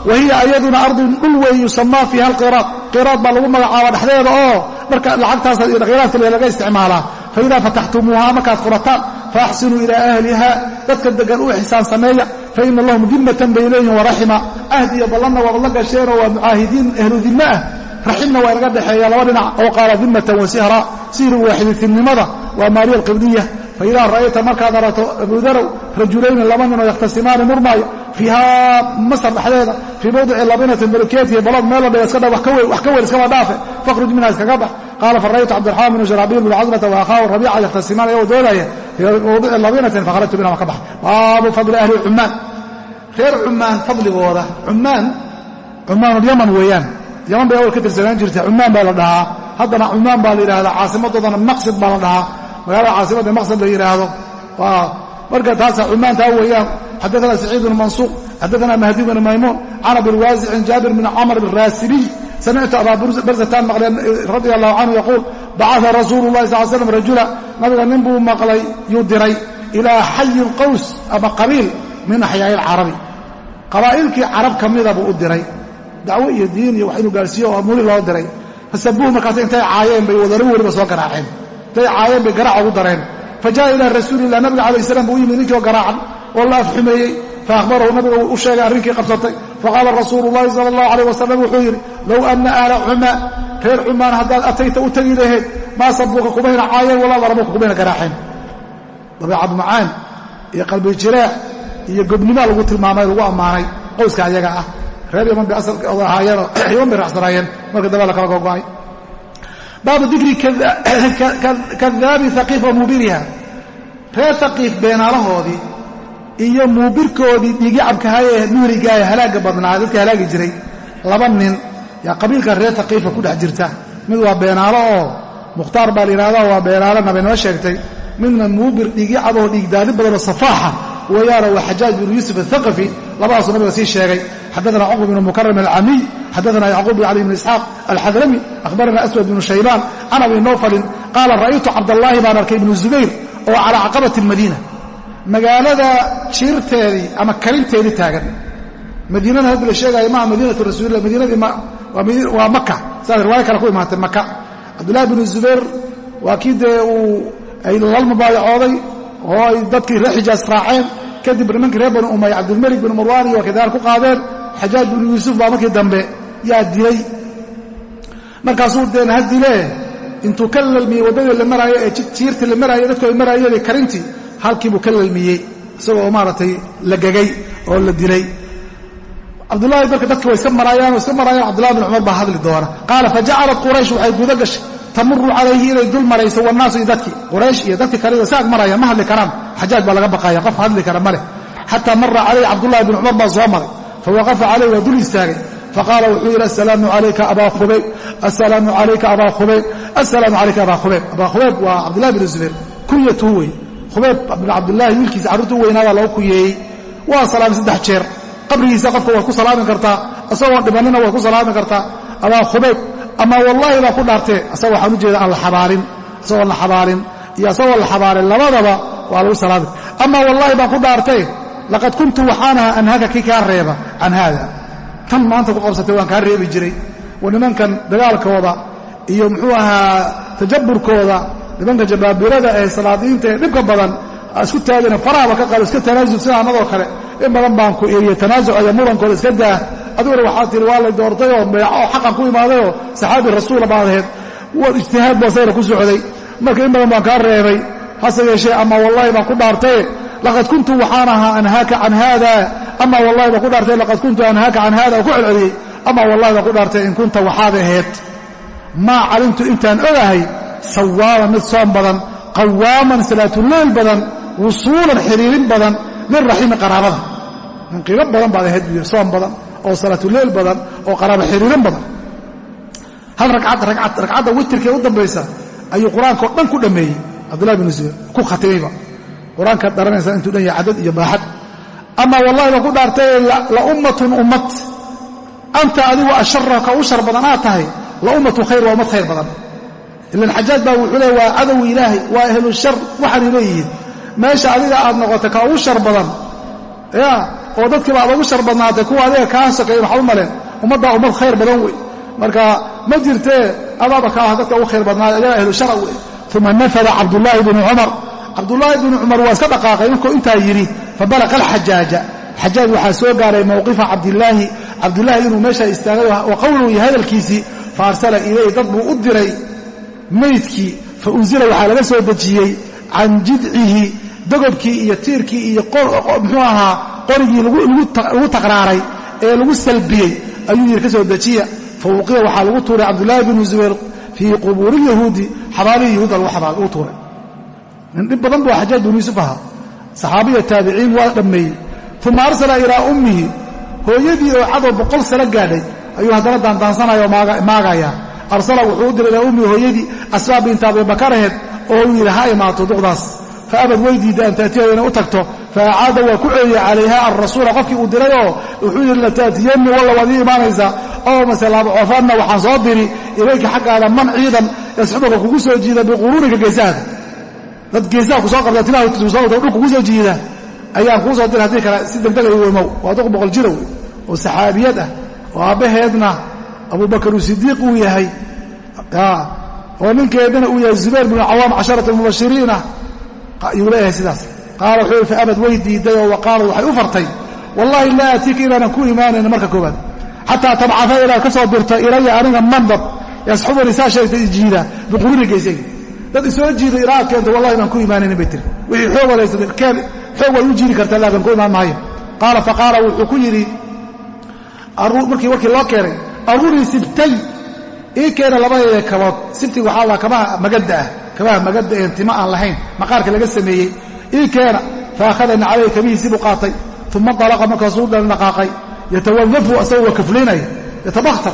wa ayaduna ardun dhul weeye yusamaa fiiha alqiraad qiraad baa lagu magacaaba dhexdeeda oo marka lacagtaas qiraad kaliya laga isticmaalaa faidaa fataxtumuuha markaad furataan faaxsinuu ilaa ahliha dadka degan u ixsaan sameeya faina lahum dimmatan bay leeyihiin waraxima ahd iyo ballanna waad la gasheenoo waa mucaahidiin ahlu dimme ah. Raximna waa inaga dhexeeya laba dhinac oo qaala dimmatan wa sihra. Sihri waaxiditinimada waa maaliya alqibdiya faidaa ra'ayta markaad arato abudarow rajulayni laba ninoo yakhtasimaani murmaayo fiihaa masar dhexdeeda fii mawdici labinatin barikeetihi balad meel la dhiga iska dha wax ka weyn iskaba dhaafe fakhruj minha iskaga bax. Qaala fara'aytu cabdiraxmaan bnu jaraabiil bnu casrata wa akhaahu rabiica yakhtasimaan ayagoo doodaya fii mawdici labinatin fakharajtu minha wax ka bax baabu fadli ahli cumaan. Reer cumaan fadligooda cumaan cumaanulyaman weeyaan. Yaman bay awal ka tirsanaan jirtay cumaan baa la dhahaa. Haddana cumaan baa la yidhahdaa caasimadoodana maqsid baa la dhahaa magaalada caasimadda maqsid la yidhaahdo marka taasa cumaantaa weeyaan. Xadaana saciid bn mansuuq xadaana mahdi bn maymuun can abilwaasicin jaabir bn camr araasibiy samictu abaa barsataan maqleen radia allahu canhu yaquul bacaa rasuulu lahi sal slam rajula. Nabiga nin buu maqlay yuu diray ilaa xayin qaws ama qabiil min axyaa'i alcarabi qabaa'ilkii carab ka mida buu u diray. Dacwo iyo diin iyo wax inuu gaarhsiiyo oo muli loo diray. Fasabuuhu markaas intay caayeen bay wadaro soo garaaceen intay caayeen bay garaac ugu dareen. Fa ja'a ilaa rasuulilah nabiga calayh salam buu u yimid ninkii oo garaacan oo la afxumeeyey faahbarahu nabiga u sheegay arrinkii qabsatay. Faqaala rasuulu llahi sala allahu alayh wasalam wuxuu yidhi low anna ahla cumaa reer cumaan haddaad atayta u tegi lahayd maa sabuuka kumayna caayeen walaa darabuka kumayna garaaceen dabeecad macaan iyo qalbi jiraac iyo gobnimaa lagu tilmaamay lagu ammaanay qowska ayaga ah. Reer yaman bay asalkooda ahaayeenoo yaman bay raacsanaayeen markii dambe la kala gogo'ay baabu dikri kadaabi haqiif wa muubiriha reer haqiif beenaalahoodii iyo muubirkoodii dhiigicabkahay ee nuurigaaya halaagga badnaa dadka halaagi jiray laba nin yaa qabiilka reer haqiifa ku dhex jirta mid waa beenaalo oo mukhtaar baa la yidhahda waa beenaalo nabaynoo sheegtay midna muubir dhiigicaboo dhiigdaadi badanoo safaaxa weeyaana waa xajaaj binu yuusuf athaqafi labadaasuu nabiga sii sheegay xadaana cqb bn mukaram alcamiy xadaana yacquub bn cali bn isxaaq alxadrami ahbarana aswad bnu shaybaan can abi nowfalin qaala ra'aytu cabdallaahi baan arkay ibnu zubayr oo calaa caqabati madiina magaalada jiirteedii ama karinteedii taagan madiinada hadda la sheegaayo maaha madiinatu rasuulilah madiinadii waa maka sidaas riwaayo kale ku imaatay maka cabdullahi bnu zubayr waa kii dee uu ay lal mubaayacooday oo ay dadkii reer xijaas raaceen kadib nimankii reer banu umaya cabdilmelik binu marwaan iyo xajaaj binu yuusuf baa markii dambe yaa dilay. Markaasuu deen ha dilee intuu ka lalmiyey waddadii la maraayo ee jiirtii la maraayo dadku ay maraayeen karintii halkiibuu ka lalmiyey isagoo maaragtay la gegay oo la dilay. Cabdullaahi marka dadka way iska maraayaan iska maraayaan cabdullahi bin cumar baa hadli doona. Qaala fajacalat quraysh waxay guda gashay. Tamuru calayhi inay dul marayso wannaasu iyo dadkii. Quraysh iyo dadkii kaleda saag marayaan ma hadli karaan. Xajaaj baa laga baqaya qof hadli kara ma xataa mara calayhi cabdullahi bin cumar baa soo maray fawaqafa calayh waa dul istaagay faqaala wuxuu yidhi asalaamu calayka abaa khubayb assalaamu calayka abaa khubayb assalaamu calayka abaa khubayb abaa khubayb waa cabdullahi bin zubayr kunyatuu wey khubayb bin cabdullaahi wiilkiisa carruurta u weynaadaa lagu kunyeeyey waa salaamay saddex jeer qabrigiisa qofka waad ku salaami kartaa isagoo dhibanina waad ku salaami kartaa abaa khubayb ama wallaahi baa ku dhaartee asagoo waxaan u jeeda aan la xabaalin isagoo la xabaalin iyo asagoo la xabaalin labadaba waa lagu salaami ama wallaahi baan ku dhaartee laqad kuntu waxaan ahaa anhaka kii kaa reeba can haada tan maanta ku qabsatay waan kaa reebi jiray wa nimankan dagaalkooda iyo muxuu ahaa tajaburkooda nimanka jabaabirada ee salaadiinta ee dhibka badan isku taagina farahaba ka qaado iska tanaasul sida annadoo kale in badan baan ku eriye tanaasuc iyo mudankooda iska daa adiguna waxaa tihi waa lay doortayoo meeco xaqan ku imaadayoo saxaabi rasuula baad ahayd ijtihaad baa sayra ku socday marka in badan baan kaa reebay hase yeeshee ama wallaahi baan ku dhaartaye laqad kuntu waxaan ahaa anhaaka can haada ama wallahi baan ku dhaartay laqad kuntu anhaaka can haada oo ku celceliyey ama wallahi baan ku dhaartay in kunta waxaad ahayd maa calimtu intaan ogahay sawaaban mid soom badan qawaaman salaatuleyl badan wusuulan xiriirin badan min raxiimi qaraabada min qiimo badan baad ahayd buy soom badan oo salaatuleyl badan oo qaraabo xiriirin badan hal ragcad ragcadda witirkee u dambaysa ayuu qur'aanka oo dhan ku dhammeeyey cabdullahi binu zubayr ku khatimayba qur'aankaad dharanaysaa intuu dhan yahay cadad iyo baaxad. Ama wallahi ba ku dhaartay la ummatun ummad anta adigu ashara ka u shar badan aad tahay la ummatun khayr waa ummad khayr badan. Ilan xajaaj baa wuxuu leey waa cadow ilaahay waa ahlu shar waxaanay leeyihiin. Meesha adiga aad noqotay ka ugu shar badan. Ya oo dadkiiba aad ugu shar badnaatay kuwa adiga kaa sokeey waxaad u maleen ummaddaa ummad khayr badan wey. Marka ma jirtee adaaba ka ah dadka ugu khayr badnaada ayaga ahlu shara wey. Uma nafada cabdullaahi bnu cumar cabdullaahi bnu cumar waa iska dhaqaaqay markuu intaa yidhi fabalaqa alxajaaja xajaaj waxaa soo gaaray mowqifa cabdilaahi cabdulaahi inuu meesha istaagay wa qowluhu iyo hadalkiisii fa arsala ilayh dad buu u diray meydkii fa unsila waxaa laga soo dejiyey can jidcihi dogobkii iyo tiirkii iyo muxuu ahaa qorigii lagu taqraaray ee lagu salbiyey ayuu yidhi ka soo dejiya. Fa wuqiya waxaa lagu tuuray cabdulaahi binu zubayr fii qubuuri yahuudi xabaalihii yahuudda lagu tuuray nin dhib badan buu xajaaj binu yuusuf ahaa. Saxaabiya taabiciin waa dhammeeyey uma arsala ilaa ummihi. Hooyadii oo cadow boqol sano gaadhay ayuu haddana daandaansanaya oo maagaya arsala wuxuu u diray ilaa ummihi hooyadii asbaab binta abibakaraheed oo uu yidhi ha imaato duqdaas. Fa abad way diidda an taatiyahu inay u tagto. Fa acaada waa ku celiyey calayha alrasuula qofkii uu dirayoo wuxuu yidhi lataatiyanni walla waad ii imaanaysaa oo mase laabcofanna waxaan soo diri. Ilayka xaggaada man ciidan yasxubuka kugu soo jiida biquruunika geesahaada dad geesaha ku soo qabta tilaha dhul kugu soo jiida ayaan kuu soo dira haddii kale si degdega igu imow waa duq boqol jira wey oo saxaabiyad ah oo aabbaheedna abubakar uu sidiiq uu yahay. Oo ninkeedana uu yahay zubayr binu cawaam casharata mubashiriin ah leeyahay sidaas. Qaala wuxuu fa abad way diiday oo waqaalad waxay u fartay. Wallahi laa aatiika inaanan ku imaanayna marka koobaad xataa tabcada inaad ka soo dirto ilaya aniga mandad yasxubuni saa sheegtay ijiida biquruni geysayga dad isoo jiida ilaa aad keento wallahi baan ku imaanaynin bay tiri. Wixii xoog wadaysatay keen xoog waad u jiiri kartaa laakin ku imaan maayo. Qaala faqaala wuxuu ku yidhi markii warkii loo keenay arurii sibtay ii keena labadeeda kabood sibtig waxaa la kabaha magadda ah kabaha magadda een timo aan lahayn maqaarka laga sameeyey. Ii keena fa akhadani calayhi kabihiisii buu qaatay uma alaqa markaasuu dhaqaaqay yatawadafu asagoo waa kaflaynaya. Yatabaktar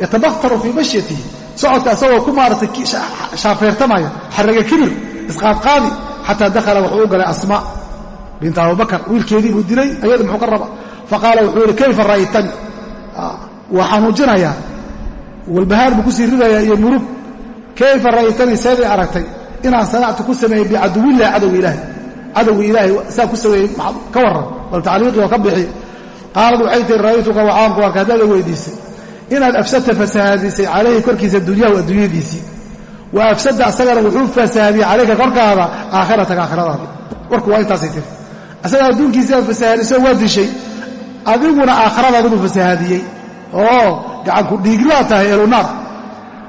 yatabaktaru fii mashyatihi socodka asagoo ku maaratay shaafeertamaya xaraga kibir isqaadqaadi xataa dakhala wuxuu u galay asmaa binta abubakar wiilkeedii buu dilay ayada muxuu ka raba. Faqaala wuxuu yidhi kayfa ra'aytani? Waa xanuujinayaa walbahaar buu ku sii ridayaa iyo murug. Kayfa ra'aytanii seeday aragtay. Inaan sanactu ku sameeyey bicaduwillahi cadowga ilaahay. Cadowga ilaahay saa ku sameeyey ka warran bal tacliiqii oo ka bixi. Qaalad waxay tihi ra'aytuka waxaan ku arka haddaada weydiisay inaad afsadta fasahaadisay calayhi korkiisa dunyahu adduunyadiisii wa afsada asagana wuxuu fasahaadiyey calayka korkaada aakhirataka aakhiradaada warku waa intaasay tiri. Asaga adduunkiisi aad waa dishay adiguna aakhiradaada buu fasahaadiyey. Oo gacanku dhiiglaa tahay elunaar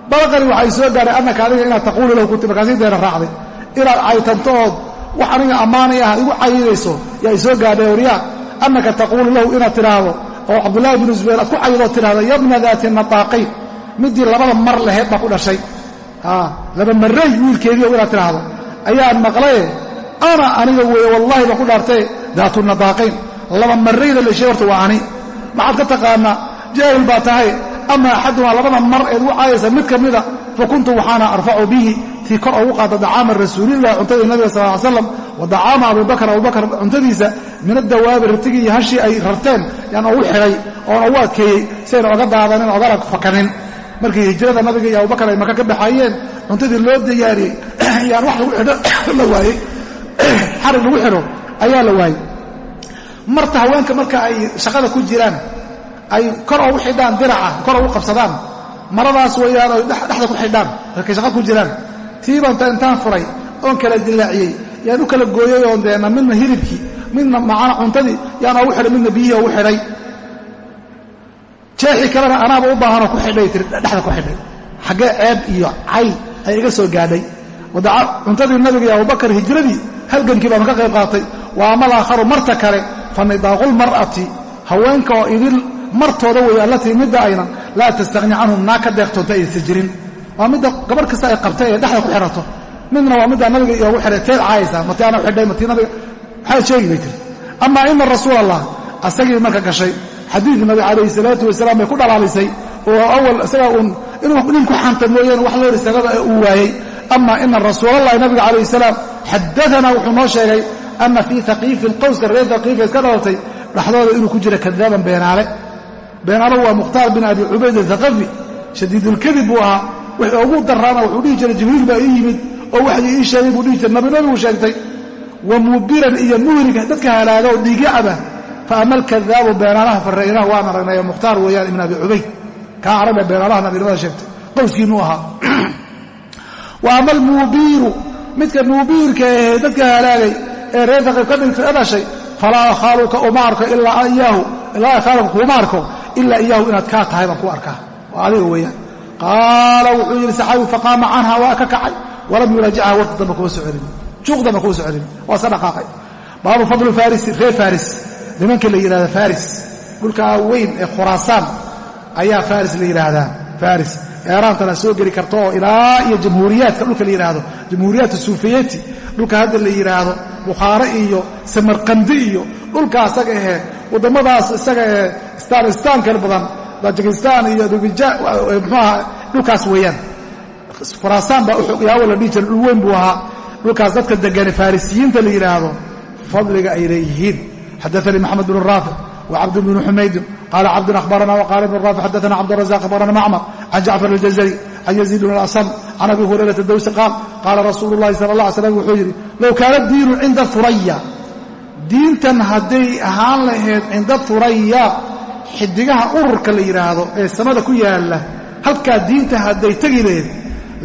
balaqani waxay soo gaadhay annaka adiga inaad taquulu lahu kunti markaasii deena raacday. Inaad caytanto ood wax aniga ammaanay ah igu cayidayso yaa isoo gaadhay oryaa annaka taquulu lahu inaad tidhaahdo oo cabdullaahi binu zubayr aad ku cayidoo tidhahdo yabna daati nataaqayn midii labada mar laheyd baa ku dhashay. Laba marray wiilkeediio inaad tidhaahdo ayaan maqlaye ana aniga weeye wallaahi baan ku dhaartee daatu nataaqayn laba marrayda leshay horta waa ani. Maxaad ka taqaanaa jaahil baa tahay ama axadumaa labada mar eed u caayaysa mid ka mida fa kuntu waxaana arfacu bihi tii kor ugu qaada dacaama rasuulilah cuntadii nabiga sal slam wa dacaama abubakar abubakar cuntadiisa min adawaabi ritigii iyo hashii ay rarteen yaan ugu xidhay oona ugu adkeeyey siayna oga daadanin ogana fakanin. Markii hijrada nabiga iyo abubakar ay maka ka baxaayeen cuntadii loo diyaariyey yaan wax la waayey xarig lagu xidho ayaa la waayey. Marta haweenka marka ay shaqada ku jiraan ay kor ugu xidhaan diraca kor ugu qabsadaan maradaas wayaan oy dhexda ku xidhaan markay shaqa ku jiraan tiibanta intaan furay oon kala dilaaciyey. Yaan u kala gooyey oon deena midna hilibkii midna macana cuntadii yaan ogu xidhay midna biyihii ogu xidhay. Jeexii kalena anaaba u baahanoo ku xidhay tir dhexda ku xidhay. Xaggee ceeb iyo cay ay iga soo gaadhay. Cuntadii nabiga iyo abubakar hijradii halgankii baan ka qayb qaatay. Wa amal aakharu marta kale fa nidaaqulmar'ati haweenka oo idil martooda weeye allatii midda aynan. Laa tastaqni canhum naa ka deeqtoonta aysan jirin waa midda gabarh kasta ay qabtay ee dhexda ku xirato. Midna waa middaa nabiga iyoogu xihay teed caayaysaa mati ana xidhay mati nabiga. Maxaad sheegi bay tiri. Amaa ina rasuul allah asagii marka gashay xadiidka nabi calayhi salaatu wasalaam bay ku dhalaalisay oo awal isaga uun inuu ku xanta mooyaane wax loo risagada ee uu waayey. Ama ina rasuulallahi nabiga calayhi salaam xadaanaa wuxuu noo sheegay ana fii haqiifin qowska reer haqiifa iska dhalatay dhexdooda inuu ku jira kadaaban beenaale. Beenaale waa mukhtaar bin abi cubayd athaqafi shadiidulkadib buu ahaa wixii ugu daraana wuxuu dhihi jiray jibriil baa ii yimid oo waxyi ii sheegay buu dhihi jiray nabi nabigu sheegtay wa mubiran iyo muhriga dadka halaaga oo dhiigacaba fa ama alkadaabu beenaalaha farra'inaha waan aragnay mukhtaar weeyaan ibn abi cubayd kaa araga beenaalaha nabinimada sheegtay. Qowskiinuu ahaa. Wa ama almuubiiru midka muubiirka ahee dadka halaagay ee reer taqib ka dhintay dhashay falaa akhaaluka uma arko ilaa iyaahu ilaa akhaaluka kuuma arko ilaa iyaahu inaad kaa tahay baan ku arkaa. Waa adiga weeyaan qaala wuxuu yidhi saxaabi faqaama canha waa ka kacay. Walam yuraajichaa warta dambe kuma soo celin. Juuq dambe kuma soo celin. Waa iska dhaqaaqay baabu fadlu farisi reer faris nimanka la yidhahda faris dhulkaa weyn ee khuraasaan ayaa faris la yidhaahdaa. Faris eeraantana soo geli karta oo ilaa iyo jamhuuriyaadka dhulka la yidhaahdo. Jamhuuriyaadka suufiyeti dhulka hadda la yidhaahdo bukhaare iyo samarqandi iyo dhulka asaga ahee waddamadaas isaga ee stanistan kala badan tajikistan iyo mxuaha dhulkaas weeyaan. Khuraasaan baa yaawo la dhihi jira dhul weyn buu ahaa. Dhulkaas dadka degane farisiyiinta la yidhaahdo fadliga ay leeyihiin. Xadaanii maxamed bn raafic wcabd bn xumaydin qaala cabdun ahbarana wqala ibn raafic xadaana cabdrazaq ahbarana macmar can jacfar aljazari can yaziid bn asam can abi hurayrata dawsi qaal qaala rasuulu llahi sala alay slam wuxuu yidhi low kaana diinu cinda huraya diintan hadday ahaan lahayd cinda huraya xidigaha ururka la yidhaahdo ee samada ku yaalla halkaa diinta hadday tegi lahayd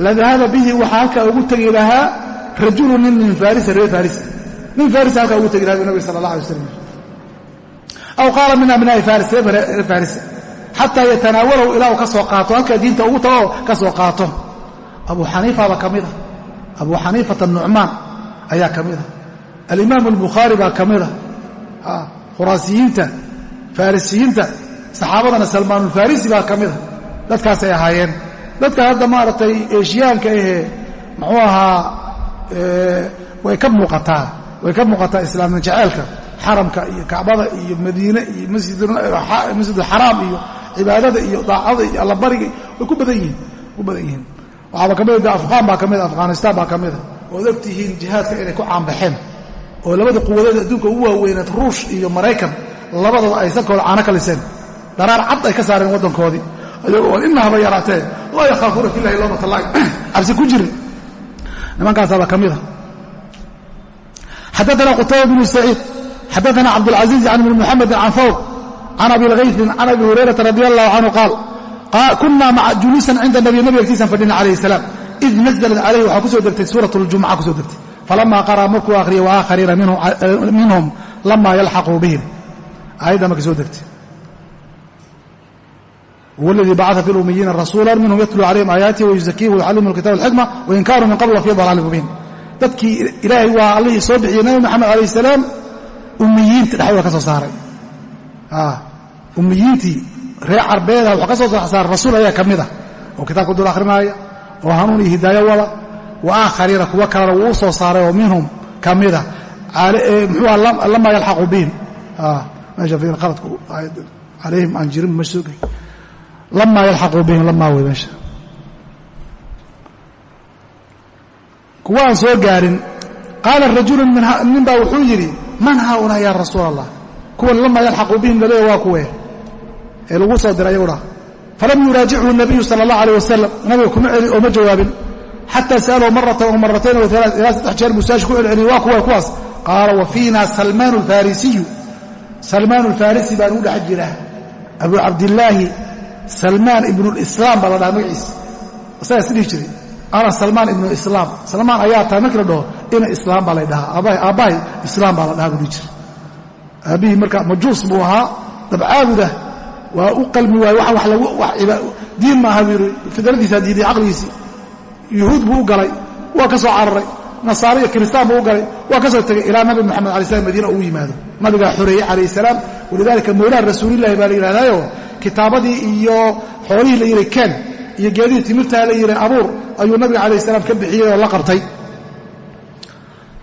ladahaba bihi waxaa halkaa ugu tegi lahaa rajulu nin min farisa reer farisa. Nin farisa halkaa ugu tegi laha bu nabig sala alay waslam aw qaala min abnaa'i faris reer farisa xataa yatanaawalow ilaa uu ka soo qaato halkaa diinta ugu tago ka soo qaato. Abu xaniifaba ka mida abu xaniifata nucmaan ayaa ka mida alimaam albukhaari baa ka mida khuraasiyiinta farisiyiinta saxaabadana salmaanulfarisi baa ka mida dadkaasay ahaayeen. Dadka hadda maaragtay eeshiyaanka ahee muxuu ahaa way ka muuqataa way ka muuqataa islaamna jeceelka xaramka iyo kacbada iyo madiine iyo masjidulxaraam iyo cibaadada iyo daacada iyo allabariga way ku badan yihiin ku badan yihiin. Waxaaba ka mida afqaan baa ka mida afghanistaan baa ka mida ood og tihiin jihaadka inay ku caanbaxeen oo labada quwadeed adduunka ugu waaweyneed ruush iyo maraykan labadaba ay sankooda caano ka liseen daraar cad ay ka saareen waddankoodii ayagoo oon inahaba yaraatee laa yakhaafuuna filahi lowmata laag cabsi ku jirin nimankaasaaba ka mida xadaana qutayba bnu saciid xadaana cabdاlcaزiiz can ibni muxamedi can fawq can abi lgayثin can abi hurayrata radi allahu canhu qaal kuna juluusan cinda nabiy nabi agtiisan fadhina calayh الsalaam id naزlat calayhi waxaa ku soo degtay suuraة اljumca kusoo degtay falama qara'a markuu akhriyay waakhariina minhum lama yalxaquu bihim aayadda marka soo degtay. Wladii bacaa fi lumiyiina rasuula minhum yatluu calayhim aayaatihi wayuzakiihim wayucallimuhum alkitab alxikma wain kaanuu min qabla fii dalaali mubiin. Dadkii ilaahay waa allihii soo bixiyey nabi moxamed alayh salaam ummiyiinta dhexdooda ka soo saaray. Ah, Ummiyiintii reer carbeeda waxaa ka soo saaray rasuul ayaa ka mid ah. Oo kitaabka dul ahrinaaya oo hanuun iyo hidaayo wada wa aakhariina kuwo kalena wuu u soo saaray oo minhum ka mid ah. Eh, muxuu ah, lamaa yalxaqu bihim ah meesha fiir qaladku calayhim aan jirin ma soo lamaa yalxaqu bihim lamaa wey meesha kuwa aan soo gaarin qaala rajulu nin baa wuxuu yidhi man haaulaa ya rasuul allah kuwan lamaa yalxaqu bihim laleeya waa kuwe ee lagu soo diray ayagudha falam yuraajichu nabiyu sala allah alayh wasalam nabiga kuma celin oo ma jawaabin xataa sa'alow maratan o maratayn ilaa saddex jeer buu su'aasha ku celceliyey waa kuwa kuwaas qaala wa fiina salmaan alfarisiyu salmaan alfarisi baan u dhex jira abu cabdillaahi salmaan ibnu lislaam baa la dhaha magaciisa isagaa is dhihi jiray. Ana salmaan ibnu islaam. Salmaan ayaa tahay markii la dhaho ina islaam baa lay dhahaa. Aabbahay islaam baa la dhahaa buu dhihi jiray aabbihii marka majuus buu ahaa dabcaabudah waa u qalmi waaye diin maaha buu yidhi. Fidradiisaa diiday caqligiisii yuhuud buu u galay. Waa ka soo cararay nasaara iyo kiristaan buu u galay. Waa ka soo tegay ilaa nabi moxamed alay slam madiina uu yimaado. Nabigaa xoreeyey calayh salaam. Walidaalika mawlaa rasuulillahi baa la yidhahdaayo kitaabadii iyo xoolihii la yidhi keen iyo geedihii timirtaa la yidhi abuur ayuu nabiga calayh salaam ka bixiyey oo la qabtay.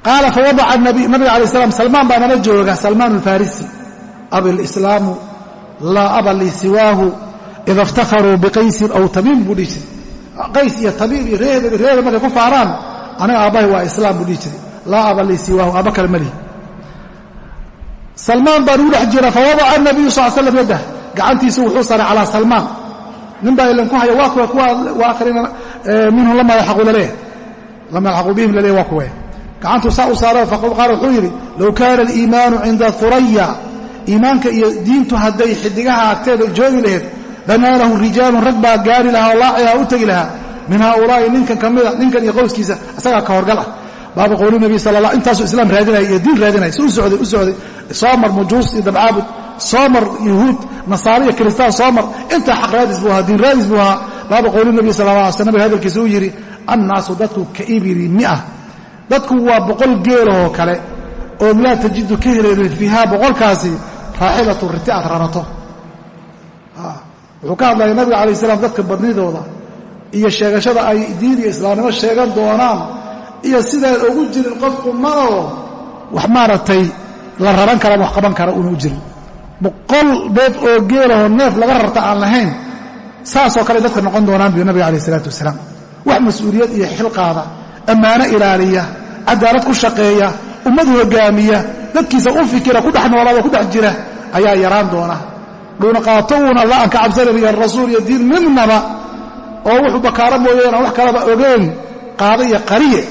Qaala fawadaca nabiga alay slam salmaan baa nala jooga salmaan alfarisi abi lislaamu laa aba lii siwaahu ida iftakharuu biqaysin aw tamiim buu dhihi jiray. Qays iyo tamiim iyo aniga aabbahay waa islaam buu dhihi jiray. Laa aba lii siwaahu aabba kale malihi salmaan baan ugu dhex jira fawadaca nabiyu sal slam yaddah gacantiisu wuxuu saray calaa salmaan. Nin baa ilan ku haya waa kuwa kuwa waakhirina minhum lama yalxaqu la leeyahay lama yalxaqu bihim laleeyahy waa kuwe gacantuu saa u saaro qaala wuxuu yidhi low kaana aliimaanu cinda huraya iimaanka iyo diintu hadday xidigaha agteeda joogi lahayd lanaalahu rijaalun rag baa gaari lahaa oo laaciha u tegi lahaa min haaulaa'i ninkan ka mida ninkan iyo qowskiisa isagaa ka horgal ah. Baabu qowli nabi sala allah intaasuu islaam raadinaya iyo diin raadinaya si u socday u socday. Soo mar mujuus iyo dabcaabud soo mar yahuud nasaara iyo kiristaan soo mar intaa xaq raadis buu ahaa diin raadis buu ahaa. Baabu qowli nabi sala allah alay sl nabiga hadalkiisa uu yidhi annaasu dadku ka ibili mia. Dadku waa boqol geelahoo kale oo laa tajidu ka helaynin fiihaa boqolkaasi raaxilatu riti aad rarato wuxuu ka hadlaya nabiga alay slam dadka badnidooda iyo sheegashada ay diin iyo islaamnimo sheegan doonaan iyo sidaan ugu jirin qofku manoo wax maaragtay la raran kara wax qaban kara una jirin. Boqol beed oo geelahoo neef laga rarta aan lahayn saasoo kale dadka noqon doonaan buu nabiga alayh isalaatu wasalaam. Wax mas'uuliyad iyo xilqaada ammaano ilaaliya cadaalad ku shaqeeya ummad hogaamiya dadkiisa u fikira ku dhex noolaada ku dhex jira ayaa yaraan doona. Dhuunaqaato uun alla aan ka cabsanan iyo rasuul iyo diin midnaba oo wuxuu bakaaro mooyeen aan wax kalaba ogeyn qaado iyo qariye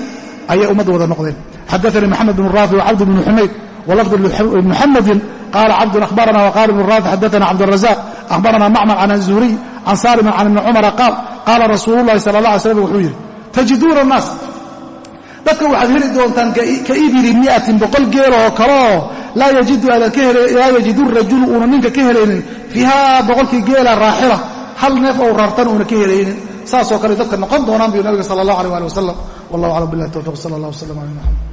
ayay ummadda wada noqdeen. Xadaanii maxamed bnu raafi wcabd bnu xumayd walafd muxamedin qaala cabdun ahbarana wqaala ibnu raafi xadaana cabdrazaq ahbarana macmar can azuhuriy can saalimin can ibni cumara qaal qaala rasuulu llahi sala allah alay slam wuxuu yidhi tajiduuna naas dadka waxaad heli doontaan ka ibili miatin boqol geeloo kaleoo laa yajidu rajulu uuna ninka ka helaynin fiiha boqolkii geela raaxila hal neef ou rartan uuna ka helaynin saasoo kale dadka noqon doonaan buu nabiga sala allah aleh ali wasalam wallah aclam bilah towfiq sala allah wasalam aleh maxamed